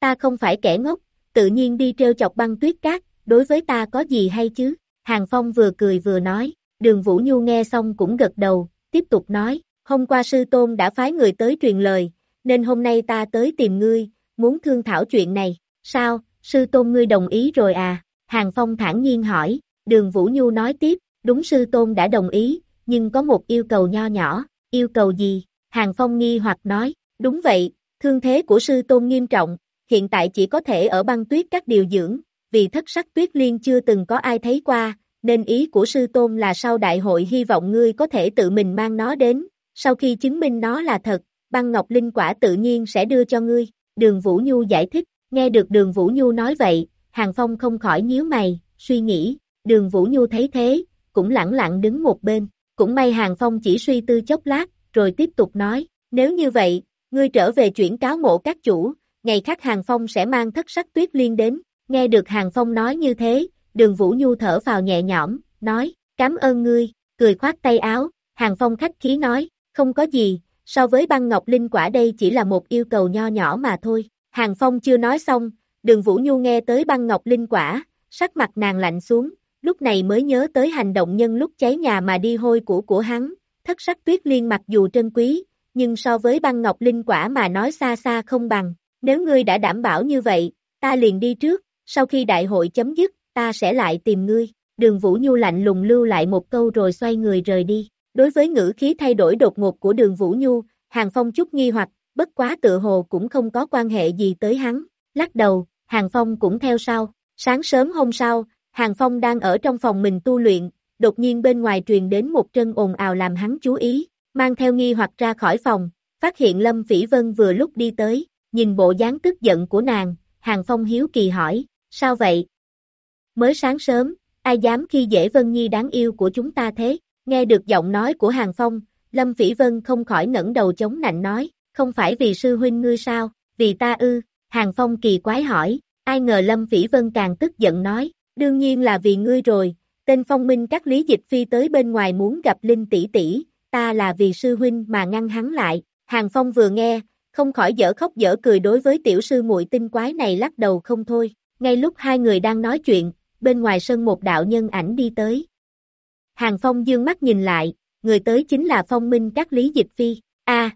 Ta không phải kẻ ngốc, tự nhiên đi trêu chọc băng tuyết cát, đối với ta có gì hay chứ? Hàng Phong vừa cười vừa nói, đường Vũ Nhu nghe xong cũng gật đầu, tiếp tục nói, hôm qua sư tôn đã phái người tới truyền lời, nên hôm nay ta tới tìm ngươi, muốn thương thảo chuyện này, sao, sư tôn ngươi đồng ý rồi à? Hàng Phong thản nhiên hỏi, đường Vũ Nhu nói tiếp, đúng sư tôn đã đồng ý, nhưng có một yêu cầu nho nhỏ, yêu cầu gì? Hàng Phong nghi hoặc nói, đúng vậy, thương thế của sư tôn nghiêm trọng, hiện tại chỉ có thể ở băng tuyết các điều dưỡng, vì thất sắc tuyết liên chưa từng có ai thấy qua, nên ý của sư tôn là sau đại hội hy vọng ngươi có thể tự mình mang nó đến, sau khi chứng minh nó là thật, băng ngọc linh quả tự nhiên sẽ đưa cho ngươi, đường Vũ Nhu giải thích, nghe được đường Vũ Nhu nói vậy, Hàng Phong không khỏi nhíu mày, suy nghĩ, đường Vũ Nhu thấy thế, cũng lặng lặng đứng một bên, cũng may Hàng Phong chỉ suy tư chốc lát, rồi tiếp tục nói, nếu như vậy, ngươi trở về chuyển cáo mộ các chủ, ngày khác Hàng Phong sẽ mang thất sắc tuyết liên đến, nghe được Hàng Phong nói như thế, đường Vũ Nhu thở vào nhẹ nhõm, nói, cảm ơn ngươi, cười khoát tay áo, Hàng Phong khách khí nói, không có gì, so với băng ngọc linh quả đây chỉ là một yêu cầu nho nhỏ mà thôi, Hàng Phong chưa nói xong, đường Vũ Nhu nghe tới băng ngọc linh quả, sắc mặt nàng lạnh xuống, lúc này mới nhớ tới hành động nhân lúc cháy nhà mà đi hôi của của hắn, thất sắc tuyết liên mặc dù trân quý, nhưng so với băng ngọc linh quả mà nói xa xa không bằng, nếu ngươi đã đảm bảo như vậy, ta liền đi trước, sau khi đại hội chấm dứt, ta sẽ lại tìm ngươi, đường Vũ Nhu lạnh lùng lưu lại một câu rồi xoay người rời đi, đối với ngữ khí thay đổi đột ngột của đường Vũ Nhu, Hàng Phong chút nghi hoặc, bất quá tự hồ cũng không có quan hệ gì tới hắn, lắc đầu, Hàng Phong cũng theo sau, sáng sớm hôm sau, Hàng Phong đang ở trong phòng mình tu luyện, đột nhiên bên ngoài truyền đến một trân ồn ào làm hắn chú ý, mang theo nghi hoặc ra khỏi phòng, phát hiện Lâm Phỉ Vân vừa lúc đi tới, nhìn bộ dáng tức giận của nàng, Hàng Phong hiếu kỳ hỏi, sao vậy? Mới sáng sớm, ai dám khi dễ Vân Nhi đáng yêu của chúng ta thế? Nghe được giọng nói của Hàng Phong, Lâm Phỉ Vân không khỏi ngẩng đầu chống nạnh nói, không phải vì sư huynh ngươi sao, vì ta ư, Hàng Phong kỳ quái hỏi, ai ngờ Lâm Phỉ Vân càng tức giận nói, đương nhiên là vì ngươi rồi, tên phong minh các lý dịch phi tới bên ngoài muốn gặp Linh tỷ tỷ, ta là vì sư huynh mà ngăn hắn lại, Hàng Phong vừa nghe, không khỏi dở khóc dở cười đối với tiểu sư muội tinh quái này lắc đầu không thôi, ngay lúc hai người đang nói chuyện, bên ngoài sân một đạo nhân ảnh đi tới. Hàng Phong dương mắt nhìn lại, người tới chính là phong minh các lý dịch phi, a!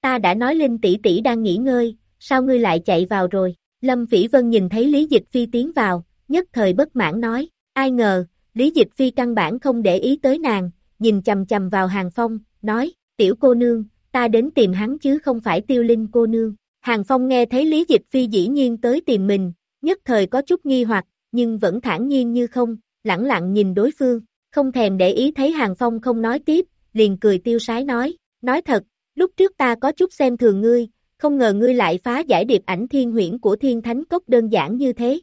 Ta đã nói Linh tỷ tỷ đang nghỉ ngơi, sao ngươi lại chạy vào rồi, Lâm Phỉ Vân nhìn thấy Lý Dịch Phi tiến vào, nhất thời bất mãn nói, ai ngờ, Lý Dịch Phi căn bản không để ý tới nàng, nhìn chầm chầm vào Hàng Phong, nói, tiểu cô nương, ta đến tìm hắn chứ không phải tiêu linh cô nương. Hàng Phong nghe thấy Lý Dịch Phi dĩ nhiên tới tìm mình, nhất thời có chút nghi hoặc, nhưng vẫn thản nhiên như không, lẳng lặng nhìn đối phương, không thèm để ý thấy Hàng Phong không nói tiếp, liền cười tiêu sái nói, nói thật, lúc trước ta có chút xem thường ngươi, không ngờ ngươi lại phá giải điệp ảnh thiên huyễn của thiên thánh cốc đơn giản như thế.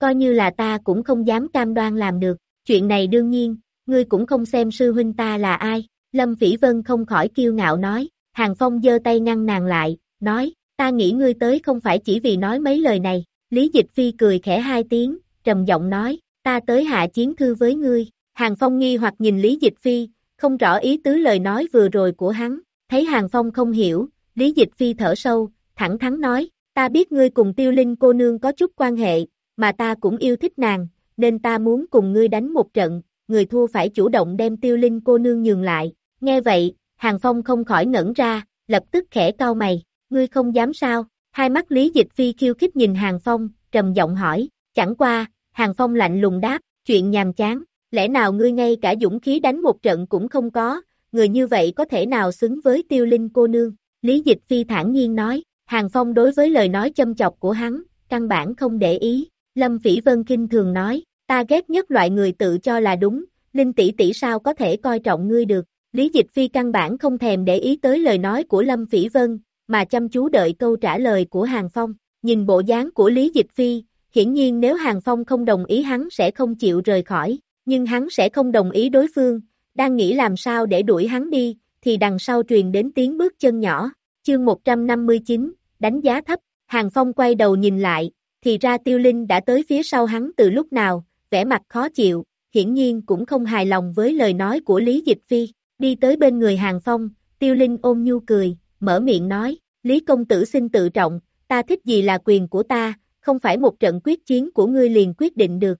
Coi như là ta cũng không dám cam đoan làm được, chuyện này đương nhiên, ngươi cũng không xem sư huynh ta là ai, Lâm Phỉ Vân không khỏi kiêu ngạo nói, Hàng Phong giơ tay ngăn nàng lại, nói, ta nghĩ ngươi tới không phải chỉ vì nói mấy lời này, Lý Dịch Phi cười khẽ hai tiếng, trầm giọng nói, ta tới hạ chiến thư với ngươi, Hàng Phong nghi hoặc nhìn Lý Dịch Phi, không rõ ý tứ lời nói vừa rồi của hắn, thấy Hàng Phong không hiểu, Lý Dịch Phi thở sâu, thẳng thắn nói, ta biết ngươi cùng tiêu linh cô nương có chút quan hệ, mà ta cũng yêu thích nàng, nên ta muốn cùng ngươi đánh một trận, người thua phải chủ động đem tiêu linh cô nương nhường lại. Nghe vậy, Hàng Phong không khỏi ngẩn ra, lập tức khẽ cau mày, ngươi không dám sao, hai mắt Lý Dịch Phi khiêu khích nhìn Hàng Phong, trầm giọng hỏi, chẳng qua, Hàng Phong lạnh lùng đáp, chuyện nhàm chán, lẽ nào ngươi ngay cả dũng khí đánh một trận cũng không có, người như vậy có thể nào xứng với tiêu linh cô nương, Lý Dịch Phi thản nhiên nói, Hàng Phong đối với lời nói châm chọc của hắn, căn bản không để ý, Lâm Phỉ Vân Kinh thường nói, ta ghét nhất loại người tự cho là đúng, Linh tỷ tỷ sao có thể coi trọng ngươi được, Lý Dịch Phi căn bản không thèm để ý tới lời nói của Lâm Phỉ Vân, mà chăm chú đợi câu trả lời của Hàng Phong, nhìn bộ dáng của Lý Dịch Phi, hiển nhiên nếu Hàng Phong không đồng ý hắn sẽ không chịu rời khỏi, nhưng hắn sẽ không đồng ý đối phương, đang nghĩ làm sao để đuổi hắn đi, thì đằng sau truyền đến tiếng bước chân nhỏ, chương 159, đánh giá thấp, Hàng Phong quay đầu nhìn lại, thì ra Tiêu Linh đã tới phía sau hắn từ lúc nào, vẻ mặt khó chịu, hiển nhiên cũng không hài lòng với lời nói của Lý Dịch Phi, đi tới bên người Hàng Phong, Tiêu Linh ôm nhu cười, mở miệng nói, Lý Công Tử xin tự trọng, ta thích gì là quyền của ta, không phải một trận quyết chiến của ngươi liền quyết định được.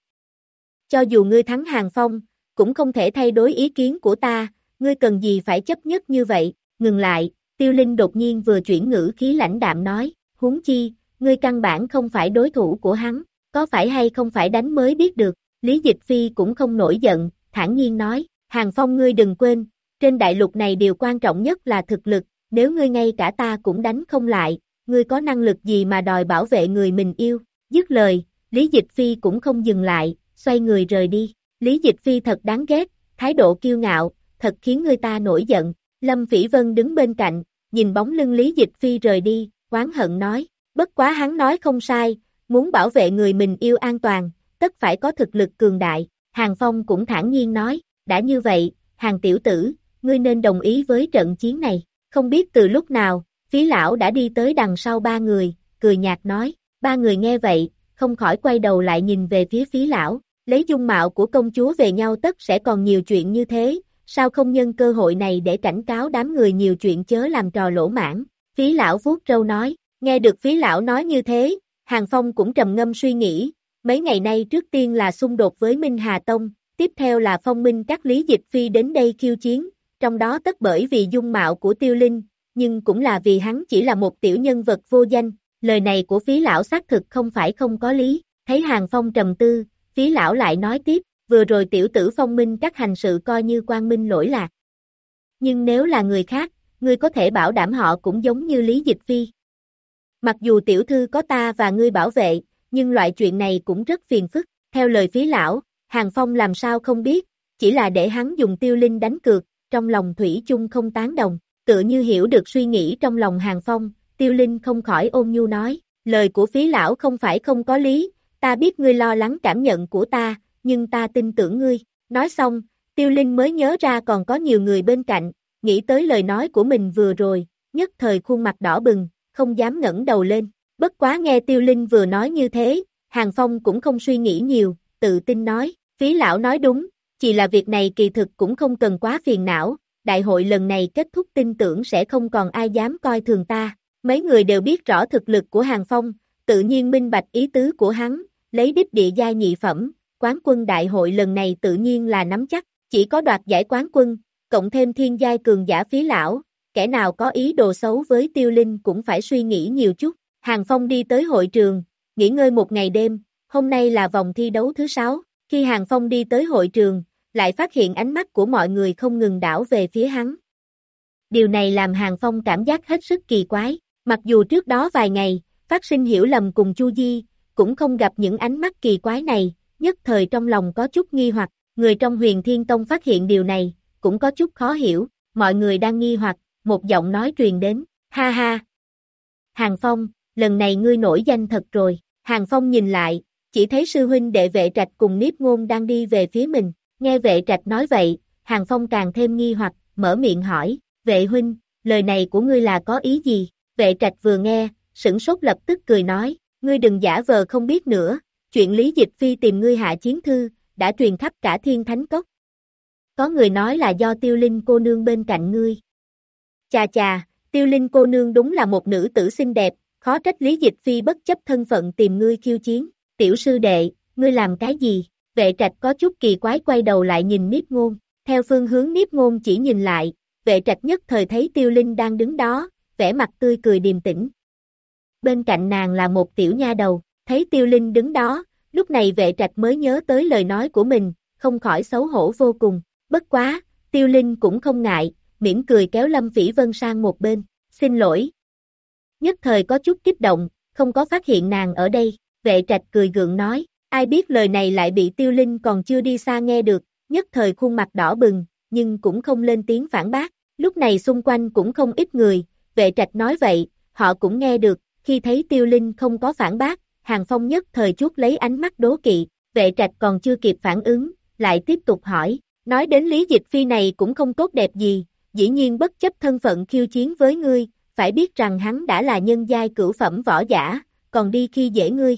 Cho dù ngươi thắng Hàng Phong, cũng không thể thay đổi ý kiến của ta, ngươi cần gì phải chấp nhất như vậy, ngừng lại, Tiêu Linh đột nhiên vừa chuyển ngữ khí lãnh đạm nói, huống chi, ngươi căn bản không phải đối thủ của hắn, có phải hay không phải đánh mới biết được, Lý Dịch Phi cũng không nổi giận, thản nhiên nói, Hàng Phong ngươi đừng quên, trên đại lục này điều quan trọng nhất là thực lực, nếu ngươi ngay cả ta cũng đánh không lại, ngươi có năng lực gì mà đòi bảo vệ người mình yêu, dứt lời, Lý Dịch Phi cũng không dừng lại, xoay người rời đi, Lý Dịch Phi thật đáng ghét, thái độ kiêu ngạo, thật khiến người ta nổi giận, Lâm Phỉ Vân đứng bên cạnh, nhìn bóng lưng Lý Dịch Phi rời đi, oán hận nói, bất quá hắn nói không sai, muốn bảo vệ người mình yêu an toàn, tất phải có thực lực cường đại, Hàng Phong cũng thản nhiên nói, đã như vậy, Hàng tiểu tử, ngươi nên đồng ý với trận chiến này, không biết từ lúc nào, phí lão đã đi tới đằng sau ba người, cười nhạt nói, ba người nghe vậy, không khỏi quay đầu lại nhìn về phía phí lão, lấy dung mạo của công chúa về nhau tất sẽ còn nhiều chuyện như thế, sao không nhân cơ hội này để cảnh cáo đám người nhiều chuyện chớ làm trò lỗ mãn, phí lão vuốt râu nói, nghe được phí lão nói như thế, Hàng Phong cũng trầm ngâm suy nghĩ, mấy ngày nay trước tiên là xung đột với Minh Hà Tông, tiếp theo là phong minh các lý dịch phi đến đây khiêu chiến, trong đó tất bởi vì dung mạo của tiêu linh, nhưng cũng là vì hắn chỉ là một tiểu nhân vật vô danh, lời này của phí lão xác thực không phải không có lý, thấy hàng phong trầm tư, phí lão lại nói tiếp, vừa rồi tiểu tử phong minh các hành sự coi như quan minh lỗi lạc. Nhưng nếu là người khác, ngươi có thể bảo đảm họ cũng giống như Lý Dịch Phi. Mặc dù tiểu thư có ta và ngươi bảo vệ, nhưng loại chuyện này cũng rất phiền phức, theo lời phí lão, Hàng Phong làm sao không biết, chỉ là để hắn dùng tiêu linh đánh cược, trong lòng Thủy chung không tán đồng, tự như hiểu được suy nghĩ trong lòng Hàng Phong, tiêu linh không khỏi ôn nhu nói, lời của phí lão không phải không có lý, ta biết ngươi lo lắng cảm nhận của ta, nhưng ta tin tưởng ngươi, nói xong, tiêu linh mới nhớ ra còn có nhiều người bên cạnh, nghĩ tới lời nói của mình vừa rồi, nhất thời khuôn mặt đỏ bừng, không dám ngẩng đầu lên, bất quá nghe tiêu linh vừa nói như thế, Hàng Phong cũng không suy nghĩ nhiều, tự tin nói, phí lão nói đúng, chỉ là việc này kỳ thực cũng không cần quá phiền não, đại hội lần này kết thúc tin tưởng sẽ không còn ai dám coi thường ta. Mấy người đều biết rõ thực lực của Hàng Phong, tự nhiên minh bạch ý tứ của hắn, lấy đích địa giai nhị phẩm, quán quân đại hội lần này tự nhiên là nắm chắc, chỉ có đoạt giải quán quân, cộng thêm thiên giai cường giả phí lão, kẻ nào có ý đồ xấu với tiêu linh cũng phải suy nghĩ nhiều chút. Hàng Phong đi tới hội trường, nghỉ ngơi một ngày đêm, hôm nay là vòng thi đấu thứ sáu, khi Hàng Phong đi tới hội trường, lại phát hiện ánh mắt của mọi người không ngừng đảo về phía hắn. Điều này làm Hàng Phong cảm giác hết sức kỳ quái, mặc dù trước đó vài ngày, phát sinh hiểu lầm cùng Chu Di, cũng không gặp những ánh mắt kỳ quái này, nhất thời trong lòng có chút nghi hoặc, người trong huyền thiên tông phát hiện điều này, cũng có chút khó hiểu, mọi người đang nghi hoặc, một giọng nói truyền đến, ha ha. Hàng Phong, lần này ngươi nổi danh thật rồi, Hàng Phong nhìn lại, chỉ thấy sư huynh đệ vệ trạch cùng Niếp Ngôn đang đi về phía mình, Nghe vệ trạch nói vậy, Hàng Phong càng thêm nghi hoặc, mở miệng hỏi, vệ huynh, lời này của ngươi là có ý gì? Vệ trạch vừa nghe, sửng sốt lập tức cười nói, ngươi đừng giả vờ không biết nữa, chuyện Lý Dịch Phi tìm ngươi hạ chiến thư, đã truyền khắp cả thiên thánh cốc. Có người nói là do tiêu linh cô nương bên cạnh ngươi. Chà chà, tiêu linh cô nương đúng là một nữ tử xinh đẹp, khó trách Lý Dịch Phi bất chấp thân phận tìm ngươi khiêu chiến. Tiểu sư đệ, ngươi làm cái gì? vệ trạch có chút kỳ quái quay đầu lại nhìn Niếp Ngôn, theo phương hướng Niếp Ngôn chỉ nhìn lại, vệ trạch nhất thời thấy Tiêu Linh đang đứng đó, vẻ mặt tươi cười điềm tĩnh. Bên cạnh nàng là một tiểu nha đầu, thấy Tiêu Linh đứng đó, lúc này vệ trạch mới nhớ tới lời nói của mình, không khỏi xấu hổ vô cùng. Bất quá, tiêu linh cũng không ngại, mỉm cười kéo Lâm vĩ Vân sang một bên, xin lỗi. Nhất thời có chút kích động, không có phát hiện nàng ở đây, vệ trạch cười gượng nói, ai biết lời này lại bị tiêu linh còn chưa đi xa nghe được, nhất thời khuôn mặt đỏ bừng, nhưng cũng không lên tiếng phản bác, lúc này xung quanh cũng không ít người, vệ trạch nói vậy, họ cũng nghe được, khi thấy tiêu linh không có phản bác, hàng phong nhất thời chút lấy ánh mắt đố kỵ, vệ trạch còn chưa kịp phản ứng, lại tiếp tục hỏi, nói đến lý dịch phi này cũng không tốt đẹp gì, dĩ nhiên bất chấp thân phận khiêu chiến với ngươi, phải biết rằng hắn đã là nhân giai cửu phẩm võ giả, còn đi khi dễ ngươi.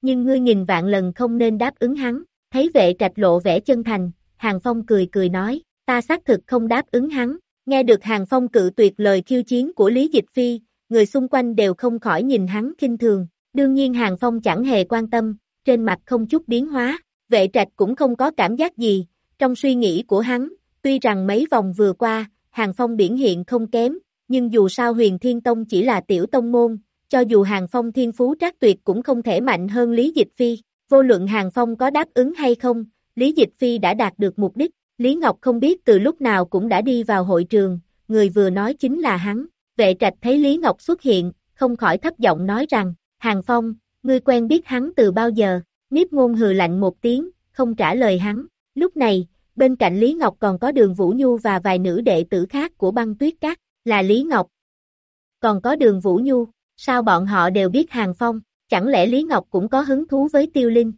Nhưng ngươi nghìn vạn lần không nên đáp ứng hắn, thấy vệ trạch lộ vẻ chân thành, Hàng Phong cười cười nói, ta xác thực không đáp ứng hắn, nghe được Hàng Phong cự tuyệt lời khiêu chiến của Lý Dịch Phi, người xung quanh đều không khỏi nhìn hắn kinh thường, đương nhiên Hàng Phong chẳng hề quan tâm, trên mặt không chút biến hóa, vệ trạch cũng không có cảm giác gì, trong suy nghĩ của hắn, tuy rằng mấy vòng vừa qua, Hàng Phong biển hiện không kém, nhưng dù sao huyền thiên tông chỉ là tiểu tông môn, cho dù Hàng Phong thiên phú trác tuyệt cũng không thể mạnh hơn Lý Dịch Phi, vô luận Hàng Phong có đáp ứng hay không, Lý Dịch Phi đã đạt được mục đích, Lý Ngọc không biết từ lúc nào cũng đã đi vào hội trường, người vừa nói chính là hắn, vệ trạch thấy Lý Ngọc xuất hiện, không khỏi thấp giọng nói rằng, Hàng Phong, ngươi quen biết hắn từ bao giờ, Niếp ngôn hừ lạnh một tiếng, không trả lời hắn, lúc này, bên cạnh Lý Ngọc còn có đường Vũ Nhu và vài nữ đệ tử khác của băng tuyết cát là Lý Ngọc. Còn có đường Vũ Nhu, sao bọn họ đều biết Hàng Phong, chẳng lẽ Lý Ngọc cũng có hứng thú với Tiêu Linh?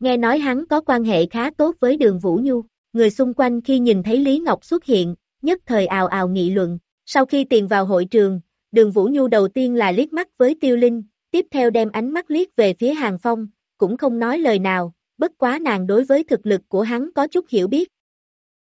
Nghe nói hắn có quan hệ khá tốt với đường Vũ Nhu, người xung quanh khi nhìn thấy Lý Ngọc xuất hiện, nhất thời ào ào nghị luận, sau khi tiền vào hội trường, đường Vũ Nhu đầu tiên là liếc mắt với Tiêu Linh, tiếp theo đem ánh mắt liếc về phía Hàng Phong, cũng không nói lời nào, bất quá nàng đối với thực lực của hắn có chút hiểu biết.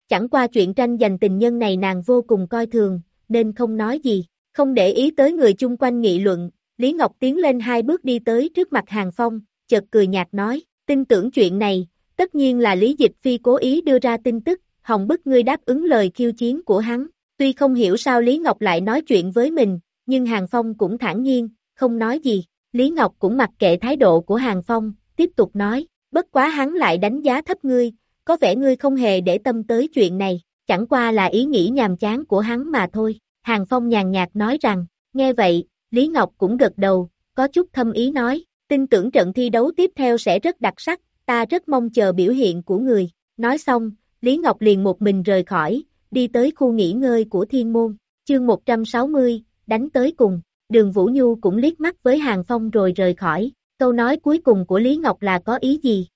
Chẳng qua chuyện tranh giành tình nhân này nàng vô cùng coi thường, nên không nói gì, không để ý tới người chung quanh nghị luận, Lý Ngọc tiến lên hai bước đi tới trước mặt Hàng Phong, chợt cười nhạt nói, tin tưởng chuyện này, tất nhiên là Lý Dịch Phi cố ý đưa ra tin tức, hồng bức ngươi đáp ứng lời khiêu chiến của hắn, tuy không hiểu sao Lý Ngọc lại nói chuyện với mình, nhưng Hàng Phong cũng thản nhiên, không nói gì, Lý Ngọc cũng mặc kệ thái độ của Hàng Phong, tiếp tục nói, bất quá hắn lại đánh giá thấp ngươi, có vẻ ngươi không hề để tâm tới chuyện này, chẳng qua là ý nghĩ nhàm chán của hắn mà thôi. Hàng Phong nhàn nhạt nói rằng, nghe vậy, Lý Ngọc cũng gật đầu, có chút thâm ý nói, tin tưởng trận thi đấu tiếp theo sẽ rất đặc sắc, ta rất mong chờ biểu hiện của người. Nói xong, Lý Ngọc liền một mình rời khỏi, đi tới khu nghỉ ngơi của thiên môn, chương 160, đánh tới cùng, đường Vũ Nhu cũng liếc mắt với Hàng Phong rồi rời khỏi, câu nói cuối cùng của Lý Ngọc là có ý gì?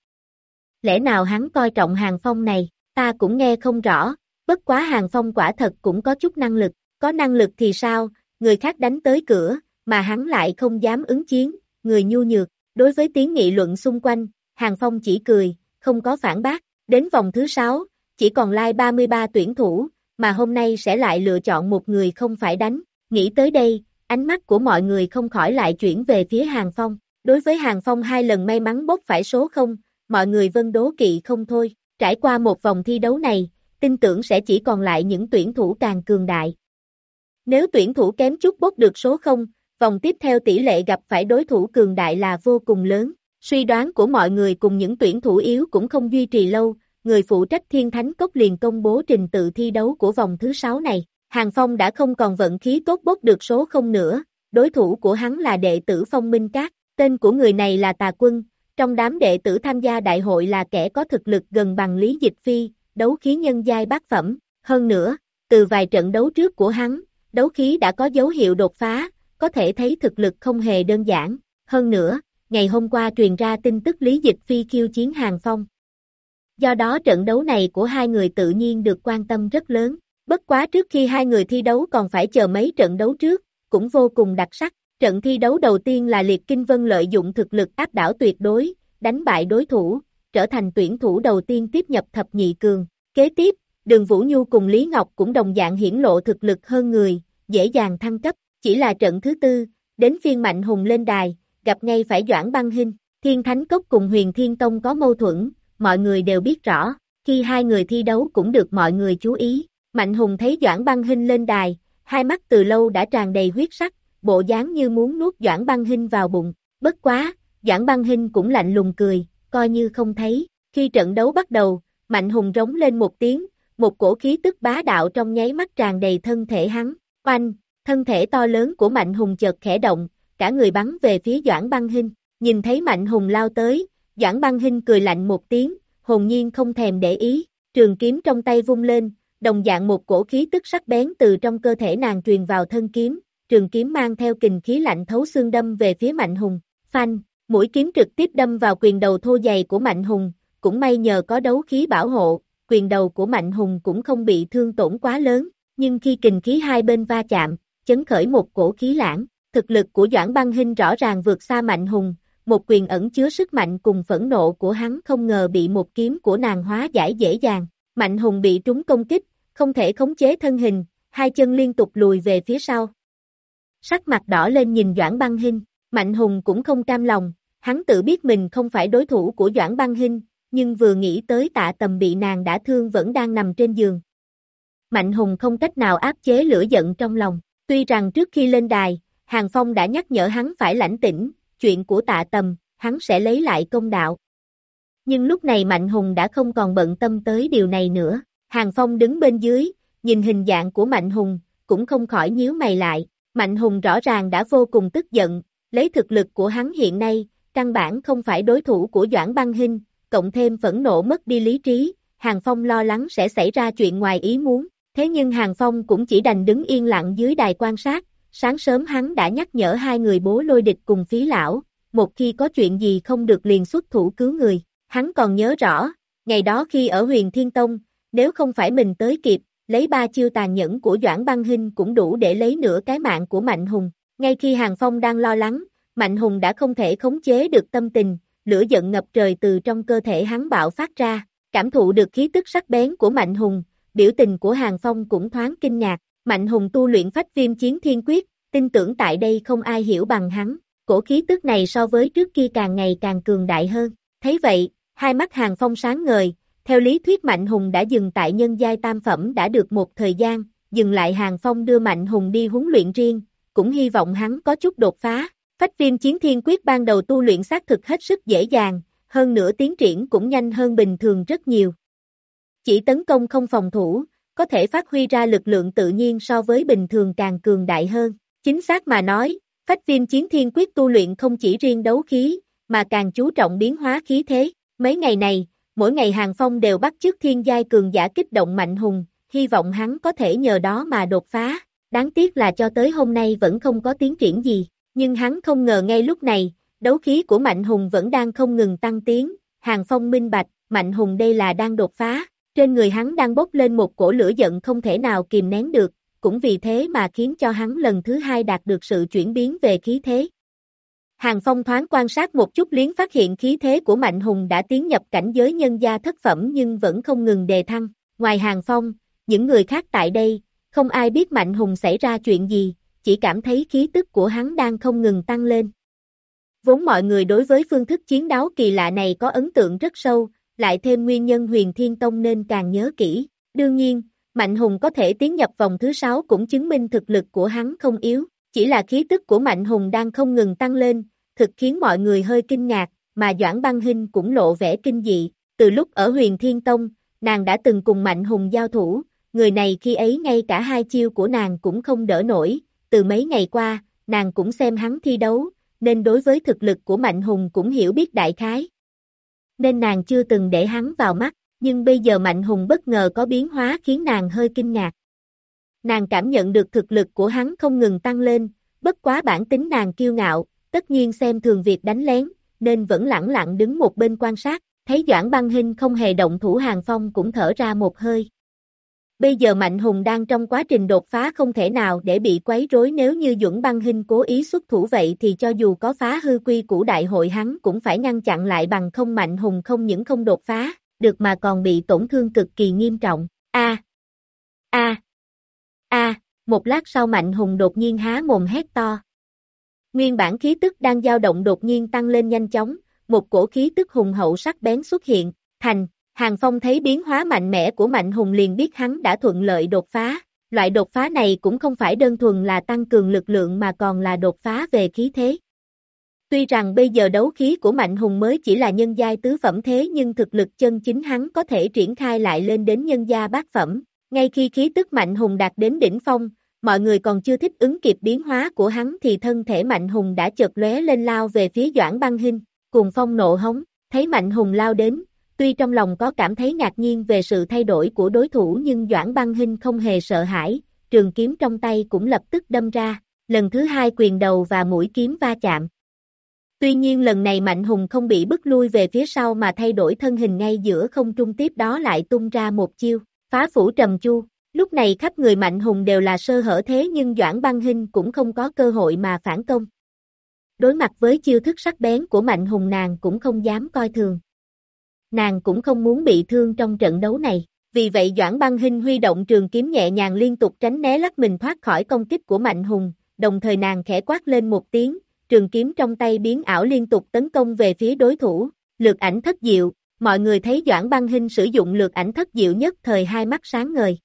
Lẽ nào hắn coi trọng Hàng Phong này, ta cũng nghe không rõ, bất quá Hàng Phong quả thật cũng có chút năng lực, có năng lực thì sao, người khác đánh tới cửa, mà hắn lại không dám ứng chiến, người nhu nhược, đối với tiếng nghị luận xung quanh, Hàng Phong chỉ cười, không có phản bác, đến vòng thứ 6, chỉ còn lai like 33 tuyển thủ, mà hôm nay sẽ lại lựa chọn một người không phải đánh, nghĩ tới đây, ánh mắt của mọi người không khỏi lại chuyển về phía Hàng Phong, đối với Hàng Phong hai lần may mắn bốc phải số không, mọi người vân đố kỵ không thôi, trải qua một vòng thi đấu này, tin tưởng sẽ chỉ còn lại những tuyển thủ càng cường đại. Nếu tuyển thủ kém chút bốc được số không, vòng tiếp theo tỷ lệ gặp phải đối thủ cường đại là vô cùng lớn. Suy đoán của mọi người cùng những tuyển thủ yếu cũng không duy trì lâu, người phụ trách Thiên Thánh Cốc liền công bố trình tự thi đấu của vòng thứ 6 này. Hàng Phong đã không còn vận khí tốt bốc được số không nữa, đối thủ của hắn là đệ tử Phong Minh Cát, tên của người này là Tà Quân, trong đám đệ tử tham gia đại hội là kẻ có thực lực gần bằng Lý Dịch Phi, đấu khí nhân giai bát phẩm, hơn nữa, từ vài trận đấu trước của hắn, đấu khí đã có dấu hiệu đột phá, có thể thấy thực lực không hề đơn giản, hơn nữa, ngày hôm qua truyền ra tin tức Lý Dịch Phi khiêu chiến Hàng Phong. Do đó trận đấu này của hai người tự nhiên được quan tâm rất lớn, bất quá trước khi hai người thi đấu còn phải chờ mấy trận đấu trước, cũng vô cùng đặc sắc, trận thi đấu đầu tiên là Liệt Kinh Vân lợi dụng thực lực áp đảo tuyệt đối, đánh bại đối thủ, trở thành tuyển thủ đầu tiên tiếp nhập thập nhị cường, kế tiếp, Đường Vũ Nhu cùng Lý Ngọc cũng đồng dạng hiển lộ thực lực hơn người, dễ dàng thăng cấp, chỉ là trận thứ tư, đến phiên Mạnh Hùng lên đài, gặp ngay phải Doãn Băng Hinh, Thiên Thánh Cốc cùng Huyền Thiên Tông có mâu thuẫn, mọi người đều biết rõ, khi hai người thi đấu cũng được mọi người chú ý, Mạnh Hùng thấy Doãn Băng Hinh lên đài, hai mắt từ lâu đã tràn đầy huyết sắc, bộ dáng như muốn nuốt Doãn Băng Hinh vào bụng, bất quá, Doãn Băng Hinh cũng lạnh lùng cười, coi như không thấy, Khi trận đấu bắt đầu, Mạnh Hùng rống lên một tiếng, một cổ khí tức bá đạo trong nháy mắt tràn đầy thân thể hắn. Oanh, thân thể to lớn của Mạnh Hùng chợt khẽ động, cả người bắn về phía Doãn Băng Hinh. Nhìn thấy Mạnh Hùng lao tới, Doãn Băng Hinh cười lạnh một tiếng, hồn nhiên không thèm để ý, trường kiếm trong tay vung lên, đồng dạng một cổ khí tức sắc bén từ trong cơ thể nàng truyền vào thân kiếm, trường kiếm mang theo kình khí lạnh thấu xương đâm về phía Mạnh Hùng. Phanh, mũi kiếm trực tiếp đâm vào quyền đầu thô dày của Mạnh Hùng, cũng may nhờ có đấu khí bảo hộ, quyền đầu của Mạnh Hùng cũng không bị thương tổn quá lớn, nhưng khi kình khí hai bên va chạm, chấn khởi một cổ khí lãng, thực lực của Doãn Băng Hinh rõ ràng vượt xa Mạnh Hùng, một quyền ẩn chứa sức mạnh cùng phẫn nộ của hắn không ngờ bị một kiếm của nàng hóa giải dễ dàng, Mạnh Hùng bị trúng công kích, không thể khống chế thân hình, hai chân liên tục lùi về phía sau. Sắc mặt đỏ lên nhìn Doãn Băng Hinh, Mạnh Hùng cũng không cam lòng, hắn tự biết mình không phải đối thủ của Doãn Băng Hinh, nhưng vừa nghĩ tới tạ tầm bị nàng đã thương vẫn đang nằm trên giường. Mạnh Hùng không cách nào áp chế lửa giận trong lòng, tuy rằng trước khi lên đài, Hàng Phong đã nhắc nhở hắn phải lãnh tĩnh, chuyện của tạ tầm, hắn sẽ lấy lại công đạo. Nhưng lúc này Mạnh Hùng đã không còn bận tâm tới điều này nữa, Hàng Phong đứng bên dưới, nhìn hình dạng của Mạnh Hùng, cũng không khỏi nhíu mày lại, Mạnh Hùng rõ ràng đã vô cùng tức giận, lấy thực lực của hắn hiện nay, căn bản không phải đối thủ của Doãn Băng Hinh, cộng thêm phẫn nộ mất đi lý trí, Hàng Phong lo lắng sẽ xảy ra chuyện ngoài ý muốn, thế nhưng Hàng Phong cũng chỉ đành đứng yên lặng dưới đài quan sát, sáng sớm hắn đã nhắc nhở hai người bố lôi địch cùng phí lão, một khi có chuyện gì không được liền xuất thủ cứu người, hắn còn nhớ rõ, ngày đó khi ở huyền Thiên Tông, nếu không phải mình tới kịp, lấy ba chiêu tàn nhẫn của Doãn Băng Hinh cũng đủ để lấy nửa cái mạng của Mạnh Hùng, ngay khi Hàng Phong đang lo lắng, Mạnh Hùng đã không thể khống chế được tâm tình, lửa giận ngập trời từ trong cơ thể hắn bạo phát ra, cảm thụ được khí tức sắc bén của Mạnh Hùng, biểu tình của Hàng Phong cũng thoáng kinh ngạc, Mạnh Hùng tu luyện phách viêm chiến thiên quyết, tin tưởng tại đây không ai hiểu bằng hắn, cổ khí tức này so với trước kia càng ngày càng cường đại hơn, thấy vậy, hai mắt Hàng Phong sáng ngời, theo lý thuyết Mạnh Hùng đã dừng tại nhân giai tam phẩm đã được một thời gian, dừng lại Hàng Phong đưa Mạnh Hùng đi huấn luyện riêng, cũng hy vọng hắn có chút đột phá, Phách viêm chiến thiên quyết ban đầu tu luyện xác thực hết sức dễ dàng, hơn nữa tiến triển cũng nhanh hơn bình thường rất nhiều. Chỉ tấn công không phòng thủ, có thể phát huy ra lực lượng tự nhiên so với bình thường càng cường đại hơn. Chính xác mà nói, phách viêm chiến thiên quyết tu luyện không chỉ riêng đấu khí, mà càng chú trọng biến hóa khí thế. Mấy ngày này, mỗi ngày Hàng Phong đều bắt chước thiên giai cường giả kích động mạnh hùng, hy vọng hắn có thể nhờ đó mà đột phá. Đáng tiếc là cho tới hôm nay vẫn không có tiến triển gì nhưng hắn không ngờ ngay lúc này, đấu khí của Mạnh Hùng vẫn đang không ngừng tăng tiến, hàng phong minh bạch, Mạnh Hùng đây là đang đột phá, trên người hắn đang bốc lên một cổ lửa giận không thể nào kìm nén được, cũng vì thế mà khiến cho hắn lần thứ hai đạt được sự chuyển biến về khí thế. Hàng Phong thoáng quan sát một chút liến phát hiện khí thế của Mạnh Hùng đã tiến nhập cảnh giới nhân gia thất phẩm nhưng vẫn không ngừng đề thăng. Ngoài Hàng Phong, những người khác tại đây, không ai biết Mạnh Hùng xảy ra chuyện gì, chỉ cảm thấy khí tức của hắn đang không ngừng tăng lên. Vốn mọi người đối với phương thức chiến đấu kỳ lạ này có ấn tượng rất sâu, lại thêm nguyên nhân huyền thiên tông nên càng nhớ kỹ. Đương nhiên, Mạnh Hùng có thể tiến nhập vòng thứ 6 cũng chứng minh thực lực của hắn không yếu, chỉ là khí tức của Mạnh Hùng đang không ngừng tăng lên, thực khiến mọi người hơi kinh ngạc, mà Doãn Băng Hinh cũng lộ vẻ kinh dị. Từ lúc ở huyền thiên tông, nàng đã từng cùng Mạnh Hùng giao thủ, người này khi ấy ngay cả hai chiêu của nàng cũng không đỡ nổi, từ mấy ngày qua, nàng cũng xem hắn thi đấu, nên đối với thực lực của Mạnh Hùng cũng hiểu biết đại khái. Nên nàng chưa từng để hắn vào mắt, nhưng bây giờ Mạnh Hùng bất ngờ có biến hóa khiến nàng hơi kinh ngạc. Nàng cảm nhận được thực lực của hắn không ngừng tăng lên, bất quá bản tính nàng kiêu ngạo, tất nhiên xem thường việc đánh lén, nên vẫn lặng lặng đứng một bên quan sát, thấy Doãn Băng Hinh không hề động thủ hàng phong cũng thở ra một hơi. Bây giờ Mạnh Hùng đang trong quá trình đột phá không thể nào để bị quấy rối nếu như Duẩn Băng Hinh cố ý xuất thủ vậy thì cho dù có phá hư quy của đại hội hắn cũng phải ngăn chặn lại bằng không Mạnh Hùng không những không đột phá, được mà còn bị tổn thương cực kỳ nghiêm trọng. A A A một lát sau Mạnh Hùng đột nhiên há mồm hét to. Nguyên bản khí tức đang dao động đột nhiên tăng lên nhanh chóng, một cổ khí tức hùng hậu sắc bén xuất hiện, thành, Hàng Phong thấy biến hóa mạnh mẽ của Mạnh Hùng liền biết hắn đã thuận lợi đột phá. Loại đột phá này cũng không phải đơn thuần là tăng cường lực lượng mà còn là đột phá về khí thế. Tuy rằng bây giờ đấu khí của Mạnh Hùng mới chỉ là nhân giai tứ phẩm thế nhưng thực lực chân chính hắn có thể triển khai lại lên đến nhân gia bát phẩm. Ngay khi khí tức Mạnh Hùng đạt đến đỉnh phong, mọi người còn chưa thích ứng kịp biến hóa của hắn thì thân thể Mạnh Hùng đã chợt lóe lên lao về phía Doãn Băng Hinh, cùng phong nộ hống, thấy Mạnh Hùng lao đến, tuy trong lòng có cảm thấy ngạc nhiên về sự thay đổi của đối thủ nhưng Doãn Băng Hinh không hề sợ hãi, trường kiếm trong tay cũng lập tức đâm ra, lần thứ hai quyền đầu và mũi kiếm va chạm. Tuy nhiên lần này Mạnh Hùng không bị bức lui về phía sau mà thay đổi thân hình ngay giữa không trung tiếp đó lại tung ra một chiêu, phá phủ trầm chu. Lúc này khắp người Mạnh Hùng đều là sơ hở thế nhưng Doãn Băng Hinh cũng không có cơ hội mà phản công. Đối mặt với chiêu thức sắc bén của Mạnh Hùng nàng cũng không dám coi thường. Nàng cũng không muốn bị thương trong trận đấu này. Vì vậy Doãn Băng Hinh huy động trường kiếm nhẹ nhàng liên tục tránh né lắc mình thoát khỏi công kích của Mạnh Hùng, đồng thời nàng khẽ quát lên một tiếng, trường kiếm trong tay biến ảo liên tục tấn công về phía đối thủ, lược ảnh thất diệu, mọi người thấy Doãn Băng Hinh sử dụng lược ảnh thất diệu nhất thời hai mắt sáng ngời.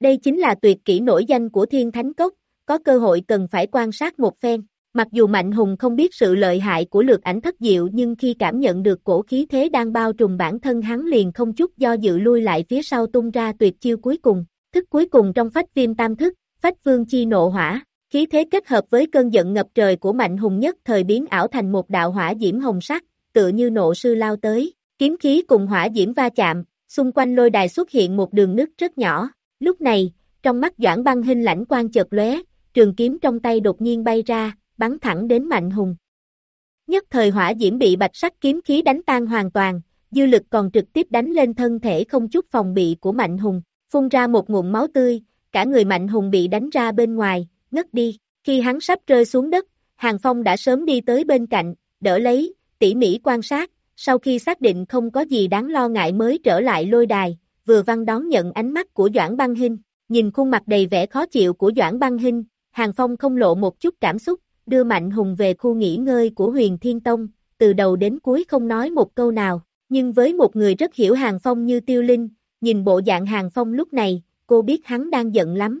Đây chính là tuyệt kỹ nổi danh của Thiên Thánh Cốc, có cơ hội cần phải quan sát một phen. Mặc dù Mạnh Hùng không biết sự lợi hại của lược ảnh thất diệu nhưng khi cảm nhận được cổ khí thế đang bao trùm bản thân hắn liền không chút do dự lui lại phía sau tung ra tuyệt chiêu cuối cùng. Thức cuối cùng trong phách viêm tam thức, phách vương chi nộ hỏa, khí thế kết hợp với cơn giận ngập trời của Mạnh Hùng nhất thời biến ảo thành một đạo hỏa diễm hồng sắc, tựa như nộ sư lao tới, kiếm khí cùng hỏa diễm va chạm, xung quanh lôi đài xuất hiện một đường nứt rất nhỏ. Lúc này, trong mắt Doãn Băng hình lãnh quan chợt lóe, trường kiếm trong tay đột nhiên bay ra, bắn thẳng đến Mạnh Hùng. Nhất thời hỏa diễm bị bạch sắc kiếm khí đánh tan hoàn toàn, dư lực còn trực tiếp đánh lên thân thể không chút phòng bị của Mạnh Hùng, phun ra một ngụm máu tươi, cả người Mạnh Hùng bị đánh ra bên ngoài, ngất đi, khi hắn sắp rơi xuống đất, Hàng Phong đã sớm đi tới bên cạnh, đỡ lấy, tỉ mỉ quan sát, sau khi xác định không có gì đáng lo ngại mới trở lại lôi đài, vừa văn đón nhận ánh mắt của Doãn Băng Hinh, nhìn khuôn mặt đầy vẻ khó chịu của Doãn Băng Hinh, Hàng Phong không lộ một chút cảm xúc, đưa Mạnh Hùng về khu nghỉ ngơi của huyền Thiên Tông, từ đầu đến cuối không nói một câu nào, nhưng với một người rất hiểu Hàng Phong như Tiêu Linh, nhìn bộ dạng Hàng Phong lúc này, cô biết hắn đang giận lắm.